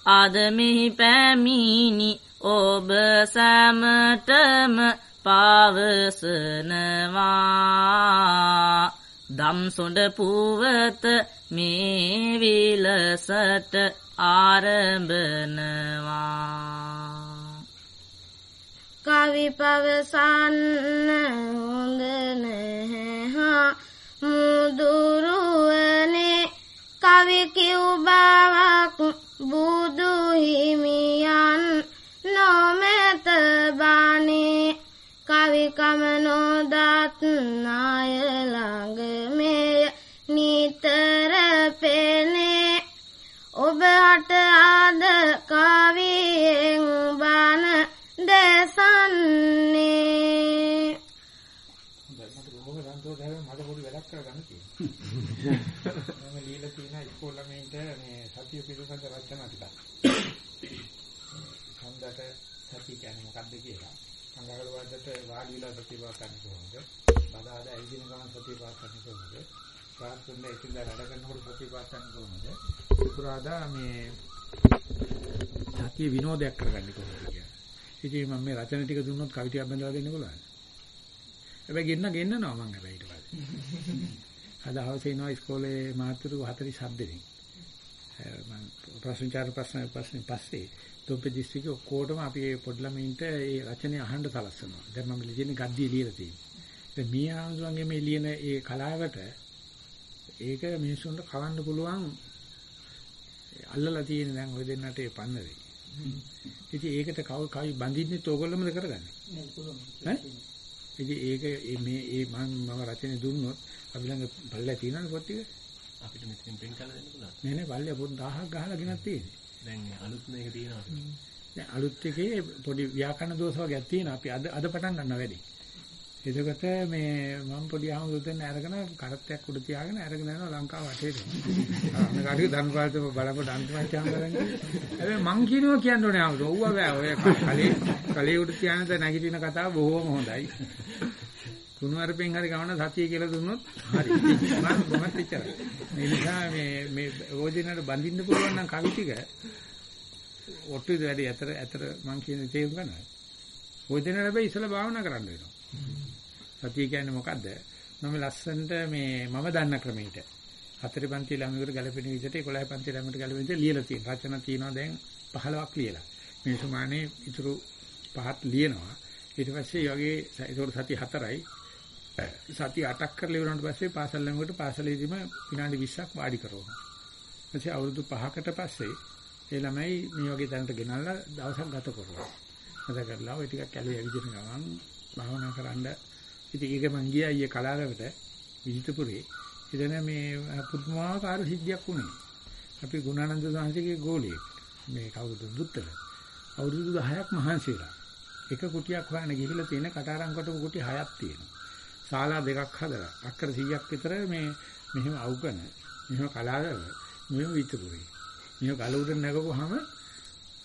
අදමිහි පැමිණි ඔබ සැමටම පවසනවා. දම්සොඩ පුවත මේ විලසට ආරම්භනවා. කවි පවසන්න හොඳ නැහැ. හා මුදුරුවනේ කවි කිව් බවක් බුදු හිමියන් නොමෙත බණේ කවිකම නොදත් නාය ළඟ මෙය නිතර පෙනේ. ඔබ හට ආද කවියෙන් බණ දැසන්නේ මට බොහොම සන්තෝෂයි මට පොඩි වැඩක් කරගන්න තියෙනවා. මම ලියලා තියෙන ඉස්කෝල ළමයින්ට මේ සතිය පිළිබඳ රචනා ටිකක්. ඡන්දට සතිය කියන්නේ මොකක්ද කියලා. සංගාගල වර්ධට වාඩි වෙලා ප්‍රතිපා කරන්න කොහොමද? බදාද ඇවිදින ගමන් ප්‍රතිපා කරන්න කොහොමද? සාස්තුන්නේ ඉතින් වැඩ කරනකොට ප්‍රතිපා කරන්න කොහොමද? පුරාදා මේ සතිය විනෝදයක් කරගන්න කොහොමද කියලා. ඉතින් මම මේ රචන ටික දුන්නොත් කවි ටිකක් බඳලා දෙන්න පුළුවන්. හැබැයි ගෙන්න ගෙන්නනවා මං හැබැයි ඊට පස්සේ. අද හවසේ ඉනවා ඉස්කෝලේ මාතෘක 47 දෙනෙක්. මම ප්‍රශ්නචාර ප්‍රශ්න ප්‍රශ්න පස්සේ තොප්පේ දිස්ත්‍රික්කේ ඔක්කොටම අපි මේ පොඩි ළමයින්ට ඒ රචනය අහන්න සලස්වනවා. දැන් මම ලියන්නේ ගද්දිය ලියලා තියෙන්නේ. දැන් මේ ආන්සුන්ගේ මේ ලියන ඒ කලාවට ඒක මිනිස්සුන්ට කවන්න පුළුවන් අල්ලලා තියෙන දැන් ඔය දෙන්නට ඒ පන්නරේ. ඉතින් ඒකට කවි බඳින්නෙත් ඕගොල්ලෝමද කරගන්නේ? ඈ? ඉතින් ඒක මේ ඒ මම මම රචනය දුන්නොත් අපි ළඟ පල්ලා තියෙනවද පොත් ටික? අපිට මෙතනින් print කරලා දෙන්න පුළුවන්. නෑ නෑ පල්ලා පොත් 1000ක් ගහලා ගෙනත් තියෙන්නේ. දැන් අලුත් මේක තියෙනවා. දැන් අලුත් එකේ පොඩි ව්‍යාකරණ දෝෂ වර්ගයක් තියෙනවා. අපි අද අද පටන් ගන්නවා වැඩි. එතකොට මේ මම පොඩි ආමුදුත් දෙන්න අරගෙන කරත්තයක් උඩ තියාගෙන අරගෙන යනවා ලංකාව වටේට. අන්න කාටි ධර්මපාලත බලපොඩ අන්තිමට යනවා හැබැයි මං කියනවා කියන්න ඕනේ ආමුද. ඔව්ව බෑ. ඔය කලේ කලේ උඩ තියාන ද නැගිටින කතාව බොහොම හොඳයි. කුණුවරපෙන් හරි ගමන සතිය කියලා දුන්නොත් හරි. මම කොහොමද ඉච්චරයි. මේ නිසා මේ මේ ඕදිනට බඳින්න පුළුවන් නම් කවි ටික ඔට්ටුද වැඩි ඇතර ඇතර මං කියන තේරුම් ගන්නවා. ඕදිනට හැබැයි ඉස්සලා භාවනා කරන්න වෙනවා. සතිය කියන්නේ මොකද්ද? මම ලස්සනට මේ මම දන්න ක්‍රමයට හතරේ පන්ති ළමයෙකුට ගැලපෙන විදිහට 11 පන්ති ළමයට ගැලපෙන විදිහට ලියලා තියෙනවා. රචන තියෙනවා දැන් 15ක් ලියලා. මේ සමානේ ඉතුරු පහක් ලියනවා. ඊට පස්සේ වගේ ඒකට සති 4යි සති 8ක් කරලා ඉවරනට පස්සේ පාසල් ළමයට පාසලේදීම විනාඩි 20ක් වාඩි කරනවා. ඊපස්සේ අවුරුදු 5කට පස්සේ ඒ ළමයි මේ වගේ තැනට ගෙනල්ලා දවසක් ගත කරනවා. ගත කරලා ওই ටිකක් කැලේ ඇවිදින ගමන් භාවනා කරන්න ඉතින් ඒක මං ගියා ඊයේ කලාවකට විජිතපුරේ. ඉතින් මේ පුදුමාකාර සිද්ධියක් වුණේ. අපි ගුණානන්ද සාංශිකේ ගෝලියෙක්. මේ කවුරුද බුත්තල. අවුරුදු 10ක් මහන්සිලා. එක කුටියක් හොයන්න ගිහිල්ලා තියෙන කටාරම් කොටපු කුටි 6ක් තියෙනවා. ශාලා දෙකක් හදලා අක්කර 100ක් විතර මේ මෙහෙම අවුකන මෙහෙම කලාවල මෙහෙම විතරුයි. මෙහෙම ගල උඩ නැගපුවාම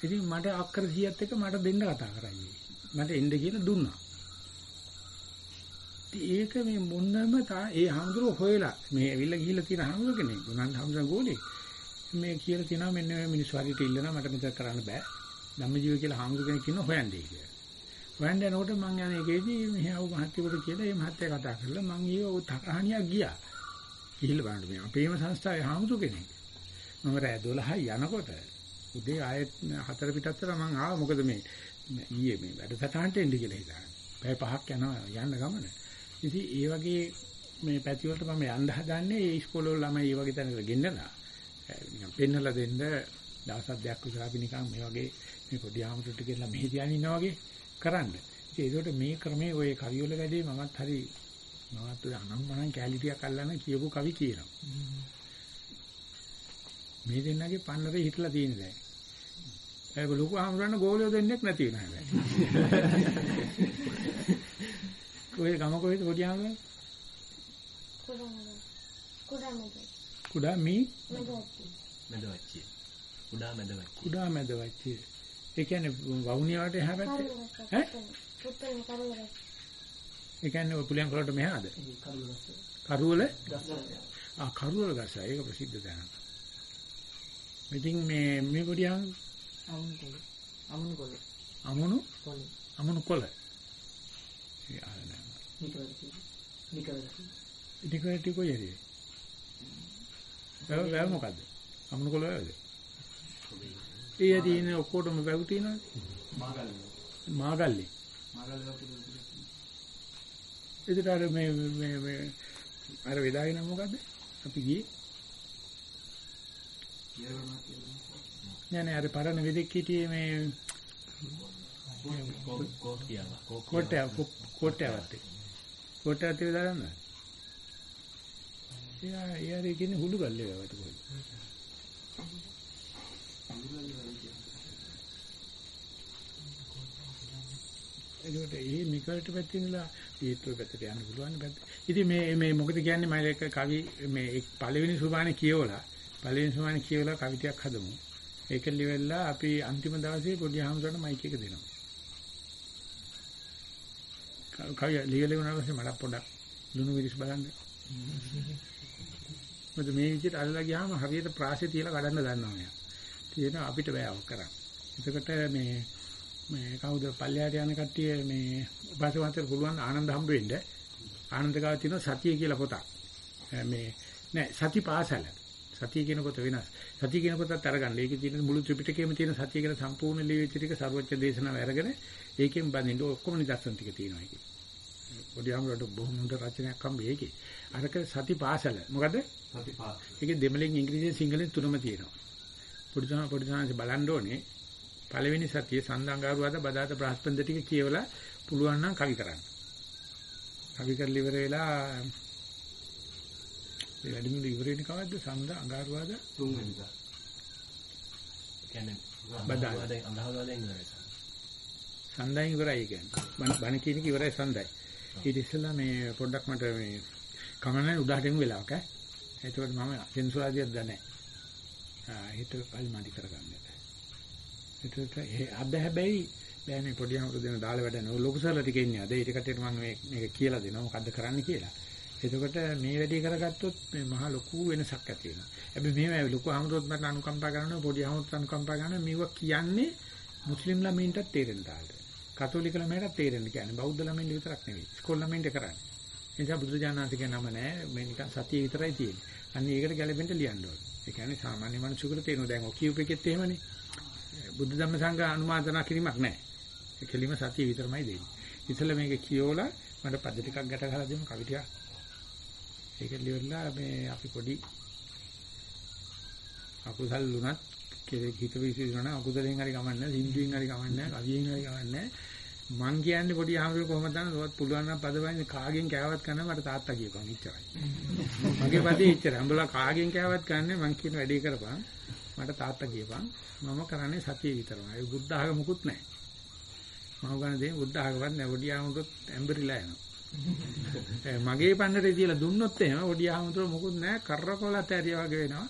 ඉතින් මට අක්කර 100ත් එක මට දෙන්න කතා කරන්නේ. මට එන්න කියලා දුන්නා. ඒක මේ මොන්නම තා ඒ හාමුදුරුවෝ හොයලා මේ ඇවිල්ලා ගිහිල්ලා තියෙන හාමුදුරුවෝ කෙනෙක්. උනන් හාමුදුරුවෝ ගෝලේ. මේ කියලා තියෙනවා මෙන්න මේ මිනිස්සු හරියට ඉල්ලනවා මට මෙතන කරන්න බෑ. ධම්මජීව කියලා හාමුදුරුවෝ කෙනෙක් ඉන්නවා හොයන්නේ කියලා. හොයන්න යනකොට මං යන එකේදී මෙහි ආව මහත්යෙකුට කියලා මේ මහත්ය කතා කරලා මං ඊව තරහණියක් ගියා. ගිහිල්ලා බලන්න මේ අපේම සංස්ථාවේ හාමුදුරුවෝ කෙනෙක්. මම රෑ 12යි යනකොට උදේ ආයෙත් හතර පිටත්තර මං ආවා මොකද මේ ඊයේ මේ වැඩසටහනට එන්න කියලා හිතාගෙන. පැය පහක් යනවා යන්න ගමන. ඉතින් ඒ වගේ මේ පැති වලට මම යන්න හදන්නේ ඒ ඉස්කෝලේ ළමයි ඒ වගේ තැනකට ගෙන්නලා නිකන් පෙන්නලා දෙන්න දවස් අධ්‍යයක් විතර අපි නිකන් මේ වගේ මේ පොඩි ආමතුට කියලා මෙහෙ තියාගෙන ඉන්නා වගේ කරන්න. ඉතින් ඒකට මේ ක්‍රමේ ඔය කවි වල වැඩේ මමත් හරි මමත් අනම්මනම් කැලිටියක් අල්ලන කියපු කවි කියනවා. මේ දෙන්නගේ පන්නරේ හිටලා තියෙන දැන්. ඒක ලොකු ආමරණ ගෝලියෝ දෙන්නෙක් නැති වෙන හැබැයි. ඔය ගම කොහෙද පොඩි ආමරණ? කුඩා මෙදවච්චි. කුඩා මී මෙදවච්චි. මැදවච්චිය. කුඩා මැදවච්චිය. කුඩා මැද වච්චි. ඒ කියන්නේ වවුනිය වට එහා පැත්තේ. ඈ? පුත්තන කරුවරක්. ඒ කියන්නේ ඔය පුලියන් කොලට මෙහාද? කරුවල ආ කරුවල ගස. ඒක ප්‍රසිද්ධ තැනක්. ඉතින් මේ මේ පොඩියන් අමුණු කොළ අමුණු කොළ අමුණු කොළ අමුණු කොළ. ඒ ආ නෑ. නිකවරති නිකවරති ඉතින් කොහෙට කොහෙද? වැව වැව මොකද්ද? අමුණු කොළ වැවද? ඇදී ඉන්නේ ඔක්කොටම වැව් තියෙනවද? මාගල්ලි. එදිට අර මේ මේ මේ අර වෙදාගෙන මොකද්ද? අපි ගියේ. නෑ නෑ අර පරණ වෙදෙක් හිටියේ මේ කෝටියාව. කොට්ටය කොට්ටයවත්. කොට්ටයත් වෙදාගන්න. එයා එයා කියන්නේ හුළු ගල්ලේ වැවට කොහෙද? එතකොට ඒ මිකල්ට පැත්තේ ඒත්ව පැත්තට යන්න පුළුවන් පැත්ත. ඉතින් මේ මේ මොකද කියන්නේ මම එක කවි මේ එක් පළවෙනි සුභානේ කියවලා පළවෙනි සුභානේ කියවලා කවි ටිකක් හදමු. ඒක ලියවිලා අපි අන්තිම දවසේ පොඩි ආහමරට මයික් එක දෙනවා. ක- කවි ලියලා වුණා පස්සේ මට පොඩක් ලුණු මිරිස් බලන්න. මොකද මේ විදිහට අල්ලලා ගියාම හරියට ප්‍රාසය තියලා කඩන්න දන්නවා මෙයා. තියෙන අපිට බෑවක් කරන්න. එතකොට මේ මේ කවුද පල්ලෙහාට යන කට්ටිය මේ උපාසකවන්තර පුළුවන් ආනන්ද හම්බ වෙන්න. ආනන්ද ගාව තියෙන සතිය කියලා පොතක්. මේ නෑ සති පාසල. සතිය කියන පොත වෙනස්. සතිය කියන පොතත් අරගන්න. ඒකේ තියෙන මුළු ත්‍රිපිටකයේම තියෙන සතිය කියන සම්පූර්ණ ලියවිච්ච ටික සර්වච්ඡ දේශනාව අරගෙන ඒකෙන් බඳින්න ඔක්කොම නිදර්ශන ටික තියෙනවා ඒකේ. පොඩි අමරට බොහොම හොඳ රචනයක් හම්බ ඒකේ. අරක සති පාසල. මොකද? සති පාස්. ඒකේ දෙමළෙන් ඉංග්‍රීසියෙන් සිංහලෙන් තුනම තියෙනවා. පොඩි තමයි පොඩි තමයි බලන්න ඕනේ. පළවෙනි සතියේ සඳංගාරුවාද බදාත බ්‍රහස්පන්ද ටික කියවලා පුළුවන් නම් කවි කරන්න. කවි කරලා ඉවර වෙලා ඒ වැඩිමුළු ඉවර වෙන කවද්ද සඳ අඟාරුවාද තුන්වෙනිදා. කියන්නේ බදාදා. අඳහවදාලෙන් ඉවරයි. සඳයින් ඉවරයි කියන්නේ. බණ කියන එක ඉවරයි සඳයි. ඊට ඉස්සෙල්ලා මේ පොඩ්ඩක් මට මේ කමන්නේ උදාහරණ වෙලාවක ඈ. එතකොට මම සෙන්සුරාදියක් දන්නේ නැහැ. හිත කල් මාඩි කරගන්න. එතකොට ඒ අද හැබැයි බෑනේ පොඩි අමුතු දෙන දාලා වැඩ නෝ ලොකු සරල ටික ඉන්නේ. අද ඊට කටට මම මේ මේක කියලා දෙනවා මොකද්ද කරන්න කියලා. එතකොට මේ වැඩේ කරගත්තොත් මේ මහ ලොකු වෙනසක් ඇති වෙනවා. හැබැයි මේ ලොකු අමුතුත් මට අනුකම්පා කරනවා පොඩි අමුතුත් අනුකම්පා කරනවා මේවා කියන්නේ මුස්ලිම් ළමයින්ටත් තේරෙන්න තාලට. කතෝලික ළමයින්ටත් තේරෙන්න කියන්නේ බෞද්ධ ළමයින්ට විතරක් නෙවෙයි. ඉස්කෝල ළමයින්ට කරන්නේ. ඒ නිසා බුදුරජාණන්සේගේ නම නෑ මේ නිකන් සතිය විතරයි තියෙන්නේ. අන්න ඒකට ගැලපෙන්න ලියන්න ඕනේ. ඒ කියන්නේ සාමාන්‍ය මිනිසෙකුට තේරෙනවා දැන් ඔය කියූපෙකෙත් එහෙමනේ. බුද්ධ ධම්ම සංඝ අනුමාදනා කිරීමක් නෑ. ඒ කෙලිම සතිය විතරමයි දෙන්නේ. ඉතල මේක කියෝලා මට පද ටිකක් ගැට ගහලා දෙමු කවි ටිකක්. ඒක ලියවලා මේ අපි පොඩි අකුසල් ලුණත් කෙලෙ හිත විසිරණ අකුසලෙන් හරි කමන්නේ සින්දුවෙන් හරි කමන්නේ කවියෙන් හරි කමන්නේ මං කියන්නේ පොඩි ආමරු කොහොමද දන්නවද? ඔයත් පුළුවන් නම් පදවයින් කාගෙන් කෑවත් කරන්න මට තාත්තා කියපන් ඉච්චරයි. මගේ පදේ ඉච්චරයි. උඹලා කාගෙන් කෑවත් කරන්නේ මං කියන වැඩේ කරපන්. මට තාත්තා කියපන්. මම කරන්නේ සතිය විතරමයි. ඒ බුද්ධ ආගමකුත් නැහැ. මම ගන්න දේ බුද්ධ ආගමවත් නැහැ. පොඩි ආමරුත් ඇම්බරිලා යනවා. මගේ පන්නරේ තියලා දුන්නොත් එහෙම පොඩි ආමතුර මොකුත් නැහැ කරකොලත් ඇරියා වගේ වෙනවා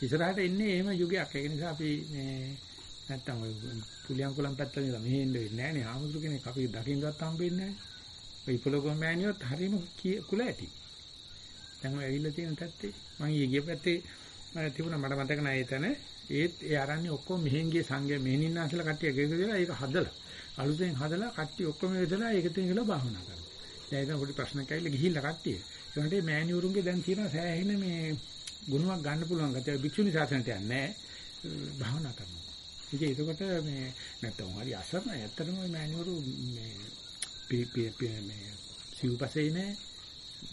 ඉස්සරහට එන්නේ එහෙම යුගයක්. ඒක නිසා අපි මේ නැත්තම් ඔය පුලියන් කුලම් පැත්තට ඉඳලා මෙහෙ ඉන්න වෙන්නේ නැහැ නේ. ආමුදුර කෙනෙක් අපි දකින්නවත් හම්බෙන්නේ නැහැ. ඔය ඉපලෝගම් මෑනියොත් හරීම කුල ඇති. දැන් ඔය ඇවිල්ලා තියෙන පැත්තේ මම ඊයේ ගිය පැත්තේ මම තිබුණා මට මතක නැහැ එතන. ඒත් ඒ අරන්නේ ඔක්කොම මෙහෙන් ගිය සංඝය මෙහෙන් ඉන්න අසල කට්ටිය ගෙග දෙලා ඒක හදලා අලුතෙන් හදලා කට්ටිය ඔක්කොම ඉඳලා ඒක තියෙන කියලා භාවනා කරනවා. දැන් ඒක පොඩි ප්‍රශ්නයක් ඇවිල්ලා ගිහිල්ලා කට්ටිය. ඒකට මෑනියුරුන්ගේ දැන් තියෙන සෑහෙන මේ ගුණයක් ගන්න පුළුවන් ගැතිය භික්ෂුනි සාසනයට යන්නේ භාවනා කරනවා. ඉතින් ඒකකොට මේ නැත්තම් හරි අසරණයි. ඇත්තටම මේ මෑණිවරු මේ පී පී පී මේ සිව්පසේ නේ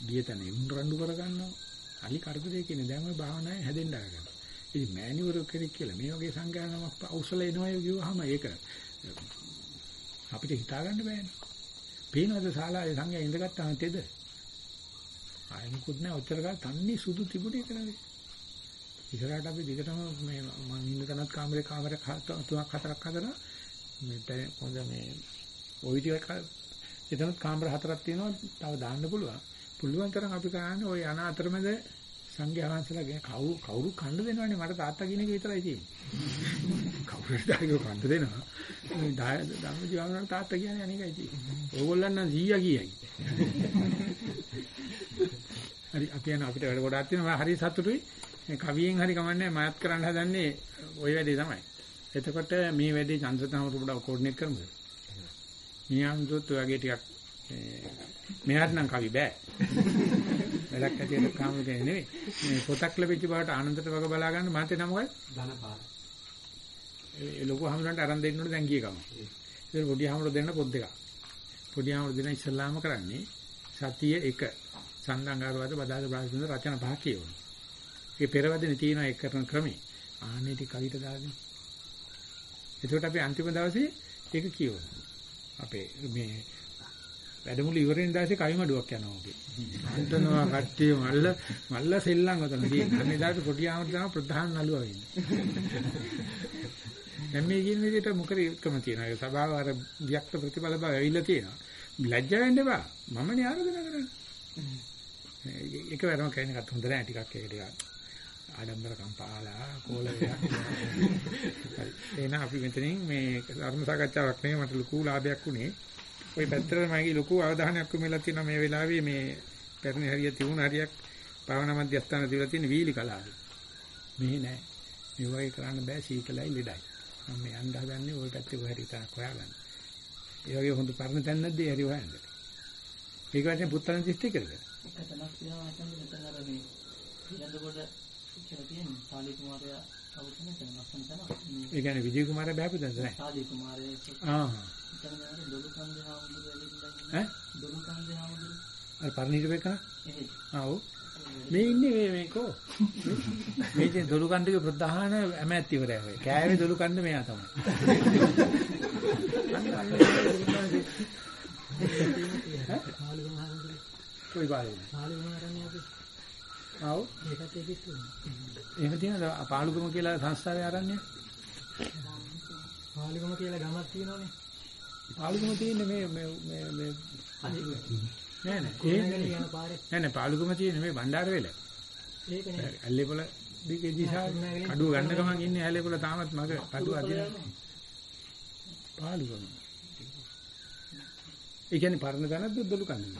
ගියතන උන් රණ්ඩු කර ගන්නවා. අලි කරදරේ කියන්නේ දැන් ওই භාවනාවේ හැදෙන්න ආරගෙන. ඉතින් මෑණිවරු කෙනෙක් කියලා මේ වගේ සංඥාවක් අවසල එනවා කියවහම ඒක අපිට හිතා ගන්න බෑනේ. පේනවද ශාලාවේ සංඥා ඉඳගත්තාම තෙද? ආයෙ මුකුත් නැහැ ඔච්චර කාල තන්නේ සුදු තිබුණේ කරන්නේ. ඉස්සරහට අපි දිගටම මේ මම ඉන්න තැනත් කාමරේ කාමරයක් තුනක් හතරක් හදලා මේ හොඳ මේ ওই ටික එතනත් කාමර හතරක් තියෙනවා තව දාන්න පුළුවන්. පුළුවන් තරම් අපි කරන්නේ ওই අන අතරමැද සංඝයා වහන්සේලාගේ කවුරු කවුරු කන්න දෙනවනේ මට තාත්තා කියන එක විතරයි තියෙන්නේ. කවුරුද දාගේ කන්න දෙනවා. මේ ධම්මජීවන තාත්තා කියන්නේ අනේකයි තියෙන්නේ. ඕගොල්ලන් නම් 100 කියයි. හරි අපි යන අපිට වැඩ ගොඩාක් තියෙනවා මම හරි සතුටුයි. මේ කවියෙන් හරි කමන්නේ මාත් කරන්න හදන්නේ ওই වැඩේ තමයි. එතකොට මේ වැඩේ චන්ද්‍රතමරු පොඩ කෝඩිනේට් කරමුද? නියම්දුත් ඔයගේ ටිකක් මෙයාට නම් කවි බෑ. වැඩක් ඇටියට කාම දෙන්නේ නෙවෙයි. මේ පොතක් ලැබිච්ච බවට ආනන්දට වග බලා ගන්න මාතේ නම මොකක්ද? ධනපාල. ඒ ලොකු හමුරන්ට අරන් දෙන්න ඕනේ දැන් ගිය ගම. ඒක පොඩි හමුර දෙන්න පොත් දෙකක්. පොඩි හමුර දෙන ඉස්ලාම කරන්නේ සතිය 1 සන්දංගාරවාද බදාද බ්‍රාහ්මණ රචන පහක් කියවනවා. ඒ පෙරවදිනේ තියෙන එක කරන ක්‍රමේ ආන්නේ ටික කවිත දාගෙන. එතකොට අපි අන්තිම දවසේ ඒක කියවනවා. අපේ මේ වැඩමුළු ඉවරෙන් දැසේ කවිමඩුවක් යනවා ඔගේ. අන්තනවා කට්ටිය මල්ල මල්ල සෙල්ලම් වතන තියෙන. අනේ දාට පොඩි ආමර තමයි ප්‍රධාන නළුවා වෙන්නේ. දැන් මේ කියන විදිහට මොකද එකම තියෙනවා. ඒ සභාව අර වික්ත ප්‍රතිබල බව ඇවිල්ලා තියෙනවා. ලැජ්ජ වෙන්න එපා. මමනේ ආරාධනා කරන්නේ. එකවරම කියන එකත් හොඳ නෑ ටිකක් ඒක ටිකක්. ආඩම්බර කම්පාලා කෝලයක්. හරි. එහෙනම් අපි මෙතනින් මේ ධර්ම සාකච්ඡාවක් නෙවෙයි මට ලොකු ලාභයක් උනේ. ওই පැත්තට මගේ ලොකු අවධානයක් යොමුලා තියෙනවා මේ වෙලාවේ මේ පැරණි හරිය තිබුණ හරියක් භාවනා මධ්‍යස්ථාන දීලා තියෙන වීලි කලාවේ. මෙහි නෑ. මේ වගේ කරන්න බෑ සීතලයි ලෙඩයි. මම යන්න හදන්නේ ওই පැත්තේ කොහරි තාක් හොයාගන්න. ඒ වගේ හොඳ පරණ තැන නැද්ද හරි හොයන්න. මේක වශයෙන් පුත්තන දිස්ත්‍රික්කයකද? එක තැනක් තියෙනවා හිතන්නේ මෙතන අර මේ පිළිඳකොට කියලා තියෙන්නේ සාලි කුමාරයා අවසන් කරන ලස්සන තැන. ඒ කියන්නේ විජය කුමාරයා බෑපු දැන්ද නැහැ. සාලි කුමාරයා ආ. හිතන්නේ අර දොළු කන්දේ හාමුදුරුවෝ ඇවිල්ලා ඈ? දොළු කන්දේ හාමුදුරුවෝ අර පරණීට වෙකන? එහෙයි. ආ ඔව්. මේ ඉන්නේ මේ මේකෝ. මේ ඉතින් දොළු කණ්ඩගේ ප්‍රධාන ඇමැතිවරයා වෙයි. කෑවේ දොළු කණ්ඩ මෙයා තමයි. කොයි පාලේ? ආව්. එහෙම තියෙනවද පාලුගම කියලා සංස්ථාවේ ආරණ්‍ය? පාලිගම කියලා ගමක් තියෙනවනේ. පාලුගම තියෙන්නේ මේ මේ මේ නෑ නෑ ඒ නෑ නෑ පාලුගම තියෙන්නේ මේ බණ්ඩාරවැල. ඒකනේ. ඇල්ලේපොළ දිගේ දිශා කඩුව ගන්න ගමන් ඉන්නේ ඇල්ලේපොළ තාමත් මග කඩුව අදින. පාලුගම. ඒ කියන්නේ පරණ තැනද දොළු කන්නේ?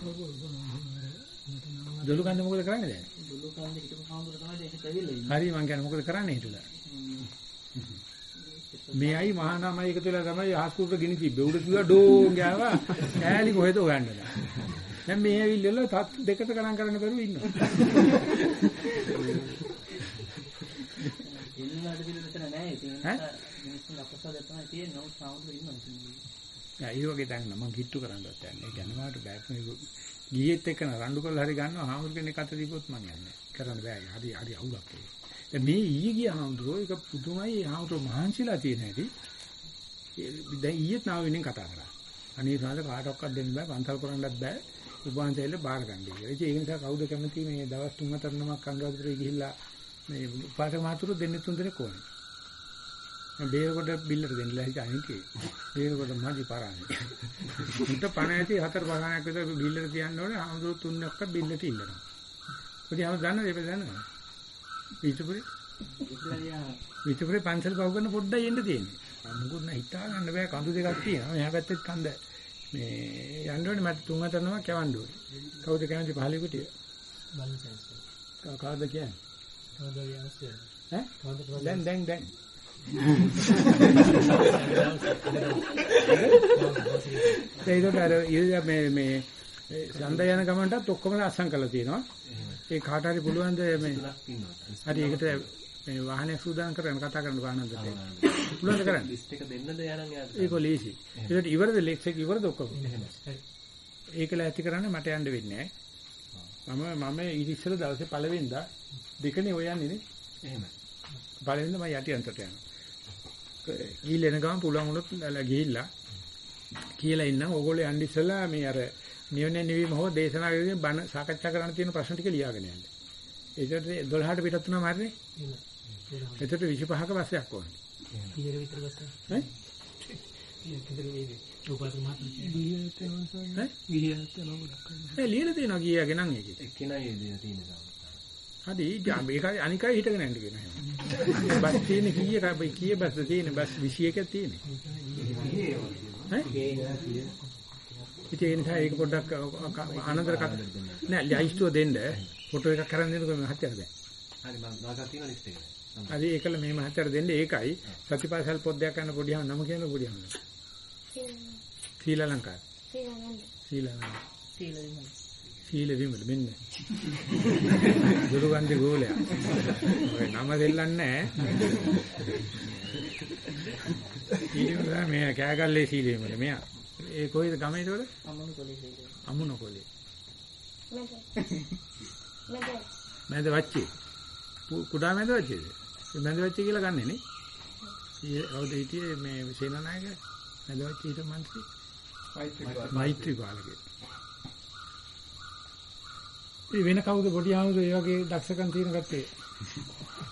දොළු කන්නේ මොකද කරන්නේ දැන්? දොළු කන්දේ හිටපු හාමුදුරුවෝ තමයි ඒකට ඇවිල්ලා ඉන්නේ. හරි මං කියන්නේ මොකද කරන්නේ හිටුලා? මෙයයි මහා නාමයි එකතු වෙලා තමයි ආස්කුරට ගිනි තිබ්බේ. උඩ කිව්වා ඩෝන් ගෑවා. කෑලි කොහෙද හොයන්නද? දැන් මේ ඇවිල්ලා තත් දෙකට ගණන් කරන්න බැරුව ඉන්නවා. ඉන්නලාට පිළ මෙතන නැහැ. ඒ ඈ? නිසා මිනිස්සුන් අපසාද තමයි තියෙන්නේ. නමුත් හාමුදුරුවෝ ඉන්නවා ඉතින්. නෑ ඒ වගේ දැන් මම කිට්ටු කරන්නවත් යන්නේ. ඒ කියන්නේ මාට බෑ මේ ගියෙත් එක්ක රණ්ඩු කරලා හරි ගන්නවා හාමුදුර කෙනෙක් අත දීපොත් මං යන්නේ. කරන්න බෑ. හරි හරි අවුලක් ඒක. මේ ඊයේ ගිය හාමුදුරෝ ඒක පුදුමයි ඒ හාමුදුරෝ මහන්සිලා තියෙන හැටි. දැන් ඊයේත් නාව වෙනින් කතා කරා. අනේ සාද කාටවත් දෙන්න බෑ පන්සල් කරන්නත් බෑ. උපවාසයල බාර ගන්න කියලා. ඉතින් ඒක නිසා කවුද කැමති මේ දවස් තුන් හතර නමක් අනුරාධපුරේ ගිහිල්ලා මේ උපාසක මාතුරු දෙන්නේ තුන් දෙනෙක් ඕනේ. මම බේරකොට බිල්ලට දෙන්නලා හිතා හිටියේ. බේරකොට මදි පාරානේ. උන්ට පණ ඇති හතර පහනක් විතර බිල්ලට තියන්න ඕනේ. ආමුදුරු තුනක්ක බිල්ලට ඉල්ලනවා. ඔතී ආව දන්නද ඒක දන්නවද? විචපුරේ ඉතින් විචපුරේ පන්සල් පහු කරන පොඩ්ඩයි එන්න තියෙන්නේ. මොකුත් නෑ හිතා ගන්න බෑ කඳු දෙකක් තියෙනවා. මෙහා පැත්තෙත් කන්ද මේ යන්න ඕනේ මට තුන් හතර නමක් යවන්න ඕනේ. කවුද කැමති පහලේ කුටිය? බලසන්ස්. කවුද කියන්නේ? කවදාද අවශ්‍යද? ඈ? දැන් දැන් දැන්. ඒකට අර මේ මේ සඳ යන ගමන්ටත් ඔක්කොම අස්සම් කරලා තියෙනවා. ඒ කාට හරි පුළුවන් ද මේ. හරි ඒකට මේ වාහනය සූදානම් කරගෙන කතා කරන්න වාහනන්දට. පුළුවන් ද කරන්න? ලිස්ට් එක දෙන්නද යනන් යාට. ඒක ලීසි. ඒකට ඉවරද ලෙක්ස් එක ඉවරද ඔක්කොම? ඒකල ඇති කරන්න මට යන්න වෙන්නේ නැහැ. මම මම ඉස්සෙල්ලා දවසේ පළවෙනිදා දෙකනේ ඔය යන්නේ නේ. එහෙමයි. පළවෙනිද මම යටි අන්තට යනවා. ගිහිල්ලා එන ගමන් පුළුවන් වුණොත් ගිහිල්ලා කියලා ඉන්නම් ඕගොල්ලෝ යන්න ඉස්සලා මේ අර නිවන නිවීම හෝ දේශනා වේගෙන් බණ සාකච්ඡා කරන්න තියෙන ප්‍රශ්න ටික ලියාගෙන යන්න. ඒකට 12ට පිටත් වුණාම හරිනේ. එතකොට 25ක බස්සයක් ඕනේ. කීයක විතර ගත්තා? ඈ? කීයක විතර වේද? උපාසක මහත්මයා. ඈ? ගිහියත් නම දක්වන්න. ඒ ලියලා තියෙනවා කීයගේ නම් ඒකේ. එක්කෙනයි දෙන තියෙන සාම. හරි මේකයි අනිකයි හිටගෙන යන්න කියනවා. බස් තියෙන කීයේ කීයේ බස් තියෙන බස් 21ක් තියෙන්නේ. ඈ? ඉතින් ඒ නිසා ඒක පොඩ්ඩක් ආනන්දර කතා නෑ ලයිස්තුව දෙන්න ෆොටෝ එකක් කරන් දෙන්නකො මම හත්යර දැන්. හරි මම නාගා තියෙන ලිස්ට් එක. හරි ඒකල මේ මහත්තයාට දෙන්න ඒකයි සතිපාසල් පොද්දයක් ගන්න පොඩි හම නම කියන පොඩි හම. ශ්‍රී ලංකාව. ශ්‍රී ලංකාව. සීල විමල. සීල විමල මෙන්න. දුරුගන්දි ගෝලයා. ඔය නම දෙල්ලන්නේ නැහැ. මේ කෑගල්ලේ සීල විමල මෙයා. ඒ කොයිද ගමේ ඒතකොට? අමනු කොලේ සීල. අමුණ කොලේ. මැද මැද වච්චේ. කුඩා මැද වච්චේද? ඒ මැද වච්චේ කියලා ගන්නෙ නේ. ඊයේ කවුද හිටියේ මේ සේනානායක මැද වච්චේ හිට මන්ත්‍රී මෛත්‍රී පාලකේ. ඒ වෙන කවුද පොඩි ආමුදු ඒ වගේ දක්ෂකම් තියෙන කට්ටිය.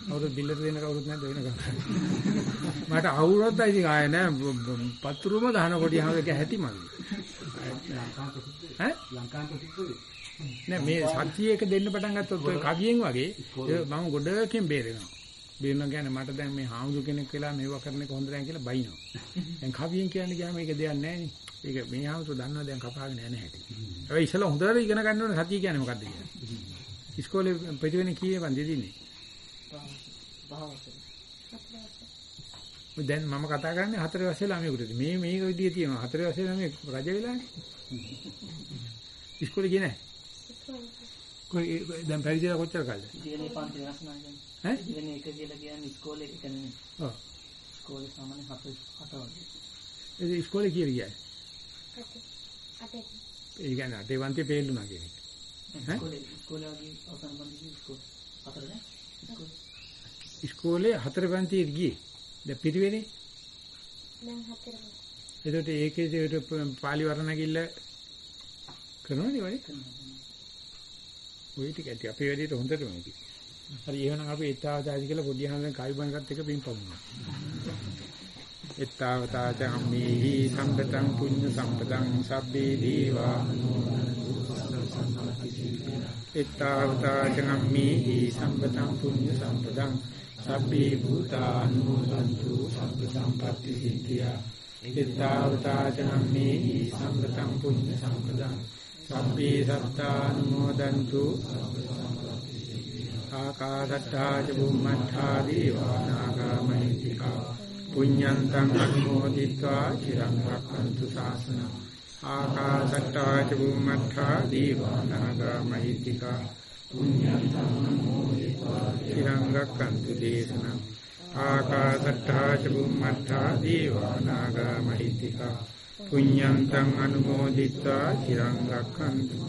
කවුරුත් බිල්ලට දෙන්න කවුරුත් නැද්ද වෙන කවුද? මට අවුරුද්දක් ඉතින් ආයේ නෑ පතුරුම ගහන පොඩි ආමුදක හැටි මගේ. ඈ නෑ මේ සත්‍ය එක දෙන්න පටන් ගත්තොත් ඔය කවියෙන් වගේ මම ගොඩකින් බේරෙනවා. බේරෙනවා කියන්නේ මට දැන් මේ හාමුදුර කෙනෙක් වෙලා මේව කරන එක හොඳ නැහැ කියලා බයිනවා. දැන් කවියෙන් කියන්නේ ගියාම මේක දෙයක් නැහැ නේ. ඒක මේ හාමුදුර දන්නවා දැන් කපාගෙන යන හැටි. හැබැයි ඉස්සෙල්ලා හොඳට ඉගෙන ගන්න ඕනේ සතිය කියන්නේ මොකක්ද කියලා. ඉස්කෝලේ පිටිවෙන කීයේ වන්දි දින්නේ. දැන් මම කතා කරන්නේ හතර වසරේ ළමයෙකුට. මේ මේක විදිය තියෙනවා. හතර වසරේ ළමයෙක් රජ වෙලානේ. ඉස්කෝලේ ගියේ නැහැ. කොයි දැන් පැවිදිලා කොච්චර කාලද? ඉතින් පන්ති වෙනස් නැහැ. ඈ? ඉතින් එක කියලා කියන්නේ ඉස්කෝලේ එක නෙමෙයි. ඔව්. ඉස්කෝලේ සාමාන්‍ය හත හත වගේ. ඒ ඉස්කෝලේ කීයට ගියාද? අතේ ඒ කියන්නේ අටේ වන්තිය පෙල්ලුණා කියන එක. ඉස්කෝලේ ඉස්කෝලේ වගේ අවසන් පන්ති ඉස්කෝලේ. හතර නේ? ඉස්කෝලේ. ඉස්කෝලේ හතර පන්තියට ගියේ. දැන් පිරිවෙනේ. දැන් හතර එතකොට ඒකේ ඒකට පාලි වර්ණ කිල්ල කරනවනේ වනේ. ඔය ටික ඇති අපේ වැඩේට හොඳටම ඇති. හරි එහෙනම් අපි ඊතාවතාදි කියලා පොඩි හන්දෙන් කයි බංගත් එක පින්පමුණා. ඊතාවතාච අම්මේහි සම්පතං පුඤ්ඤ සම්පතං සබ්බේ දීවා ඊතාවතාච අම්මේහි සම්පතං පුඤ්ඤ සම්පතං සබ්බේ භූතානුමෝදන්තු සබ්බ සම්පatti සිද්ධියා ඊතාවතාච අම්මේහි සම්පතං පුඤ්ඤ සම්පතං සබ්බේ සත්තානුමෝදන්තු ආකාශට්ටා ච බුම්මට්ටා දීවා නාගමහිතිකා පුඤ්ඤන්තං අනුමෝදිत्वा চিරං රක්ඛන්තු ශාසනං ආකාශට්ටා ච බුම්මට්ටා දීවා නාගමහිතිකා පුඤ්ඤන්තං අනුමෝදිत्वा চিරං රක්ඛන්තු දේශනං ආකාශට්ටා ච බුම්මට්ටා දීවා නාගමහිතිකා පුඤ්ඤන්තං අනුමෝදිत्वा চিරං රක්ඛන්තු